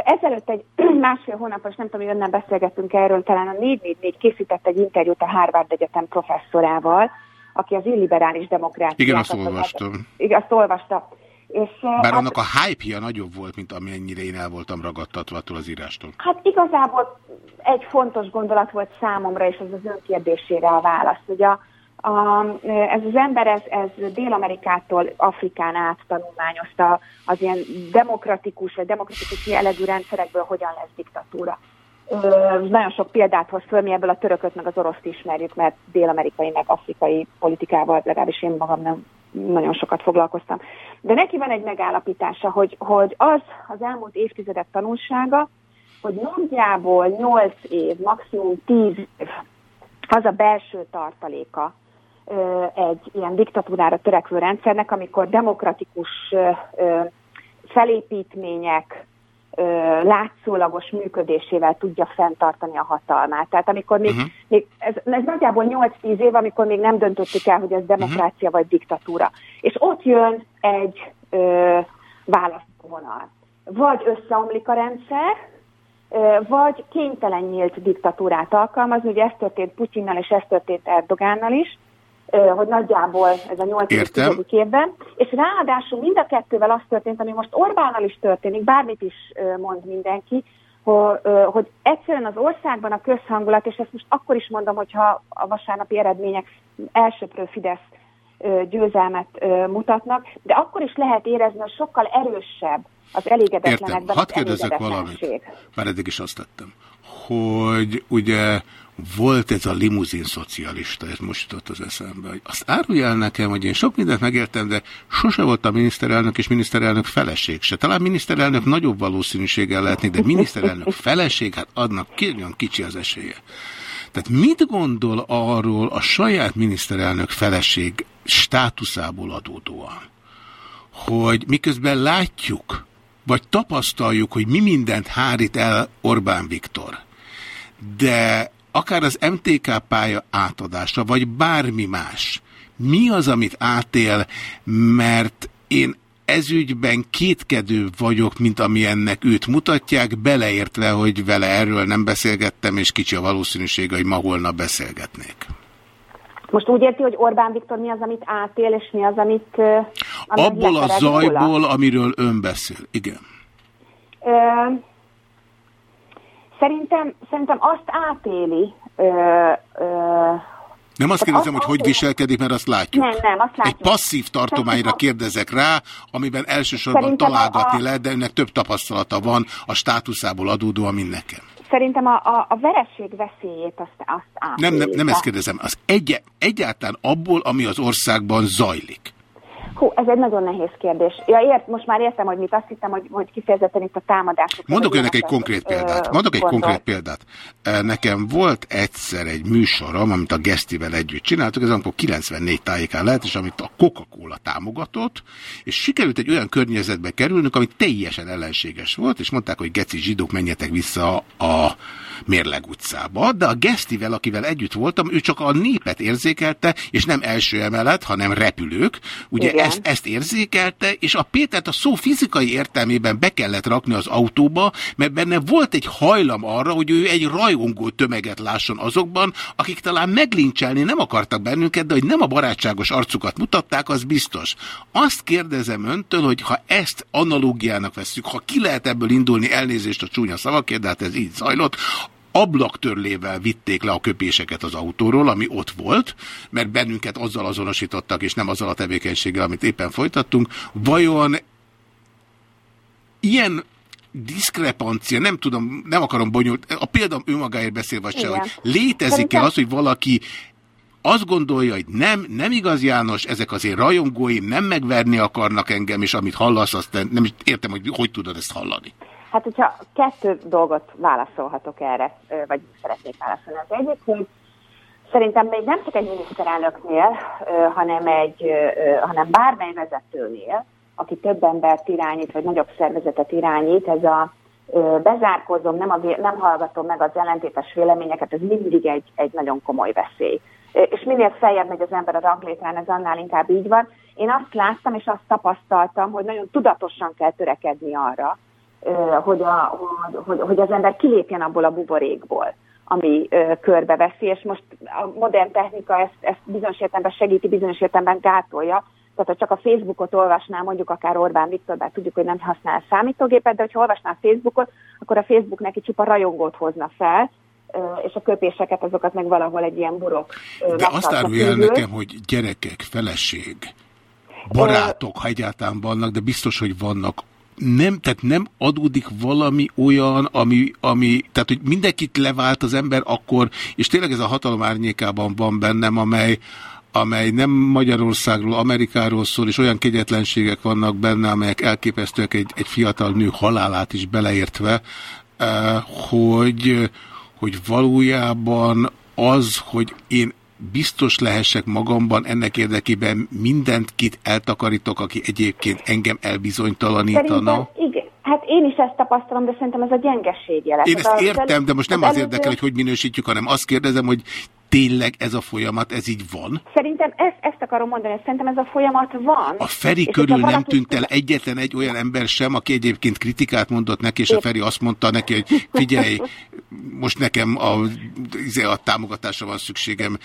[SPEAKER 9] Ezelőtt egy [CLEARS THROAT] másfél hónapos, nem tudom, hogy önnel beszélgettünk erről, talán a 444 készített egy interjút a Harvard Egyetem professzorával, aki az illiberális demokráciát...
[SPEAKER 2] Igen, azt olvastam.
[SPEAKER 9] Igen, azt olvasta. És,
[SPEAKER 2] Bár
[SPEAKER 9] hát-
[SPEAKER 2] annak a hype-ja nagyobb volt, mint amennyire én el voltam ragadtatva attól az írástól.
[SPEAKER 9] Hát igazából egy fontos gondolat volt számomra, és az ön kérdésére a válasz. Ugye a, a, ez az ember, ez, ez Dél-Amerikától Afrikán át tanulmányozta az ilyen demokratikus vagy demokratikus jellegű rendszerekből hogyan lesz diktatúra. Nagyon sok példát hoz föl, mi ebből a törököt meg az oroszt ismerjük, mert dél-amerikai meg afrikai politikával legalábbis én magam nem nagyon sokat foglalkoztam. De neki van egy megállapítása, hogy, hogy az az elmúlt évtizedek tanulsága, hogy nagyjából 8 év, maximum 10 év az a belső tartaléka egy ilyen diktatúrára törekvő rendszernek, amikor demokratikus felépítmények látszólagos működésével tudja fenntartani a hatalmát. Tehát amikor még, uh-huh. még ez, ez nagyjából 8-10 év, amikor még nem döntöttük el, hogy ez demokrácia uh-huh. vagy diktatúra. És ott jön egy ö, választóvonal. Vagy összeomlik a rendszer, ö, vagy kénytelen nyílt diktatúrát alkalmazni, ugye ez történt Putyinnal és ez történt Erdogánnal is, hogy nagyjából ez a 8.
[SPEAKER 2] Értem.
[SPEAKER 9] 10. évben, és ráadásul mind a kettővel az történt, ami most Orbánnal is történik, bármit is mond mindenki, hogy, egyszerűen az országban a közhangulat, és ezt most akkor is mondom, hogyha a vasárnapi eredmények elsőprő Fidesz győzelmet mutatnak, de akkor is lehet érezni, hogy sokkal erősebb az
[SPEAKER 2] Értem.
[SPEAKER 9] elégedetlenekben
[SPEAKER 2] Hadd
[SPEAKER 9] az
[SPEAKER 2] kérdezzek valamit. Már eddig is azt tettem. Hogy ugye volt ez a limuzin szocialista, ez most jutott az eszembe, hogy azt árulj el nekem, hogy én sok mindent megértem, de sose voltam miniszterelnök és miniszterelnök feleség se. Talán miniszterelnök nagyobb valószínűséggel lehetni, de miniszterelnök [LAUGHS] feleség, hát adnak nagyon kicsi az esélye. Tehát mit gondol arról a saját miniszterelnök feleség státuszából adódóan, hogy miközben látjuk, vagy tapasztaljuk, hogy mi mindent hárít el Orbán Viktor, de akár az MTK pálya átadása, vagy bármi más, mi az, amit átél, mert én ezügyben kétkedő vagyok, mint ami ennek őt mutatják, beleértve, hogy vele erről nem beszélgettem, és kicsi a valószínűsége, hogy ma holnap beszélgetnék.
[SPEAKER 9] Most úgy érti, hogy Orbán Viktor mi az, amit átél, és mi az, amit... ö, ami
[SPEAKER 2] Abból a
[SPEAKER 9] lepered róla?
[SPEAKER 2] zajból, amiről ön beszél. Igen.
[SPEAKER 9] Ö, szerintem, szerintem azt átéli. Ö, ö,
[SPEAKER 2] Nem azt kérdezem,
[SPEAKER 9] azt-
[SPEAKER 2] hogy hogy viselkedik, mert azt látjuk.
[SPEAKER 9] nem, nem, azt
[SPEAKER 2] Egy
[SPEAKER 9] látjuk.
[SPEAKER 2] passzív tartományra kérdezek rá, amiben elsősorban
[SPEAKER 9] Szerintem
[SPEAKER 2] találgatni
[SPEAKER 9] a-
[SPEAKER 2] lehet, de önnek több tapasztalata van a státuszából adódóan, mint nekem.
[SPEAKER 9] Szerintem a, a, a vereség veszélyét azt, azt átéli.
[SPEAKER 2] Nem, nem, nem ezt kérdezem. Az egy, egyáltalán abból, ami az országban zajlik.
[SPEAKER 9] Hú, ez egy nagyon nehéz kérdés. Ja, ért, most már értem, hogy mit azt hittem, hogy, hogy kifejezetten itt a támadások.
[SPEAKER 2] Mondok önnek egy konkrét példát. Mondok egy
[SPEAKER 9] gondol.
[SPEAKER 2] konkrét példát. Nekem volt egyszer egy műsorom, amit a Gesztivel együtt csináltuk, ez amikor 94 tájékán lehet, és amit a Coca-Cola támogatott, és sikerült egy olyan környezetbe kerülnünk, ami teljesen ellenséges volt, és mondták, hogy geci zsidók, menjetek vissza a Mérleg utcába, de a Gesztivel, akivel együtt voltam, ő csak a népet érzékelte, és nem első emelet, hanem repülők. Ugye
[SPEAKER 9] Igen.
[SPEAKER 2] Ezt, ezt érzékelte, és a Pétert a szó fizikai értelmében be kellett rakni az autóba, mert benne volt egy hajlam arra, hogy ő egy rajongó tömeget lásson azokban, akik talán meglincselni nem akartak bennünket, de hogy nem a barátságos arcukat mutatták, az biztos. Azt kérdezem öntől, hogy ha ezt analógiának vesszük, ha ki lehet ebből indulni, elnézést a csúnya szavakért, de hát ez így zajlott, ablaktörlével vitték le a köpéseket az autóról, ami ott volt, mert bennünket azzal azonosítottak, és nem azzal a tevékenységgel, amit éppen folytattunk. Vajon ilyen diszkrepancia, nem tudom, nem akarom bonyolult, a példám önmagáért beszél, vagy se, hogy létezik-e az, hogy valaki azt gondolja, hogy nem, nem igaz János, ezek az én rajongóim nem megverni akarnak engem, és amit hallasz, azt nem, nem értem, hogy hogy tudod ezt hallani.
[SPEAKER 9] Hát, hogyha kettő dolgot válaszolhatok erre, vagy szeretnék válaszolni. Az egyik, hogy szerintem még nem csak egy miniszterelnöknél, hanem, egy, hanem bármely vezetőnél, aki több embert irányít, vagy nagyobb szervezetet irányít, ez a bezárkozom, nem, a, nem hallgatom meg az ellentétes véleményeket, ez mindig egy, egy nagyon komoly veszély. És minél feljebb megy az ember a ranglétrán, ez annál inkább így van. Én azt láttam, és azt tapasztaltam, hogy nagyon tudatosan kell törekedni arra, hogy, a, hogy, hogy, az ember kilépjen abból a buborékból, ami ö, körbeveszi, és most a modern technika ezt, ezt bizonyos értelemben segíti, bizonyos értelemben gátolja. Tehát, ha csak a Facebookot olvasnál, mondjuk akár Orbán Viktor, bár tudjuk, hogy nem használ számítógépet, de hogyha olvasnál Facebookot, akkor a Facebook neki csupa rajongót hozna fel, és a köpéseket azokat meg valahol egy ilyen burok.
[SPEAKER 2] De azt árulja el nekem, hogy gyerekek, feleség, barátok, ha egyáltalán vannak, de biztos, hogy vannak. Nem, tehát nem adódik valami olyan, ami, ami, tehát hogy mindenkit levált az ember akkor, és tényleg ez a hatalom árnyékában van bennem, amely, amely nem Magyarországról, Amerikáról szól, és olyan kegyetlenségek vannak benne, amelyek elképesztőek egy, egy fiatal nő halálát is beleértve, eh, hogy, hogy valójában az, hogy én biztos lehessek magamban, ennek érdekében mindent kit eltakarítok, aki egyébként engem elbizonytalanítana.
[SPEAKER 9] Szerintem, igen. Hát én is ezt tapasztalom, de szerintem ez a gyengeség jele.
[SPEAKER 2] Én ezt értem, de most nem
[SPEAKER 9] az
[SPEAKER 2] az érdekel, hogy hogy minősítjük, hanem azt kérdezem, hogy tényleg ez a folyamat, ez így van?
[SPEAKER 9] Szerintem ezt, ezt akarom mondani, hogy szerintem ez a folyamat van.
[SPEAKER 2] A Feri
[SPEAKER 9] És
[SPEAKER 2] körül nem
[SPEAKER 9] valaki-
[SPEAKER 2] tűnt el egyetlen egy olyan ember sem, aki egyébként kritikát mondott neki, és a
[SPEAKER 9] Épp.
[SPEAKER 2] Feri azt mondta neki, hogy figyelj, most nekem a, izé, a támogatásra van szükségem.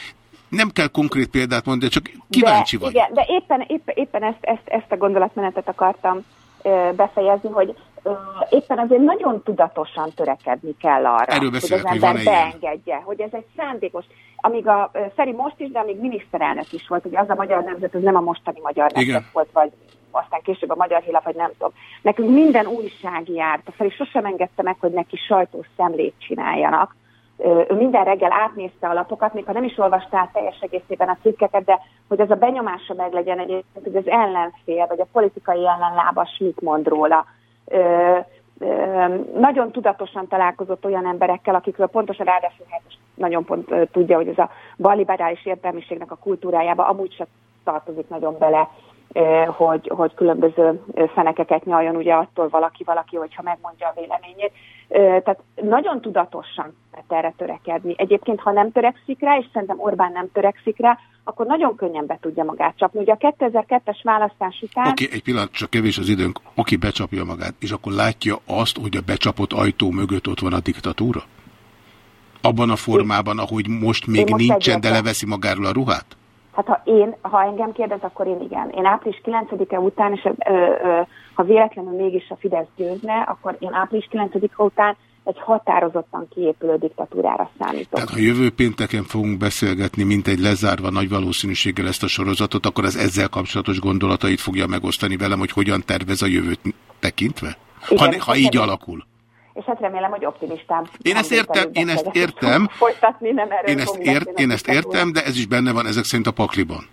[SPEAKER 2] Nem kell konkrét példát mondani, csak kíváncsi
[SPEAKER 9] de,
[SPEAKER 2] vagy.
[SPEAKER 9] Igen, de éppen, éppen, éppen ezt, ezt, ezt a gondolatmenetet akartam ö, befejezni, hogy ö, éppen azért nagyon tudatosan törekedni kell arra,
[SPEAKER 2] Erről
[SPEAKER 9] hogy
[SPEAKER 2] beszélek,
[SPEAKER 9] az
[SPEAKER 2] hogy
[SPEAKER 9] ember
[SPEAKER 2] van-e ilyen.
[SPEAKER 9] beengedje, hogy ez egy szándékos. Amíg a Feri most is, de amíg miniszterelnök is volt, ugye az a magyar nemzet, az nem a mostani magyar
[SPEAKER 2] Igen.
[SPEAKER 9] nemzet volt, vagy aztán később a magyar hílap, vagy nem tudom. Nekünk minden újság járt, a Feri sosem engedte meg, hogy neki sajtós szemlét csináljanak. Ő minden reggel átnézte a lapokat, még ha nem is olvasta át teljes egészében a cikkeket, de hogy az a benyomása meglegyen egyébként, hogy az ellenfél, vagy a politikai ellenlábas mit mond róla. Ö, ö, nagyon tudatosan találkozott olyan emberekkel, akikről pontosan ráadásul hát nagyon pont ö, tudja, hogy ez a balliberális értelmiségnek a kultúrájába amúgy sem tartozik nagyon bele, ö, hogy, hogy különböző fenekeket nyaljon ugye attól valaki, valaki, hogyha megmondja a véleményét. Tehát nagyon tudatosan lehet erre törekedni. Egyébként, ha nem törekszik rá, és szerintem Orbán nem törekszik rá, akkor nagyon könnyen be tudja magát csapni. Ugye a 2002-es választás után...
[SPEAKER 2] Oké, egy pillanat, csak kevés az időnk. Oké, becsapja magát, és akkor látja azt, hogy a becsapott ajtó mögött ott van a diktatúra? Abban a formában, ahogy most még
[SPEAKER 9] most
[SPEAKER 2] nincsen, de leveszi magáról a ruhát?
[SPEAKER 9] Hát ha én, ha engem kérdez, akkor én igen. Én április 9-e után, és ö, ö, ha véletlenül mégis a Fidesz győzne, akkor én április 9-e után egy határozottan kiépülő diktatúrára számítok.
[SPEAKER 2] Tehát ha jövő pénteken fogunk beszélgetni, mint egy lezárva nagy valószínűséggel ezt a sorozatot, akkor az ezzel kapcsolatos gondolatait fogja megosztani velem, hogy hogyan tervez a jövőt tekintve? Ha,
[SPEAKER 9] Igen,
[SPEAKER 2] ha így
[SPEAKER 9] igen.
[SPEAKER 2] alakul.
[SPEAKER 9] És hát remélem, hogy optimistább.
[SPEAKER 2] Én ezt értem, én ezt értem.
[SPEAKER 9] Folytatni, nem erről
[SPEAKER 2] Én ezt, ért, én ezt értem, de ez is benne van ezek szerint a pakliban.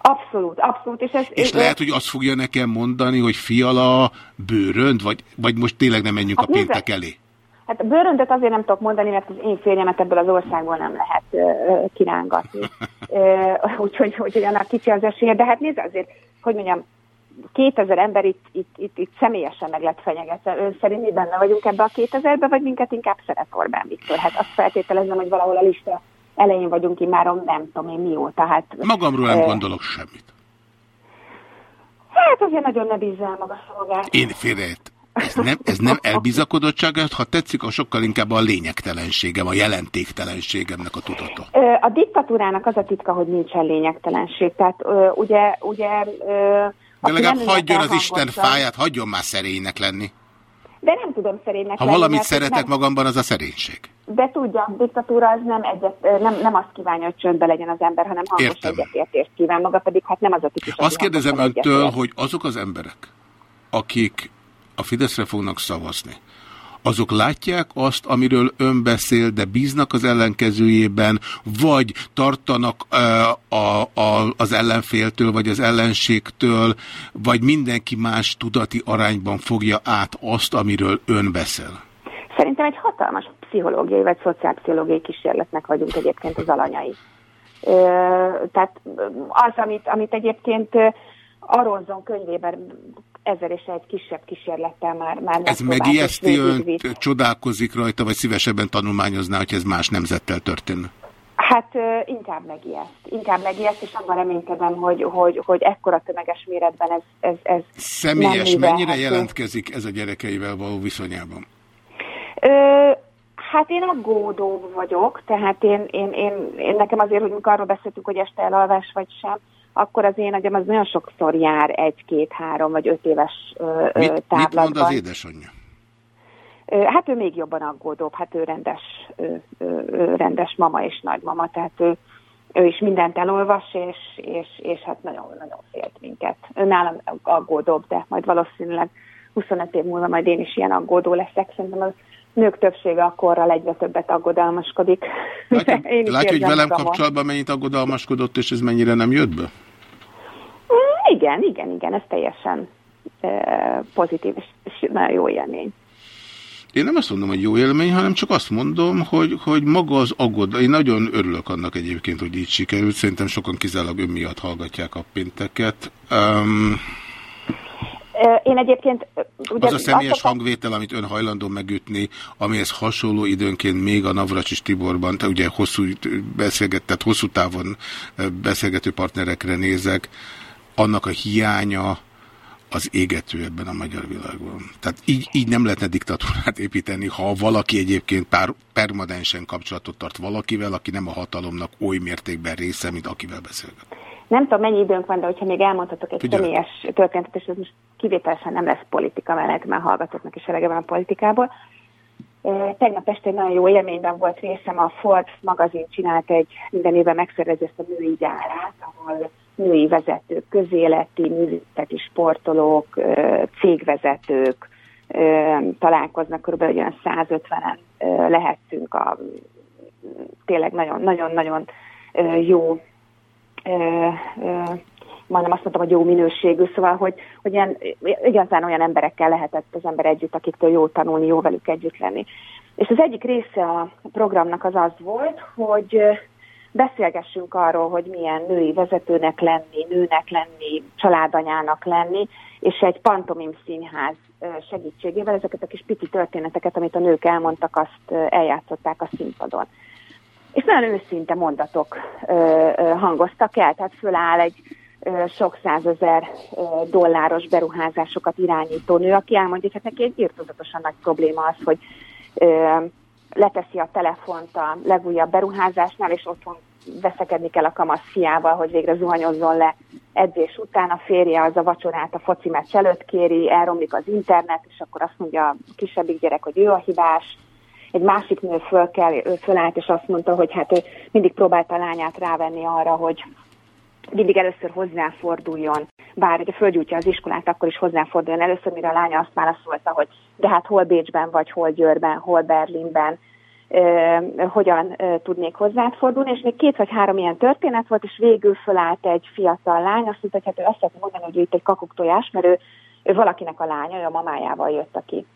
[SPEAKER 9] Abszolút, abszolút. És, ez,
[SPEAKER 2] És lehet, hogy azt fogja nekem mondani, hogy fiala bőrönd, vagy, vagy most tényleg nem menjünk a
[SPEAKER 9] Hát nézze,
[SPEAKER 2] péntek elé.
[SPEAKER 9] Hát a bőröndöt azért nem tudok mondani, mert az én férjemet ebből az országból nem lehet ö, kirángatni. [LAUGHS] Úgyhogy hogy annak kicsi az esélye. De hát nézd azért, hogy mondjam, 2000 ember itt, itt, itt, itt személyesen meg lett fenyegetve. Ön szerint mi benne vagyunk ebbe a 2000-be, vagy minket inkább szeret Orbán Viktor? Hát azt feltételezem, hogy valahol a lista elején vagyunk immáron, nem tudom én mióta. Hát,
[SPEAKER 2] Magamról nem
[SPEAKER 9] ö,
[SPEAKER 2] gondolok semmit.
[SPEAKER 9] Hát azért nagyon ne bízza el maga magát.
[SPEAKER 2] Én félreért. Ez nem, ez nem elbizakodottság, ha tetszik, a sokkal inkább a lényegtelenségem, a jelentéktelenségemnek a tudata.
[SPEAKER 9] A diktatúrának az a titka, hogy nincsen lényegtelenség. Tehát ugye, ugye
[SPEAKER 2] De legalább hagyjon az Isten fáját, hagyjon már szerénynek lenni.
[SPEAKER 9] De nem tudom szerénynek
[SPEAKER 2] Ha
[SPEAKER 9] lenni,
[SPEAKER 2] valamit szeretek
[SPEAKER 9] nem,
[SPEAKER 2] magamban, az a szerénység.
[SPEAKER 9] De tudja, a diktatúra az nem, egyet, nem, nem azt kívánja, hogy csöndbe legyen az ember, hanem hangos
[SPEAKER 2] Értem.
[SPEAKER 9] egyetértést kíván. Maga pedig hát nem az a típus,
[SPEAKER 2] Azt kérdezem öntől,
[SPEAKER 9] egyetért.
[SPEAKER 2] hogy azok az emberek, akik a Fideszre fognak szavazni, azok látják azt, amiről ön beszél, de bíznak az ellenkezőjében, vagy tartanak ö, a, a, az ellenféltől, vagy az ellenségtől, vagy mindenki más tudati arányban fogja át azt, amiről ön beszél?
[SPEAKER 9] Szerintem egy hatalmas pszichológiai vagy szociálpszichológiai kísérletnek vagyunk egyébként az alanyai. Ö, tehát az, amit, amit egyébként Aronzon könyvében ezer és egy kisebb kísérlettel már, már
[SPEAKER 2] Ez megijeszti önt, csodálkozik rajta, vagy szívesebben tanulmányozná, hogy ez más nemzettel történne?
[SPEAKER 9] Hát inkább megijeszt. Inkább megijeszt, és abban reménykedem, hogy, hogy, hogy ekkora tömeges méretben ez, ez, ez
[SPEAKER 2] Személyes,
[SPEAKER 9] nem
[SPEAKER 2] mennyire
[SPEAKER 9] művelhető.
[SPEAKER 2] jelentkezik ez a gyerekeivel való viszonyában?
[SPEAKER 9] Ö, hát én aggódó vagyok, tehát én, én, én, én nekem azért, hogy amikor arról beszéltünk, hogy este elalvás vagy sem, akkor az én agyam az nagyon sokszor jár egy, két, három vagy öt éves ö,
[SPEAKER 2] Mit, mit
[SPEAKER 9] távlatban.
[SPEAKER 2] mond az édesanyja?
[SPEAKER 9] Hát ő még jobban aggódóbb, hát ő rendes, ő, ő, rendes mama és nagymama, tehát ő, ő is mindent elolvas, és, és, és hát nagyon-nagyon félt minket. Ő nálam aggódóbb, de majd valószínűleg 25 év múlva majd én is ilyen aggódó leszek. Szerintem a nők többsége akkorral egyre többet aggodalmaskodik.
[SPEAKER 2] Látja, [LAUGHS] látja hogy velem
[SPEAKER 9] magamon.
[SPEAKER 2] kapcsolatban mennyit aggodalmaskodott, és ez mennyire nem jött be?
[SPEAKER 9] Igen, igen, igen, ez teljesen pozitív és, nagyon jó élmény.
[SPEAKER 2] Én nem azt mondom, hogy jó élmény, hanem csak azt mondom, hogy, hogy maga az aggód. Én nagyon örülök annak egyébként, hogy így sikerült. Szerintem sokan kizárólag ön miatt hallgatják a pinteket. Um,
[SPEAKER 9] Én egyébként... Ugye
[SPEAKER 2] az a személyes
[SPEAKER 9] azt
[SPEAKER 2] hangvétel, amit ön hajlandó megütni, amihez hasonló időnként még a Navracsis Tiborban, te ugye hosszú beszélgetett, hosszú távon beszélgető partnerekre nézek, annak a hiánya az égető ebben a magyar világban. Tehát így, így nem lehetne diktatúrát építeni, ha valaki egyébként pár, permanensen kapcsolatot tart valakivel, aki nem a hatalomnak oly mértékben része, mint akivel beszélget.
[SPEAKER 9] Nem tudom, mennyi időnk van, de hogyha még elmondhatok egy
[SPEAKER 2] Figyelek.
[SPEAKER 9] személyes történetet, és ez most kivételesen nem lesz politika, mert már hallgatóknak is elege van a politikából. Tegnap este egy nagyon jó élményben volt részem, a Forbes magazin csinált egy minden évben megszervezi ezt a női gyárát, ahol női vezetők, közéleti, művészeti sportolók, cégvezetők találkoznak, körülbelül olyan 150-en ö, lehettünk a tényleg nagyon-nagyon jó majdnem azt mondtam, hogy jó minőségű, szóval, hogy, hogy ilyen, igazán olyan emberekkel lehetett az ember együtt, akiktől jó tanulni, jó velük együtt lenni. És az egyik része a programnak az az volt, hogy beszélgessünk arról, hogy milyen női vezetőnek lenni, nőnek lenni, családanyának lenni, és egy pantomim színház segítségével ezeket a kis pici történeteket, amit a nők elmondtak, azt eljátszották a színpadon. És nagyon őszinte mondatok hangoztak el, tehát föláll egy sok százezer dolláros beruházásokat irányító nő, aki elmondja, hogy hát neki egy írtozatosan nagy probléma az, hogy leteszi a telefont a legújabb beruházásnál, és otthon veszekedni kell a kamasz fiával, hogy végre zuhanyozzon le edzés után. A férje az a vacsorát a foci meccs előtt kéri, elromlik az internet, és akkor azt mondja a kisebbik gyerek, hogy ő a hibás. Egy másik nő föl kell, ő fölállt, és azt mondta, hogy hát ő mindig próbálta a lányát rávenni arra, hogy mindig először hozzáforduljon, bár ugye földgyújtja az iskolát, akkor is hozzáforduljon először, mire a lánya azt válaszolta, hogy de hát hol Bécsben, vagy hol Győrben, hol Berlinben, hogyan tudnék hozzáfordulni, és még két vagy három ilyen történet volt, és végül fölállt egy fiatal lány, azt mondta, hogy hát ő azt szeretne mondani, hogy ő itt egy kakuktojás, mert ő, ő valakinek a lánya, ő a mamájával jött, aki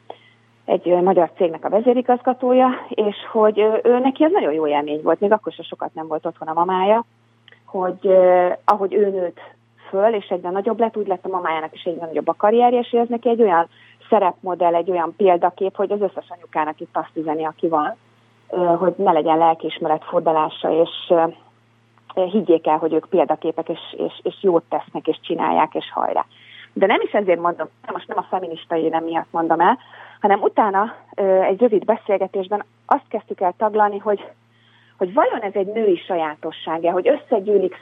[SPEAKER 9] egy magyar cégnek a vezérigazgatója, és hogy ő neki ez nagyon jó élmény volt, még akkor sem sokat nem volt otthon a mamája, hogy eh, ahogy ő nőtt föl, és egyre nagyobb lett, úgy lett a mamájának is egyre nagyobb a karrierje, és ez neki egy olyan szerepmodell, egy olyan példakép, hogy az összes anyukának itt azt üzeni, aki van, hogy ne legyen lelkiismeret fordalása, és higgyék el, hogy ők példaképek, és, és, és jót tesznek, és csinálják, és hajrá. De nem is ezért mondom, most nem a feminista érem miatt mondom el, hanem utána egy rövid beszélgetésben azt kezdtük el taglalni, hogy hogy vajon ez egy női sajátossága, hogy összegyűlik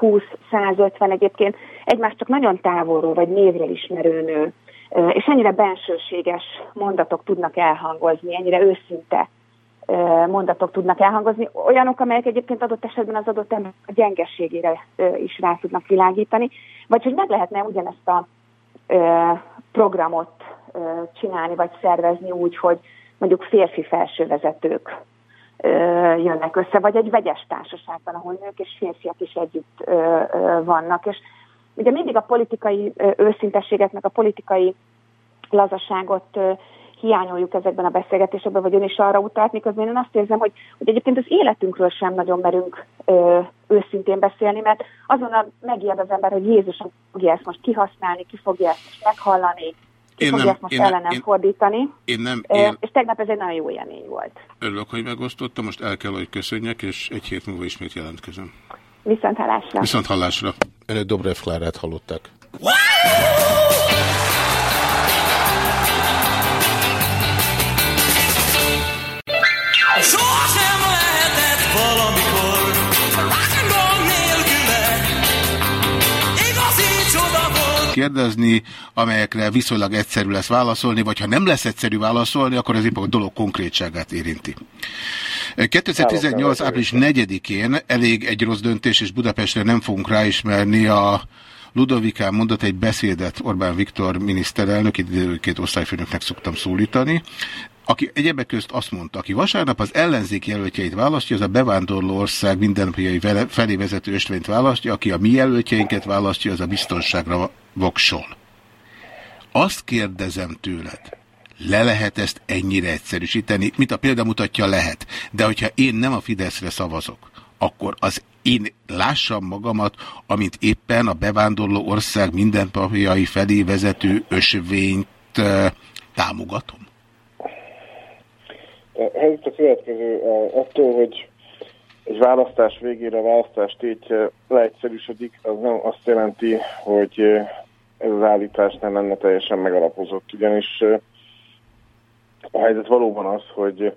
[SPEAKER 9] 120-150 egyébként egymást csak nagyon távolról vagy névről ismerő nő, és ennyire bensőséges mondatok tudnak elhangozni, ennyire őszinte mondatok tudnak elhangozni, olyanok, amelyek egyébként adott esetben az adott ember ö, is rá tudnak világítani, vagy hogy meg lehetne ugyanezt a programot csinálni, vagy szervezni úgy, hogy mondjuk férfi felsővezetők jönnek össze, vagy egy vegyes társaságban, ahol nők és férfiak is együtt vannak. És ugye mindig a politikai őszintességet, meg a politikai lazaságot hiányoljuk ezekben a beszélgetésekben, vagy ön is arra utalt, miközben én azt érzem, hogy, hogy egyébként az életünkről sem nagyon merünk ö, őszintén beszélni, mert azonnal megijed az ember, hogy Jézus fogja ezt most kihasználni, ki fogja ezt most meghallani, ki
[SPEAKER 2] Én
[SPEAKER 9] fogja
[SPEAKER 2] nem-
[SPEAKER 9] ezt most
[SPEAKER 2] én nem-
[SPEAKER 9] ellenem
[SPEAKER 2] én-
[SPEAKER 9] fordítani.
[SPEAKER 2] Én nem, én
[SPEAKER 9] És tegnap ez egy nagyon jó élmény volt.
[SPEAKER 2] örülök, hogy megosztottam, most el kell, hogy köszönjek, és egy hét múlva ismét jelentkezem.
[SPEAKER 9] Viszont hallásra.
[SPEAKER 2] Viszont hallásra. Önök Dobrev Klárát hallották.
[SPEAKER 1] Sosem
[SPEAKER 2] kérdezni, amelyekre viszonylag egyszerű lesz válaszolni, vagy ha nem lesz egyszerű válaszolni, akkor ez épp a dolog konkrétságát érinti. 2018. április 4-én elég egy rossz döntés, és Budapestre nem fogunk ráismerni a Ludovikán mondott egy beszédet Orbán Viktor miniszterelnök, időként osztályfőnöknek szoktam szólítani, aki egyebek közt azt mondta, aki vasárnap az ellenzék jelöltjeit választja, az a bevándorló ország mindennapjai felé vezető ösvényt választja, aki a mi jelöltjeinket választja, az a biztonságra voksol. Azt kérdezem tőled, le lehet ezt ennyire egyszerűsíteni, mint a példa mutatja lehet, de hogyha én nem a Fideszre szavazok, akkor az én lássam magamat, amint éppen a bevándorló ország mindennapjai felé vezető ösvényt eh, támogatom.
[SPEAKER 10] Helyzet a következő, attól, hogy egy választás végére a választás tétje leegyszerűsödik, az nem azt jelenti, hogy ez az állítás nem lenne teljesen megalapozott. Ugyanis a helyzet valóban az, hogy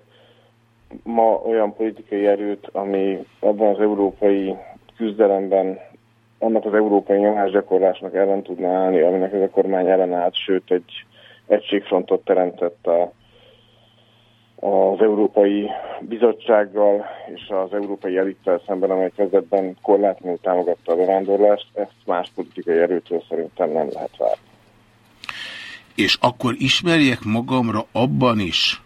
[SPEAKER 10] ma olyan politikai erőt, ami abban az európai küzdelemben annak az európai nyomásgyakorlásnak ellen tudna állni, aminek ez a kormány ellenállt, sőt egy egységfrontot teremtett a, az Európai Bizottsággal és az európai elittel szemben, amely kezdetben korlátlanul támogatta a bevándorlást, ezt más politikai erőtől szerintem nem lehet várni.
[SPEAKER 2] És akkor ismerjek magamra abban is,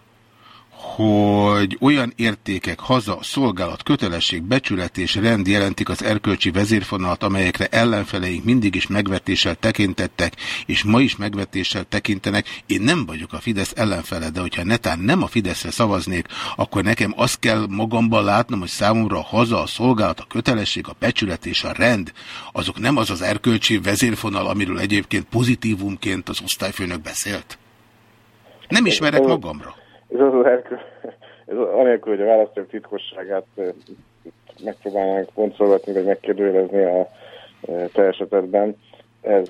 [SPEAKER 2] hogy olyan értékek, haza, szolgálat, kötelesség, becsület és rend jelentik az erkölcsi vezérfonalat, amelyekre ellenfeleink mindig is megvetéssel tekintettek, és ma is megvetéssel tekintenek. Én nem vagyok a Fidesz ellenfele, de hogyha netán nem a Fideszre szavaznék, akkor nekem azt kell magamban látnom, hogy számomra a haza, a szolgálat, a kötelesség, a becsület és a rend, azok nem az az erkölcsi vezérfonal, amiről egyébként pozitívumként az osztályfőnök beszélt. Nem ismerek magamra.
[SPEAKER 10] Ez az az ez anélkül, hogy a választók titkosságát megpróbálnánk pontszolgatni, vagy megkérdőjelezni a te esetedben. Ez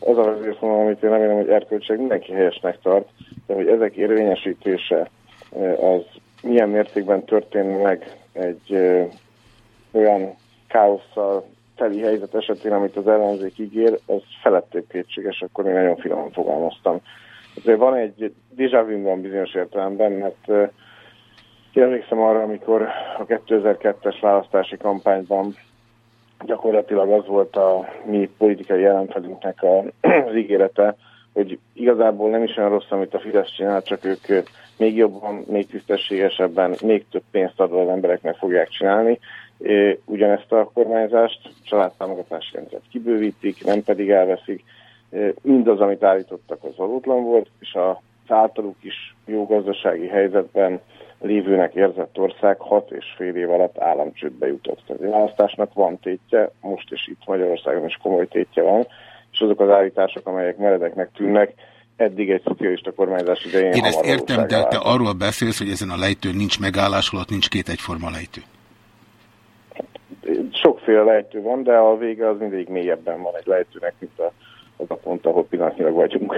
[SPEAKER 10] az a vezérfonal, amit én remélem, hogy erkölcség mindenki helyesnek tart, de hogy ezek érvényesítése az milyen mértékben történne meg egy olyan káosszal teli helyzet esetén, amit az ellenzék ígér, az felettébb kétséges, akkor én nagyon finoman fogalmaztam. Azért van egy déjà van bizonyos értelemben, mert én emlékszem arra, amikor a 2002-es választási kampányban gyakorlatilag az volt a mi politikai jelenfelünknek az ígérete, hogy igazából nem is olyan rossz, amit a Fidesz csinál, csak ők még jobban, még tisztességesebben, még több pénzt adva az embereknek fogják csinálni. Ugyanezt a kormányzást, családtámogatási rendszert kibővítik, nem pedig elveszik. Mindaz, amit állítottak, az valótlan volt, és az általuk is jó gazdasági helyzetben lévőnek érzett ország hat és fél év alatt államcsődbe jutott. Tehát a választásnak van tétje, most is itt Magyarországon is komoly tétje van, és azok az állítások, amelyek meredeknek tűnnek, eddig egy szocialista kormányzás idején
[SPEAKER 2] Én ezt értem, de te arról beszélsz, hogy ezen a lejtőn nincs megállás, holott nincs két egyforma lejtő.
[SPEAKER 10] Sokféle lejtő van, de a vége az mindig mélyebben van egy lejtőnek, mint a, az a pont, ahol pillanatnyilag vagyunk.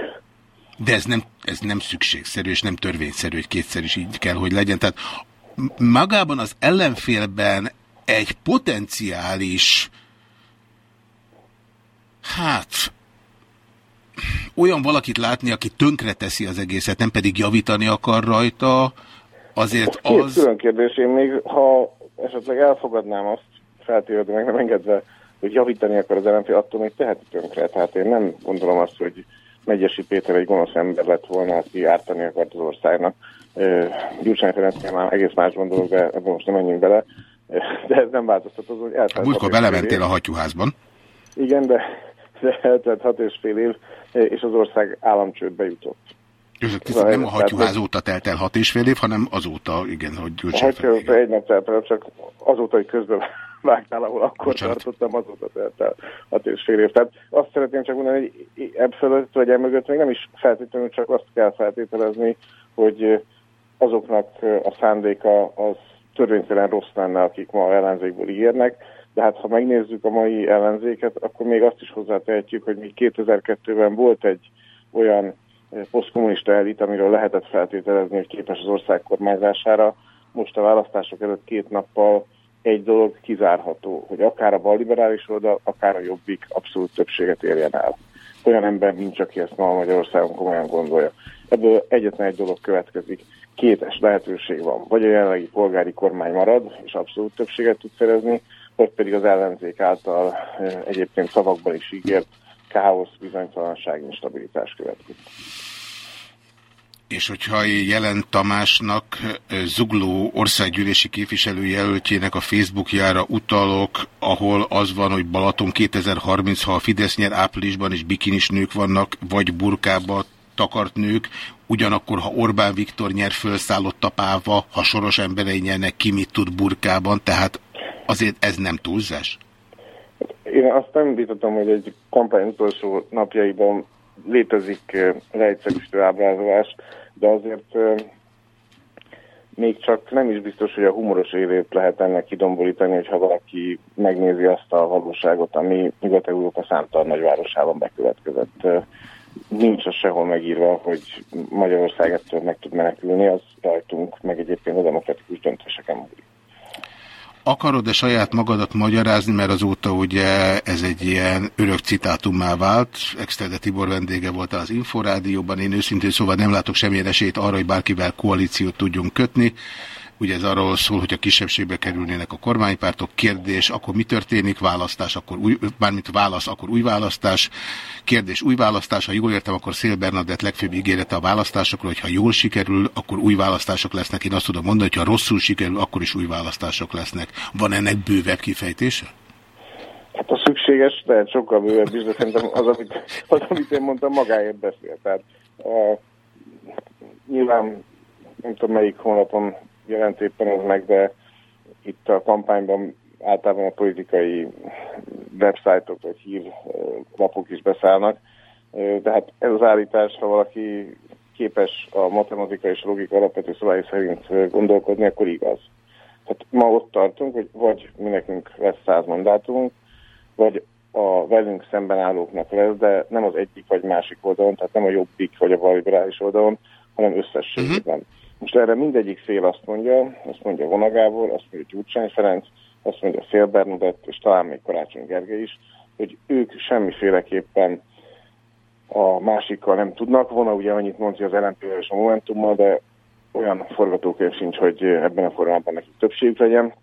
[SPEAKER 2] De ez nem, ez nem szükségszerű, és nem törvényszerű, hogy kétszer is így kell, hogy legyen. Tehát magában az ellenfélben egy potenciális, hát, olyan valakit látni, aki tönkreteszi az egészet, nem pedig javítani akar rajta, azért
[SPEAKER 10] Két
[SPEAKER 2] az...
[SPEAKER 10] külön kérdés, én még ha esetleg elfogadnám azt, feltéve, meg nem engedve, hogy javítani akar az ellenfél, attól még teheti tönkre. Tehát én nem gondolom azt, hogy Megyesi Péter egy gonosz ember lett volna, aki ártani akart az országnak. Gyurcsány Ferenc már egész más gondolok, de most nem menjünk bele. De ez nem változtat azon, hogy eltelt
[SPEAKER 2] Múltkor belementél a hattyúházban.
[SPEAKER 10] Igen, de, de eltelt hat és fél év, és az ország államcsődbe jutott.
[SPEAKER 2] És ez nem a hattyúház óta telt el hat és fél év, hanem azóta, igen, hogy
[SPEAKER 10] A
[SPEAKER 2] Gyurcsány
[SPEAKER 10] hattyúhoz egy nap telt el, csak azóta, hogy közben vágtál, ahol akkor
[SPEAKER 2] Bocsánat.
[SPEAKER 10] tartottam, azóta telt el hat és fél év. Tehát azt szeretném csak mondani, hogy ebb fölött, vagy emögött még nem is feltétlenül csak azt kell feltételezni, hogy azoknak a szándéka az törvénytelen rossz lenne, akik ma ellenzékből ígérnek, de hát ha megnézzük a mai ellenzéket, akkor még azt is hozzátehetjük, hogy még 2002-ben volt egy olyan posztkommunista elit, amiről lehetett feltételezni, hogy képes az ország kormányzására. Most a választások előtt két nappal egy dolog kizárható, hogy akár a balliberális oldal, akár a jobbik abszolút többséget érjen el. Olyan ember nincs, aki ezt ma Magyarországon komolyan gondolja. Ebből egyetlen egy dolog következik. Kétes lehetőség van. Vagy a jelenlegi polgári kormány marad, és abszolút többséget tud szerezni, vagy pedig az ellenzék által eh, egyébként szavakban is ígért káosz, bizonytalanság, instabilitás következik.
[SPEAKER 2] És hogyha Jelen Tamásnak, Zugló országgyűlési képviselőjelöltjének a Facebookjára utalok, ahol az van, hogy Balaton 2030, ha a Fidesz nyer áprilisban és bikinis nők vannak, vagy burkába takart nők, ugyanakkor, ha Orbán Viktor nyer fölszállott tapálva, ha soros emberei nyernek, ki mit tud burkában, tehát azért ez nem túlzás?
[SPEAKER 10] Én azt nem vitatom, hogy egy kampány utolsó napjaiban létezik leegyszerűsítő ábrázolás, de azért még csak nem is biztos, hogy a humoros élét lehet ennek kidombolítani, hogyha valaki megnézi azt a valóságot, ami Nyugat-Európa számtalan nagyvárosában bekövetkezett. Nincs az sehol megírva, hogy Magyarország ettől meg tud menekülni, az rajtunk, meg egyébként a demokratikus döntéseken múlik.
[SPEAKER 2] Akarod-e saját magadat magyarázni, mert azóta ugye ez egy ilyen örök citátummá vált, Exterde Tibor vendége volt az Inforádióban, én őszintén szóval nem látok semmilyen esélyt arra, hogy bárkivel koalíciót tudjunk kötni. Ugye ez arról szól, hogy a kisebbségbe kerülnének a kormánypártok. Kérdés, akkor mi történik? Választás, akkor új, mármint válasz, akkor új választás. Kérdés, új választás. Ha jól értem, akkor Szél Bernadett legfőbb ígérete a választásokról, hogy ha jól sikerül, akkor új választások lesznek. Én azt tudom mondani, hogy ha rosszul sikerül, akkor is új választások lesznek. Van ennek bővebb kifejtése?
[SPEAKER 10] Hát a szükséges, de sokkal bővebb is, de az, amit, az, amit én mondtam, magáért beszél. Tehát uh, nyilván nem tudom melyik honlapon jelent éppen ez meg, de itt a kampányban általában a politikai websájtok vagy hírlapok is beszállnak. De hát ez az állítás, ha valaki képes a matematika és logika alapvető szabály szerint gondolkodni, akkor igaz. Tehát ma ott tartunk, hogy vagy mi nekünk lesz száz mandátumunk, vagy a velünk szemben állóknak lesz, de nem az egyik vagy másik oldalon, tehát nem a jobbik vagy a balliberális oldalon, hanem összességében. Uh-huh. Most erre mindegyik fél azt mondja, azt mondja Vonagábor, azt mondja Gyurcsány Ferenc, azt mondja Szél Bernadett, és talán még Karácsony Gergely is, hogy ők semmiféleképpen a másikkal nem tudnak. Vona ugye annyit mondja az lnp és a Momentummal, de olyan forgatókönyv sincs, hogy ebben a formában nekik többségük legyen.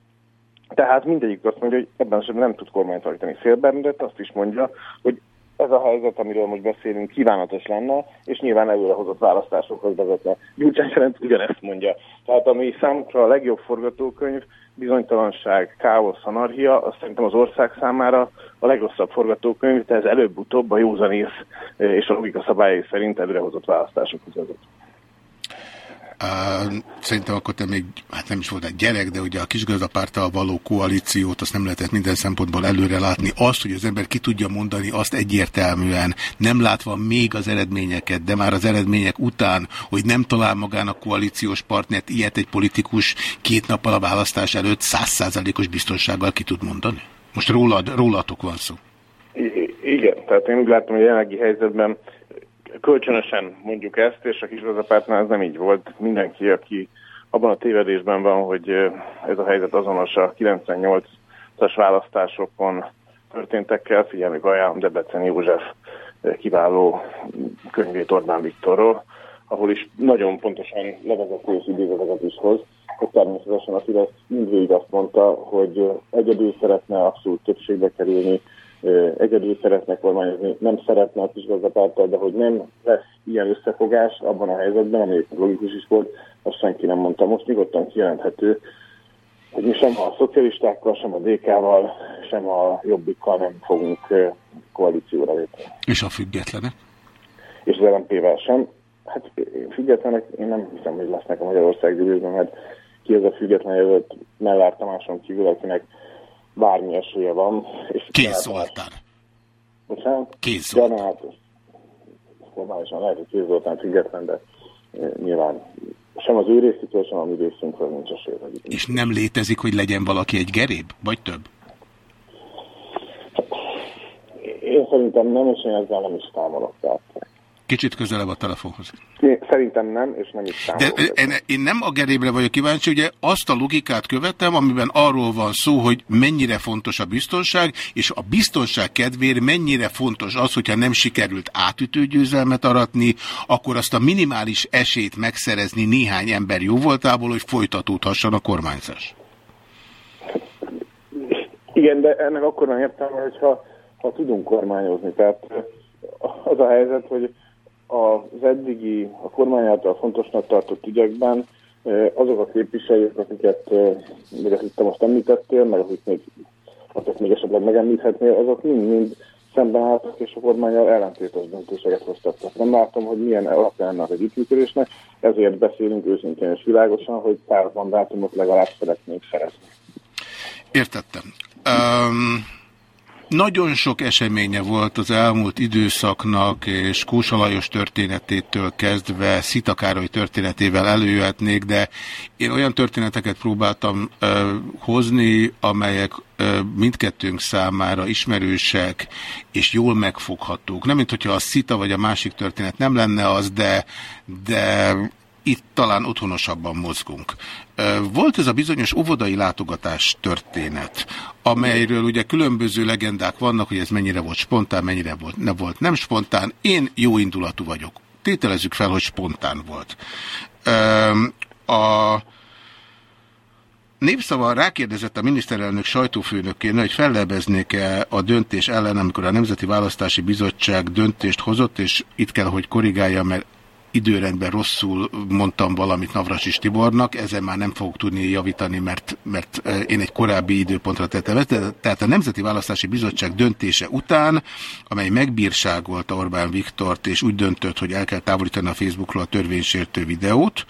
[SPEAKER 10] Tehát mindegyik azt mondja, hogy ebben esetben nem tud kormányt alakítani. Szél Bernadett azt is mondja, hogy ez a helyzet, amiről most beszélünk, kívánatos lenne, és nyilván előrehozott választásokhoz vezetne. Gyurcsány Ferenc ugyanezt mondja. Tehát ami számukra a legjobb forgatókönyv, bizonytalanság, káosz, anarchia, azt szerintem az ország számára a legrosszabb forgatókönyv, de ez előbb-utóbb a józanész eh, és a logika szabályai szerint előrehozott választásokhoz vezet.
[SPEAKER 2] Szerintem akkor te még, hát nem is volt egy gyerek, de ugye a kisgazdapárttal való koalíciót azt nem lehetett minden szempontból előre látni. Azt, hogy az ember ki tudja mondani, azt egyértelműen, nem látva még az eredményeket, de már az eredmények után, hogy nem talál magának koalíciós partnert, ilyet egy politikus két nappal a választás előtt százszázalékos biztonsággal ki tud mondani? Most rólad, rólatok van szó.
[SPEAKER 10] I- igen, tehát én úgy látom, hogy jelenlegi helyzetben kölcsönösen mondjuk ezt, és a kisgazdapártnál ez nem így volt. Mindenki, aki abban a tévedésben van, hogy ez a helyzet azonos a 98-as választásokon történtekkel, figyelmük ajánlom Debrecen József kiváló könyvét Orbán Viktorról, ahol is nagyon pontosan levezető és idézeteket is hoz, hogy természetesen a Fidesz mindvégig azt mondta, hogy egyedül szeretne abszolút többségbe kerülni, egyedül szeretne kormányozni, nem szeretne a kisgazdapárttal, de hogy nem lesz ilyen összefogás abban a helyzetben, ami logikus is volt, azt senki nem mondta. Most nyugodtan kijelenthető, hogy mi sem a szocialistákkal, sem a DK-val, sem a Jobbikkal nem fogunk koalícióra lépni.
[SPEAKER 2] És a függetlenek?
[SPEAKER 10] És az LMP-vel sem. Hát függetlenek, én nem hiszem, hogy lesznek a Magyarország gyűlésben, mert ki az a független jelölt Mellár Tamáson kívül, akinek bármi esélye van. És
[SPEAKER 2] Kész Zoltán.
[SPEAKER 10] Bocsánat?
[SPEAKER 2] Kész
[SPEAKER 10] Zoltán. Ja, hát, formálisan lehet, hogy Kész Zoltán független, de e, nyilván sem az ő részükről, sem a mi részünkről nincs esély. hogy
[SPEAKER 2] És nem létezik, hogy legyen valaki egy geréb? Vagy több?
[SPEAKER 10] Én szerintem nem, és én ezzel nem is támolok. Tehát
[SPEAKER 2] Kicsit közelebb a telefonhoz.
[SPEAKER 10] én szerintem nem, és nem is
[SPEAKER 2] De
[SPEAKER 10] támolok.
[SPEAKER 2] én, én nem a gerébre vagyok kíváncsi, ugye azt a logikát követem, amiben arról van szó, hogy mennyire fontos a biztonság, és a biztonság kedvéért mennyire fontos az, hogyha nem sikerült átütő győzelmet aratni, akkor azt a minimális esélyt megszerezni néhány ember jóvoltából, hogy folytatódhasson a kormányzás.
[SPEAKER 10] Igen, de ennek akkor nem értelme, hogyha ha tudunk kormányozni. Tehát eh, az a helyzet, hogy az eddigi, a kormány által fontosnak tartott ügyekben azok a képviselők, akiket, még azt itt most említettél, meg akik még, akiket még esetleg megemlíthetnél, azok mind-mind szemben álltak, és a kormányal ellentétes döntéseket hoztak. Tehát Nem látom, hogy milyen alapja ennek az együttműködésnek, ezért beszélünk őszintén és világosan, hogy pár mandátumot legalább szeretnénk szerezni.
[SPEAKER 2] Értettem. Um, nagyon sok eseménye volt az elmúlt időszaknak, és Kósa Lajos történetétől kezdve Szita Károly történetével előjöhetnék, de én olyan történeteket próbáltam ö, hozni, amelyek mindkettőnk számára ismerősek és jól megfoghatók. Nem, mint hogyha a Szita vagy a másik történet nem lenne az, de, de itt talán otthonosabban mozgunk. Volt ez a bizonyos óvodai látogatás történet, amelyről ugye különböző legendák vannak, hogy ez mennyire volt spontán, mennyire volt, ne volt nem spontán. Én jó indulatú vagyok. Tételezzük fel, hogy spontán volt. A Népszava rákérdezett a miniszterelnök sajtófőnökén, hogy fellebeznék-e a döntés ellen, amikor a Nemzeti Választási Bizottság döntést hozott, és itt kell, hogy korrigálja, mert időrendben rosszul mondtam valamit Navrasis Tibornak, ezen már nem fogok tudni javítani, mert, mert eh, én egy korábbi időpontra tettem ezt. Tehát a Nemzeti Választási Bizottság döntése után, amely megbírságolta Orbán Viktort, és úgy döntött, hogy el kell távolítani a Facebookról a törvénysértő videót,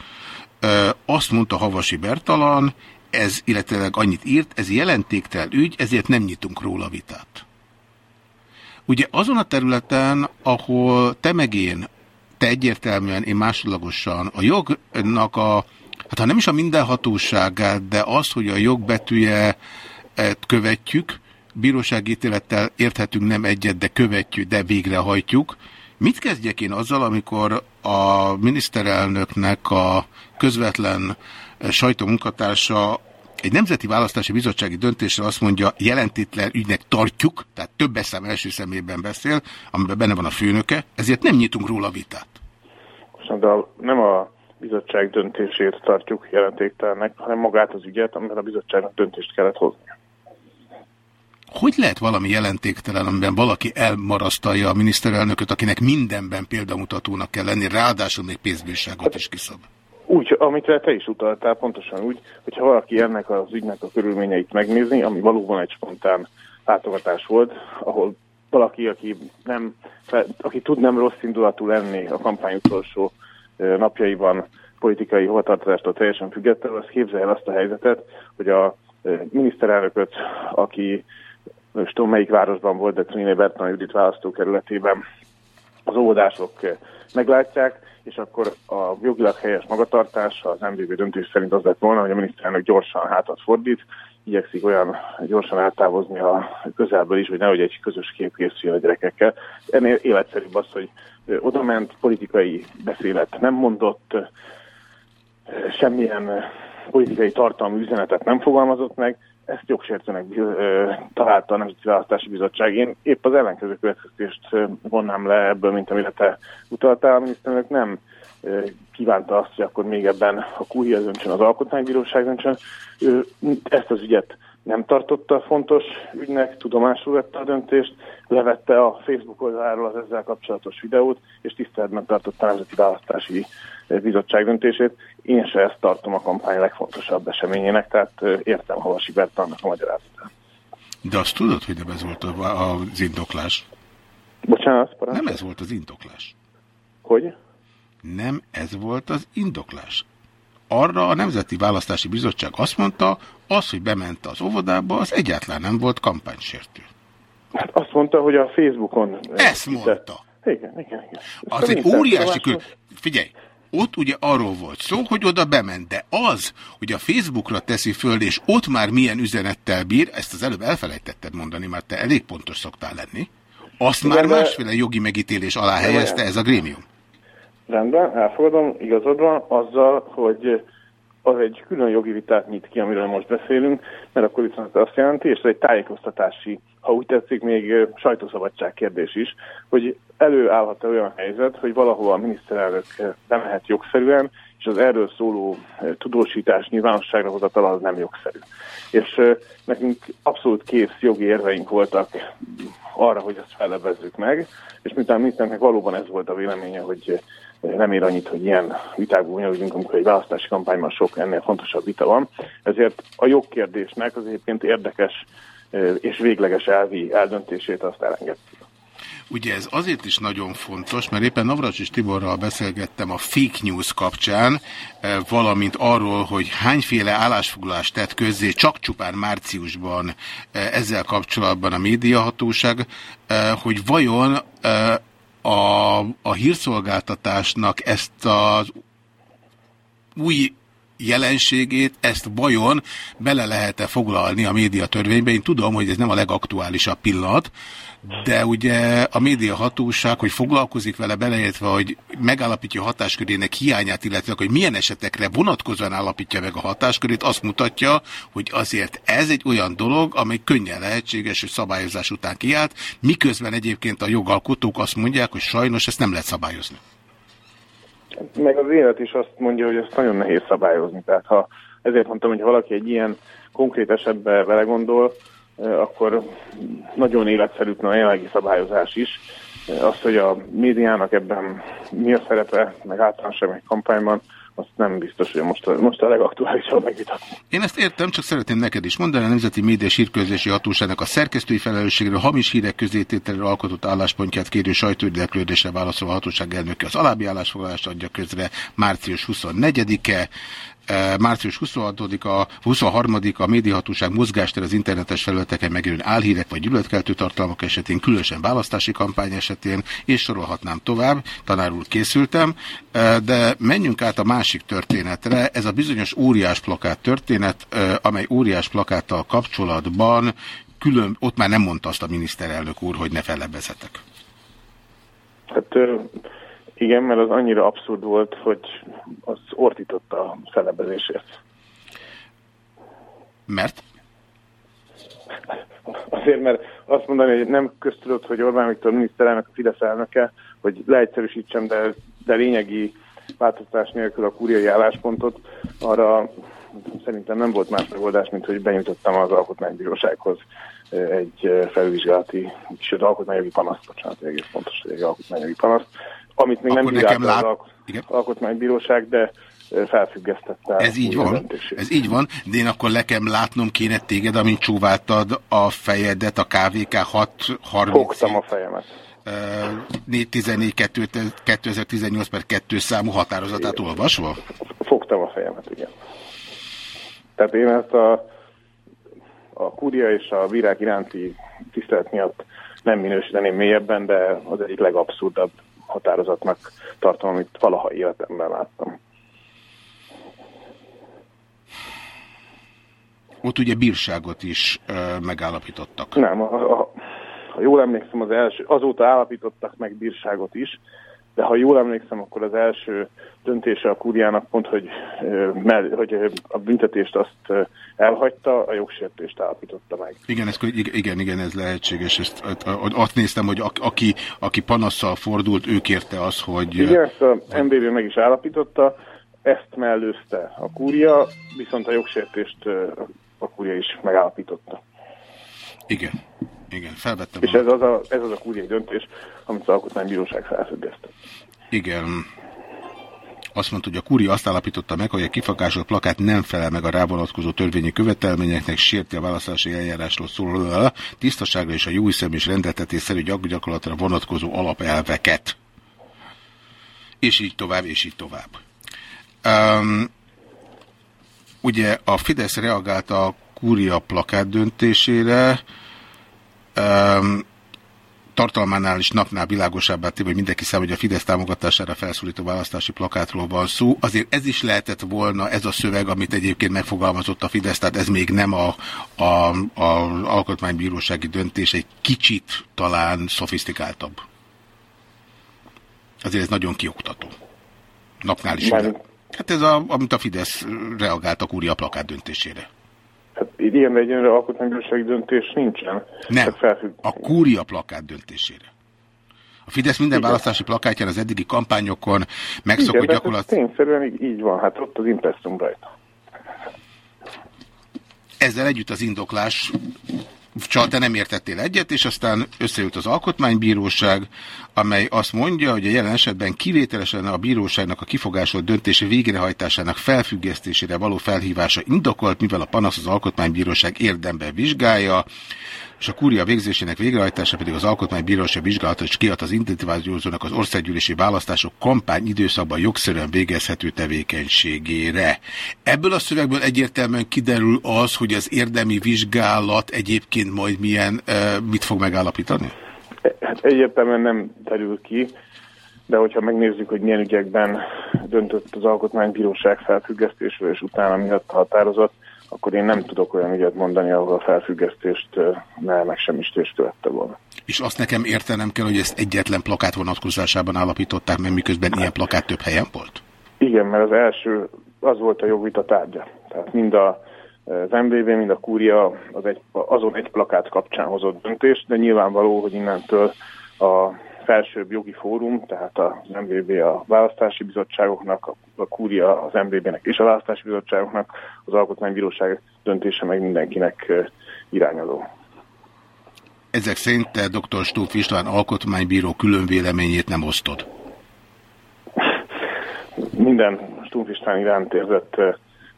[SPEAKER 2] eh, azt mondta Havasi Bertalan, ez, illetve annyit írt, ez jelentéktelen ügy, ezért nem nyitunk róla vitát. Ugye azon a területen, ahol te meg én, te egyértelműen, én másodlagosan a jognak a, hát ha nem is a mindenhatóságát, de az, hogy a jog betűje eh, követjük, bírósági ítélettel érthetünk nem egyet, de követjük, de végrehajtjuk. Mit kezdjek én azzal, amikor a miniszterelnöknek a közvetlen sajtómunkatársa egy nemzeti választási bizottsági döntésre azt mondja, jelentétlen ügynek tartjuk, tehát több eszem első szemében beszél, amiben benne van a főnöke, ezért nem nyitunk róla vitát.
[SPEAKER 10] Most, de nem a bizottság döntését tartjuk jelentéktelennek, hanem magát az ügyet, amiben a bizottságnak döntést kellett hozni.
[SPEAKER 2] Hogy lehet valami jelentéktelen, amiben valaki elmarasztalja a miniszterelnököt, akinek mindenben példamutatónak kell lenni, ráadásul még pénzbírságot is kiszab?
[SPEAKER 10] Úgy, amit te is utaltál, pontosan úgy, hogyha valaki ennek az ügynek a körülményeit megnézni, ami valóban egy spontán látogatás volt, ahol valaki, aki, nem, aki tud nem rossz indulatú lenni a kampány utolsó napjaiban politikai hovatartozástól teljesen függetlenül, az képzelje el azt a helyzetet, hogy a miniszterelnököt, aki most tudom melyik városban volt, de Triné Bertalan Judit választókerületében az óvodások eh, meglátják, és akkor a jogilag helyes magatartás az MVB döntés szerint az lett volna, hogy a miniszterelnök gyorsan hátat fordít, igyekszik olyan gyorsan eltávozni a közelből is, hogy nehogy egy közös kép készüljön a gyerekekkel. Ennél életszerűbb az, hogy ö, odament, politikai beszélet nem mondott, ö, semmilyen politikai tartalmú üzenetet nem fogalmazott meg, ezt jogsértőnek találta a Nemzeti Választási Bizottság. Én épp az ellenkező következtést vonnám le ebből, mint amire te utaltál. A miniszterelnök nem kívánta azt, hogy akkor még ebben a kúria döntsön, az alkotmánybíróság döntsön. Ő ezt az ügyet nem tartotta fontos ügynek, tudomásul vette a döntést, levette a Facebook oldaláról az ezzel kapcsolatos videót, és tiszteletben tartotta a Nemzeti Választási Bizottság döntését. Én se ezt tartom a kampány legfontosabb eseményének, tehát értem Havasi Bertalannak a magyarázatát.
[SPEAKER 2] De azt tudod, hogy nem ez volt az indoklás?
[SPEAKER 10] Bocsánat,
[SPEAKER 2] Nem ez volt az indoklás.
[SPEAKER 10] Hogy?
[SPEAKER 2] Nem ez volt az indoklás. Arra a Nemzeti Választási Bizottság azt mondta, az, hogy bement az óvodába, az egyáltalán nem volt kampánysértő.
[SPEAKER 10] Hát azt mondta, hogy a Facebookon...
[SPEAKER 2] Ezt mondta.
[SPEAKER 10] Igen, igen, igen.
[SPEAKER 2] Az
[SPEAKER 10] Ezt a
[SPEAKER 2] egy óriási kül... Figyelj, ott ugye arról volt szó, hogy oda bement, de az, hogy a Facebookra teszi föl, és ott már milyen üzenettel bír, ezt az előbb elfelejtetted mondani, mert te elég pontos szoktál lenni, azt
[SPEAKER 10] Igen,
[SPEAKER 2] már másféle jogi megítélés alá helyezte ez a grémium.
[SPEAKER 10] Rendben, elfogadom, igazad van, azzal, hogy az egy külön jogi vitát nyit ki, amiről most beszélünk, mert akkor viszont azt jelenti, és ez egy tájékoztatási, ha úgy tetszik, még sajtószabadság kérdés is, hogy előállhat olyan helyzet, hogy valahol a miniszterelnök bemehet jogszerűen, és az erről szóló tudósítás nyilvánosságra hozatala az nem jogszerű. És nekünk abszolút kész jogi érveink voltak arra, hogy ezt fellebezzük meg, és miután a miniszternek valóban ez volt a véleménye, hogy nem ér annyit, hogy ilyen vitákból bonyolódjunk, amikor egy választási kampányban sok ennél fontosabb vita van. Ezért a jogkérdésnek az egyébként érdekes és végleges elvi eldöntését azt elengedtük.
[SPEAKER 2] Ugye ez azért is nagyon fontos, mert éppen Navracsis Tiborral beszélgettem a fake news kapcsán, valamint arról, hogy hányféle állásfoglalást tett közzé csak csupán márciusban ezzel kapcsolatban a médiahatóság, hogy vajon a, a hírszolgáltatásnak ezt az új jelenségét, ezt vajon bele lehet-e foglalni a médiatörvénybe? Én tudom, hogy ez nem a legaktuálisabb pillanat, de ugye a médiahatóság, hogy foglalkozik vele beleértve, hogy megállapítja a hatáskörének hiányát, illetve hogy milyen esetekre vonatkozóan állapítja meg a hatáskörét, azt mutatja, hogy azért ez egy olyan dolog, amely könnyen lehetséges, hogy szabályozás után kiállt, miközben egyébként a jogalkotók azt mondják, hogy sajnos ezt nem lehet szabályozni.
[SPEAKER 10] Meg az élet is azt mondja, hogy ezt nagyon nehéz szabályozni. Tehát ha ezért mondtam, hogy valaki egy ilyen konkrét esetben vele gondol, eh, akkor nagyon életszerűtlen a jelenlegi szabályozás is. Eh, Az, hogy a médiának ebben mi a szerepe, meg általánosan egy kampányban, azt nem biztos, hogy most a, most a legaktuálisabb megvitatni.
[SPEAKER 2] Én ezt értem, csak szeretném neked is mondani, a Nemzeti Média Hírközlési Hatóságnak a szerkesztői felelősségről hamis hírek közétételről alkotott álláspontját kérő sajtóérdeklődésre válaszol a hatóság elnöke. Az alábbi állásfoglalást adja közre március 24-e, Eh, Március 26-a, 23-a a médiahatóság mozgástér az internetes felületeken megjelenő álhírek vagy gyűlöletkeltő tartalmak esetén, különösen választási kampány esetén, és sorolhatnám tovább, tanár készültem, Eh, de menjünk át a másik történetre, ez a bizonyos óriás plakát történet, eh, amely óriás plakáttal kapcsolatban külön, ott már nem mondta azt a miniszterelnök úr, hogy ne fellebezetek.
[SPEAKER 10] Hát igen, mert az annyira abszurd volt, hogy az ordította a felebezésért.
[SPEAKER 2] Mert?
[SPEAKER 10] Azért, mert azt mondani, hogy nem köztudott, hogy Orbán Viktor miniszterelnök a Fidesz elnöke, hogy leegyszerűsítsem, de, de lényegi változtatás nélkül a kúriai álláspontot, arra szerintem nem volt más megoldás, mint hogy benyújtottam az Alkotmánybírósághoz egy felvizsgálati, sőt alkotmányjogi panaszt, bocsánat, egész pontos, hogy egy alkotmányjogi panaszt, amit még
[SPEAKER 2] Akkor
[SPEAKER 10] nem
[SPEAKER 2] nekem
[SPEAKER 10] bírálta
[SPEAKER 2] lát-
[SPEAKER 10] az Alk- Alkotmánybíróság, de felfüggesztette.
[SPEAKER 2] Ez így van,
[SPEAKER 10] döntését.
[SPEAKER 2] ez így van, de én akkor nekem látnom kéne téged, amint csóváltad a fejedet a KVK 630
[SPEAKER 10] Fogtam a fejemet.
[SPEAKER 2] 414 2018 per 2 számú határozatát olvasva?
[SPEAKER 10] Fogtam a fejemet, igen. Tehát én ezt a, a kúria és a bírák iránti tisztelet miatt nem minősíteném mélyebben, de az egyik legabszurdabb határozatnak tartom, amit valaha életemben láttam.
[SPEAKER 2] Ott ugye bírságot is ö, megállapítottak.
[SPEAKER 10] Nem, a, a, ha jól emlékszem, az első, azóta állapítottak meg bírságot is, de ha jól emlékszem, akkor az első döntése a kúriának pont, hogy, hogy a büntetést azt elhagyta, a jogsértést állapította meg.
[SPEAKER 2] Igen, ez, ig- igen, igen, ez lehetséges. Ezt, azt- néztem, hogy aki, aki panasszal fordult, ő kérte az, hogy...
[SPEAKER 10] Igen, ezt a MBV meg is állapította, ezt mellőzte a kúria, viszont a jogsértést a kúria is megállapította.
[SPEAKER 2] Igen, igen, felvettem.
[SPEAKER 10] És ez az a, ez az a kúriai döntés, amit az Alkotmánybíróság felfüggesztett.
[SPEAKER 2] Igen. Azt mondta, hogy a kúria azt állapította meg, hogy a kifakásolt plakát nem felel meg a rávonatkozó törvényi követelményeknek, sérti a választási eljárásról szóló tisztaságra és a jó hiszem és rendeltetésszerű gyakorlatra vonatkozó alapelveket. És így tovább, és így tovább. Um, ugye a Fidesz reagált a kúria plakát döntésére, um, tartalmánál is napnál világosabbá téve, hogy mindenki szám, hogy a Fidesz támogatására felszólító választási plakátról van szó. Azért ez is lehetett volna ez a szöveg, amit egyébként megfogalmazott a Fidesz, tehát ez még nem a, a, a alkotmánybírósági döntés, egy kicsit talán szofisztikáltabb. Azért ez nagyon kioktató. Napnál is. Hát ez a, amit a Fidesz reagált a kúria plakát döntésére.
[SPEAKER 10] Hát ilyen egyenre alkotmánybírósági döntés nincsen.
[SPEAKER 2] Nem,
[SPEAKER 10] Hát felfügg...
[SPEAKER 2] a kúria plakát döntésére. A Fidesz minden választási plakátján az eddigi kampányokon megszokott
[SPEAKER 10] Igen, ez
[SPEAKER 2] gyakorlat...
[SPEAKER 10] tényszerűen így, így van, hát ott az impressum rajta.
[SPEAKER 2] Ezzel együtt az indoklás csak te nem értettél egyet, és aztán összejött az alkotmánybíróság, amely azt mondja, hogy a jelen esetben kivételesen a bíróságnak a kifogásolt döntése végrehajtásának felfüggesztésére való felhívása indokolt, mivel a panasz az alkotmánybíróság érdemben vizsgálja, és a kúria végzésének végrehajtása pedig az alkotmánybíróság vizsgálata és kiad az intenzivációzónak az országgyűlési választások kampány időszakban jogszerűen végezhető tevékenységére. Ebből a szövegből egyértelműen kiderül az, hogy az érdemi vizsgálat egyébként majd milyen, eh, mit fog megállapítani?
[SPEAKER 10] Hát egyértelműen nem terül ki, de hogyha megnézzük, hogy milyen ügyekben döntött az alkotmánybíróság felfüggesztésről, és utána miatt határozott, akkor én nem tudok olyan ügyet mondani, ahol a felfüggesztést ne megsemmisítést követte volna.
[SPEAKER 2] És azt nekem értenem kell, hogy ezt egyetlen plakát vonatkozásában állapították meg, miközben ilyen plakát több helyen volt?
[SPEAKER 10] Igen, mert az első, az volt a jogvita tárgya. Tehát mind a, az MVV, mind a Kúria az egy, azon egy plakát kapcsán hozott döntést, de nyilvánvaló, hogy innentől a felsőbb jogi fórum, tehát az MVB a választási bizottságoknak, a- Kúria az MVB-nek és a választási bizottságoknak, az Alkotmánybíróság döntése meg mindenkinek irányadó.
[SPEAKER 2] Ezek szerint te dr. Stóf István alkotmánybíró külön véleményét nem osztod.
[SPEAKER 10] Minden Stumpf István iránt érzett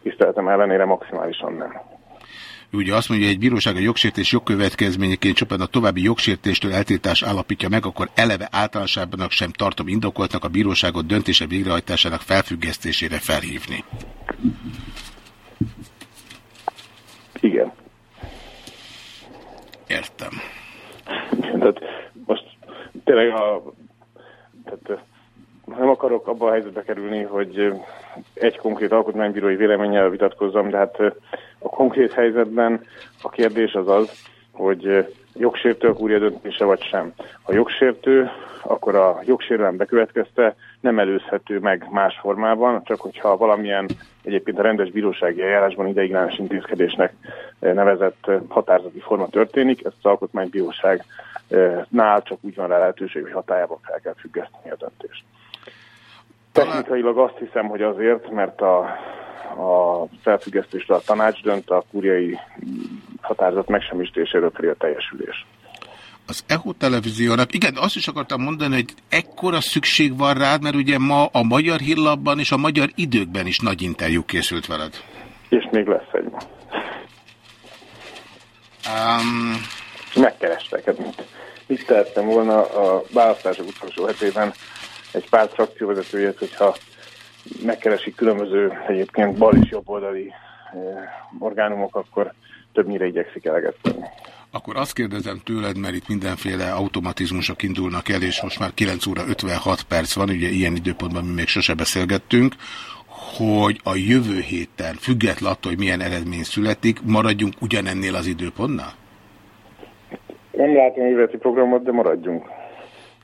[SPEAKER 10] tiszteletem ellenére maximálisan nem.
[SPEAKER 2] Ugye azt mondja, hogy egy bíróság a jogsértés jogkövetkezményeként csupán a további jogsértéstől eltiltás állapítja meg, akkor eleve általánosságban sem tartom indokoltnak a bíróságot döntése végrehajtásának felfüggesztésére felhívni.
[SPEAKER 10] Igen.
[SPEAKER 2] Értem.
[SPEAKER 10] Tehát most tényleg a, tehát nem akarok abba a helyzetbe kerülni, hogy egy konkrét alkotmánybírói véleménnyel vitatkozzam, de hát a konkrét helyzetben a kérdés az az, hogy jogsértő a kúria döntése vagy sem. Ha jogsértő, akkor a jogsérelem bekövetkezte nem előzhető meg más formában, csak hogyha valamilyen egyébként a rendes bírósági eljárásban ideiglenes intézkedésnek nevezett határozati forma történik, ezt az alkotmánybíróságnál csak úgy van rá lehetőség, hogy hatájában fel kell függeszteni a döntést. Technikailag azt hiszem, hogy azért, mert a, a felfüggesztésre a tanács dönt, a kúriai határozat megsemmisítéséről pedig a teljesülés.
[SPEAKER 2] Az EHO televíziónak, igen, azt is akartam mondani, hogy ekkora szükség van rád, mert ugye ma a Magyar Hírlapban és a Magyar Időkben is nagy interjú készült veled.
[SPEAKER 10] És még lesz egy.
[SPEAKER 2] Um,
[SPEAKER 10] Megkerestek, hát mit, mit tehettem volna a választások utolsó hetében egy pár frakcióvezetőjét, hogyha megkeresik különböző egyébként bal és jobboldali eh, orgánumok, akkor többnyire igyekszik eleget tenni.
[SPEAKER 2] Akkor azt kérdezem tőled, mert itt mindenféle automatizmusok indulnak el, és most már 9 óra 56 perc van, ugye ilyen időpontban mi még sose beszélgettünk, hogy a jövő héten, független attól, hogy milyen eredmény születik, maradjunk ugyanennél az időpontnál?
[SPEAKER 10] Nem látom a jövőti programot, de maradjunk.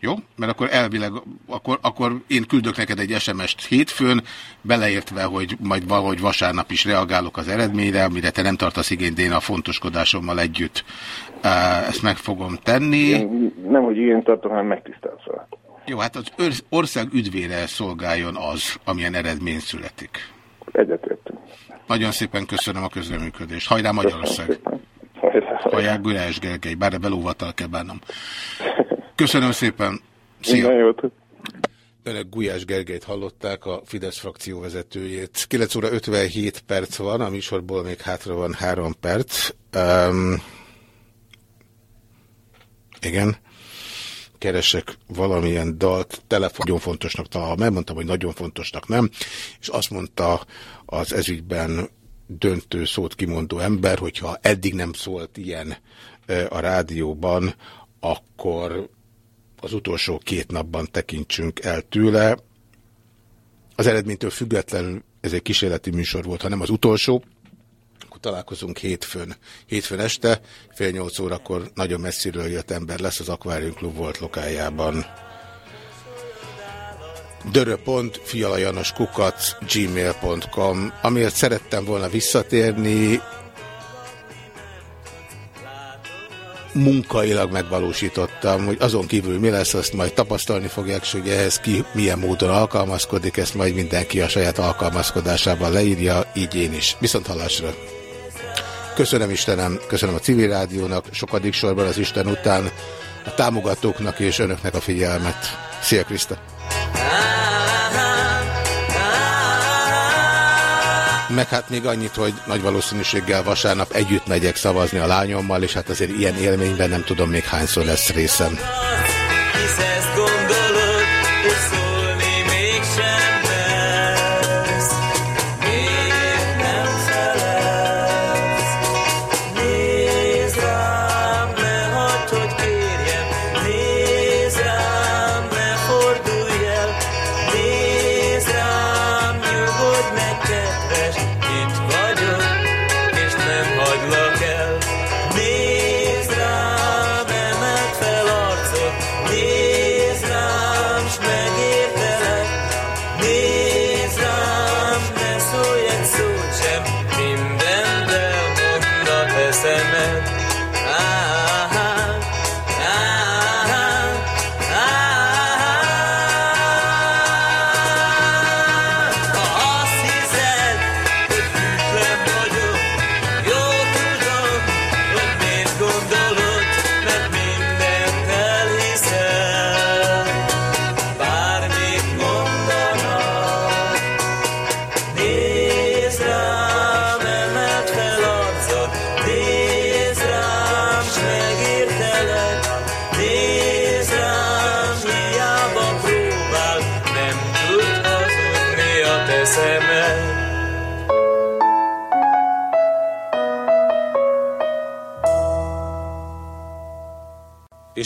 [SPEAKER 2] Jó? Mert akkor elvileg, akkor, akkor én küldök neked egy SMS-t hétfőn, beleértve, hogy majd valahogy vasárnap is reagálok az eredményre, amire te nem tartasz igényt, én a fontoskodásommal együtt ezt meg fogom tenni.
[SPEAKER 10] Én nem, hogy igényt tartom, hanem megtisztelsz vele.
[SPEAKER 2] Jó, hát az ország üdvére szolgáljon az, amilyen eredmény születik.
[SPEAKER 10] Egyetértünk.
[SPEAKER 2] Nagyon szépen köszönöm a közreműködést. Hajrá Magyarország! Hajrá Gulyás Gergely, bár belóvatal kell bánnom. Köszönöm szépen! Szia!
[SPEAKER 10] Minden jót.
[SPEAKER 1] Önök Gulyás Gergelyt hallották, a Fidesz frakció vezetőjét. 9 óra 57 perc van, a műsorból még hátra van 3 perc. Um, igen. Keresek valamilyen dalt, telefon nagyon fontosnak találom, megmondtam, hogy nagyon fontosnak nem, és azt mondta az ezügyben döntő szót kimondó ember, hogyha eddig nem szólt ilyen a rádióban, akkor az utolsó két napban tekintsünk el tőle. Az eredménytől függetlenül ez egy kísérleti műsor volt, hanem az utolsó. Akkor találkozunk hétfőn. Hétfőn este, fél nyolc órakor nagyon messziről jött ember lesz az Aquarium Club volt lokájában. dörö.fialajanoskukac gmail.com Amiért szerettem volna visszatérni, munkailag megvalósítottam, hogy azon kívül mi lesz, azt majd tapasztalni fogják, és hogy ehhez ki milyen módon alkalmazkodik, ezt majd mindenki a saját alkalmazkodásában leírja, így én is. Viszont hallásra! Köszönöm Istenem, köszönöm a civil rádiónak, sokadik sorban az Isten után, a támogatóknak és önöknek a figyelmet. Szia Krista! Meg hát még annyit, hogy nagy valószínűséggel vasárnap együtt megyek szavazni a lányommal, és hát azért ilyen élményben nem tudom még hányszor lesz részem.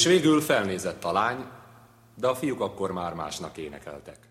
[SPEAKER 11] És végül felnézett a lány, de a fiúk akkor már másnak énekeltek.